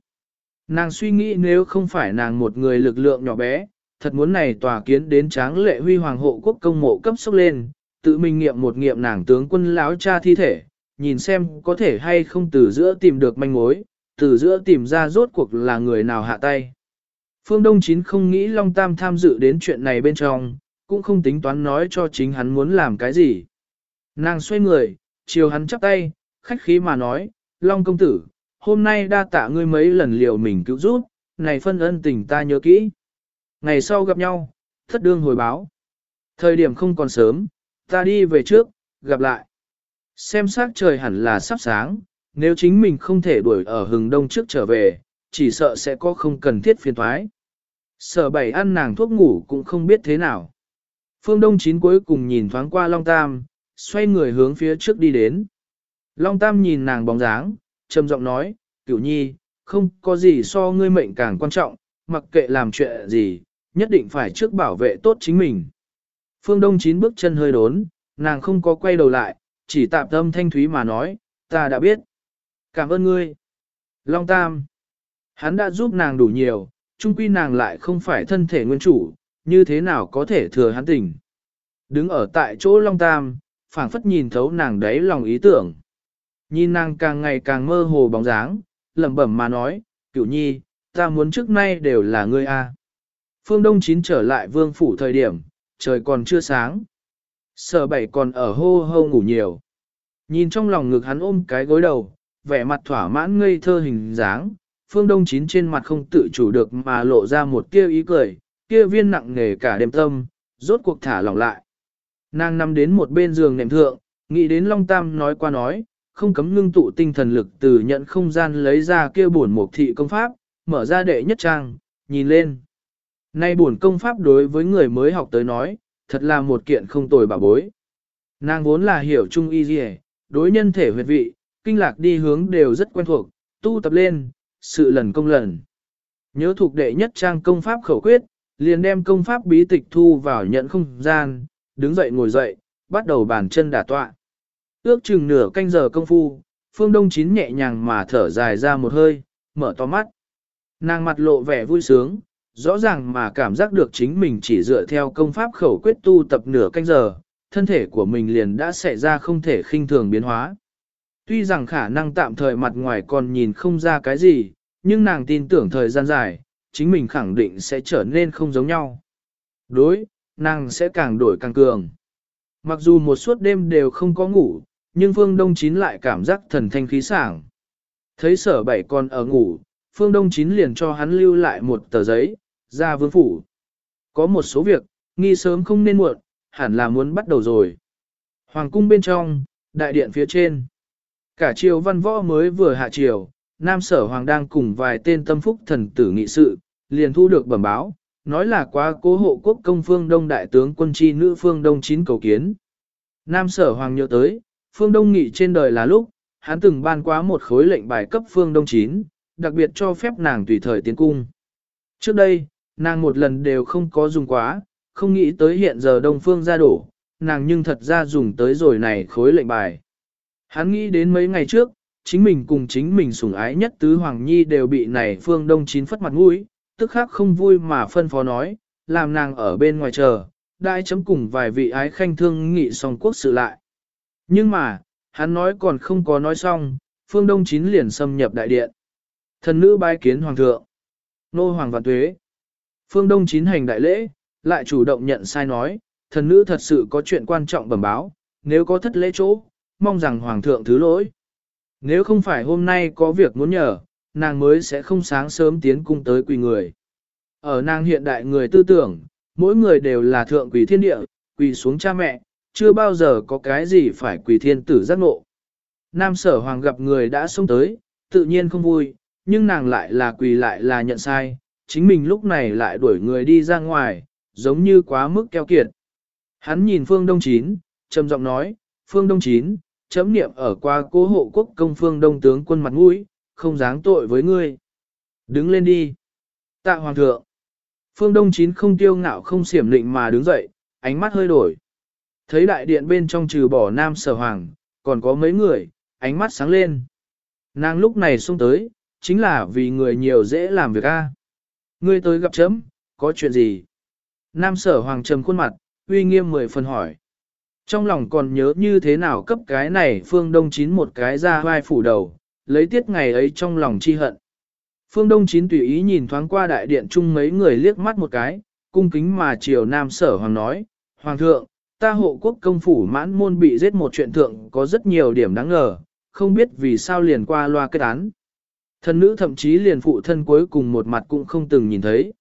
Nàng suy nghĩ nếu không phải nàng một người lực lượng nhỏ bé, thật muốn này tòa kiến đến tráng lệ huy hoàng hộ quốc công mộ cấp sốc lên, tự mình nghiệm một nghiệm nàng tướng quân lão cha thi thể, nhìn xem có thể hay không từ giữa tìm được manh mối, từ giữa tìm ra rốt cuộc là người nào hạ tay. Phương Đông Chín không nghĩ Long Tam tham dự đến chuyện này bên trong, cũng không tính toán nói cho chính hắn muốn làm cái gì. Nàng xoay người, chiều hắn chắp tay, khách khí mà nói, Long công tử, hôm nay đa tạ ngươi mấy lần liều mình cứu giúp, này phân ân tình ta nhớ kỹ. Ngày sau gặp nhau, thất đương hồi báo. Thời điểm không còn sớm, ta đi về trước, gặp lại. Xem sát trời hẳn là sắp sáng, nếu chính mình không thể đuổi ở hừng đông trước trở về, chỉ sợ sẽ có không cần thiết phiền thoái. Sở bảy ăn nàng thuốc ngủ cũng không biết thế nào. Phương Đông Chín cuối cùng nhìn thoáng qua Long Tam, xoay người hướng phía trước đi đến. Long Tam nhìn nàng bóng dáng, trầm giọng nói, cửu nhi, không có gì so ngươi mệnh càng quan trọng, mặc kệ làm chuyện gì, nhất định phải trước bảo vệ tốt chính mình. Phương Đông Chín bước chân hơi đốn, nàng không có quay đầu lại, chỉ tạm tâm thanh thúy mà nói, ta đã biết. Cảm ơn ngươi. Long Tam. Hắn đã giúp nàng đủ nhiều, chung quy nàng lại không phải thân thể nguyên chủ, như thế nào có thể thừa hắn tình. Đứng ở tại chỗ Long Tam, phảng phất nhìn thấu nàng đấy lòng ý tưởng. Nhìn nàng càng ngày càng mơ hồ bóng dáng, lẩm bẩm mà nói, cửu nhi, ta muốn trước nay đều là ngươi a. Phương Đông Chín trở lại vương phủ thời điểm, trời còn chưa sáng. Sở bảy còn ở hô hô ngủ nhiều. Nhìn trong lòng ngực hắn ôm cái gối đầu, vẻ mặt thỏa mãn ngây thơ hình dáng, phương đông chín trên mặt không tự chủ được mà lộ ra một kia ý cười, kia viên nặng nề cả đêm tâm, rốt cuộc thả lỏng lại. Nàng nằm đến một bên giường nệm thượng, nghĩ đến Long Tam nói qua nói, không cấm ngưng tụ tinh thần lực từ nhận không gian lấy ra kia buồn một thị công pháp, mở ra đệ nhất trang, nhìn lên. Nay buồn công pháp đối với người mới học tới nói, thật là một kiện không tồi bảo bối. Nàng vốn là hiểu trung y gì đối nhân thể huyệt vị, kinh lạc đi hướng đều rất quen thuộc, tu tập lên, sự lần công lần. Nhớ thuộc đệ nhất trang công pháp khẩu quyết, liền đem công pháp bí tịch thu vào nhận không gian, đứng dậy ngồi dậy, bắt đầu bàn chân đả tọa. Ước chừng nửa canh giờ công phu, phương đông chín nhẹ nhàng mà thở dài ra một hơi, mở to mắt. Nàng mặt lộ vẻ vui sướng, rõ ràng mà cảm giác được chính mình chỉ dựa theo công pháp khẩu quyết tu tập nửa canh giờ, thân thể của mình liền đã xảy ra không thể khinh thường biến hóa. Tuy rằng khả năng tạm thời mặt ngoài còn nhìn không ra cái gì, nhưng nàng tin tưởng thời gian dài, chính mình khẳng định sẽ trở nên không giống nhau. Đối, nàng sẽ càng đổi càng cường. Mặc dù một suốt đêm đều không có ngủ, nhưng Phương Đông Chín lại cảm giác thần thanh khí sảng. Thấy sở bảy còn ở ngủ, Phương Đông Chín liền cho hắn lưu lại một tờ giấy, ra vương phủ. Có một số việc, nghi sớm không nên muộn, hẳn là muốn bắt đầu rồi. Hoàng cung bên trong, đại điện phía trên. Cả triều văn võ mới vừa hạ triều, Nam Sở Hoàng đang cùng vài tên tâm phúc thần tử nghị sự, liền thu được bẩm báo, nói là quá cố hộ quốc công phương Đông đại tướng quân chi nữ phương Đông chín cầu kiến. Nam Sở Hoàng nhớ tới, phương Đông nghị trên đời là lúc, hắn từng ban quá một khối lệnh bài cấp phương Đông chín, đặc biệt cho phép nàng tùy thời tiến cung. Trước đây, nàng một lần đều không có dùng quá, không nghĩ tới hiện giờ Đông Phương ra đổ, nàng nhưng thật ra dùng tới rồi này khối lệnh bài. Hắn nghĩ đến mấy ngày trước, chính mình cùng chính mình sủng ái nhất tứ Hoàng Nhi đều bị này phương đông chín phất mặt mũi, tức khắc không vui mà phân phó nói, làm nàng ở bên ngoài chờ, đại chấm cùng vài vị ái khanh thương nghị xong quốc sự lại. Nhưng mà, hắn nói còn không có nói xong, phương đông chín liền xâm nhập đại điện. Thần nữ bái kiến hoàng thượng. Nô hoàng vạn tuế. Phương đông chín hành đại lễ, lại chủ động nhận sai nói, thần nữ thật sự có chuyện quan trọng bẩm báo, nếu có thất lễ chỗ, mong rằng hoàng thượng thứ lỗi. Nếu không phải hôm nay có việc muốn nhờ, nàng mới sẽ không sáng sớm tiến cung tới quỳ người. Ở nàng hiện đại người tư tưởng, mỗi người đều là thượng quỳ thiên địa, quỳ xuống cha mẹ, chưa bao giờ có cái gì phải quỳ thiên tử giác ngộ. Nam sở hoàng gặp người đã xông tới, tự nhiên không vui, nhưng nàng lại là quỳ lại là nhận sai, chính mình lúc này lại đuổi người đi ra ngoài, giống như quá mức keo kiệt. Hắn nhìn phương đông chín, trầm giọng nói, phương đông chín, chấm niệm ở qua cố hộ quốc công phương đông tướng quân mặt mũi, không dáng tội với ngươi. Đứng lên đi. Tạ hoàng thượng. Phương đông chín không tiêu ngạo không xiểm định mà đứng dậy, ánh mắt hơi đổi. Thấy đại điện bên trong trừ bỏ nam sở hoàng, còn có mấy người, ánh mắt sáng lên. Nàng lúc này xuống tới, chính là vì người nhiều dễ làm việc a. Ngươi tới gặp chấm, có chuyện gì? Nam sở hoàng trầm khuôn mặt, uy nghiêm mười phần hỏi. Trong lòng còn nhớ như thế nào cấp cái này phương đông chín một cái ra vai phủ đầu, lấy tiết ngày ấy trong lòng chi hận. Phương Đông Chín tùy ý nhìn thoáng qua đại điện chung mấy người liếc mắt một cái, cung kính mà triều Nam Sở Hoàng nói, Hoàng thượng, ta hộ quốc công phủ mãn môn bị giết một chuyện thượng có rất nhiều điểm đáng ngờ, không biết vì sao liền qua loa kết án. Thần nữ thậm chí liền phụ thân cuối cùng một mặt cũng không từng nhìn thấy.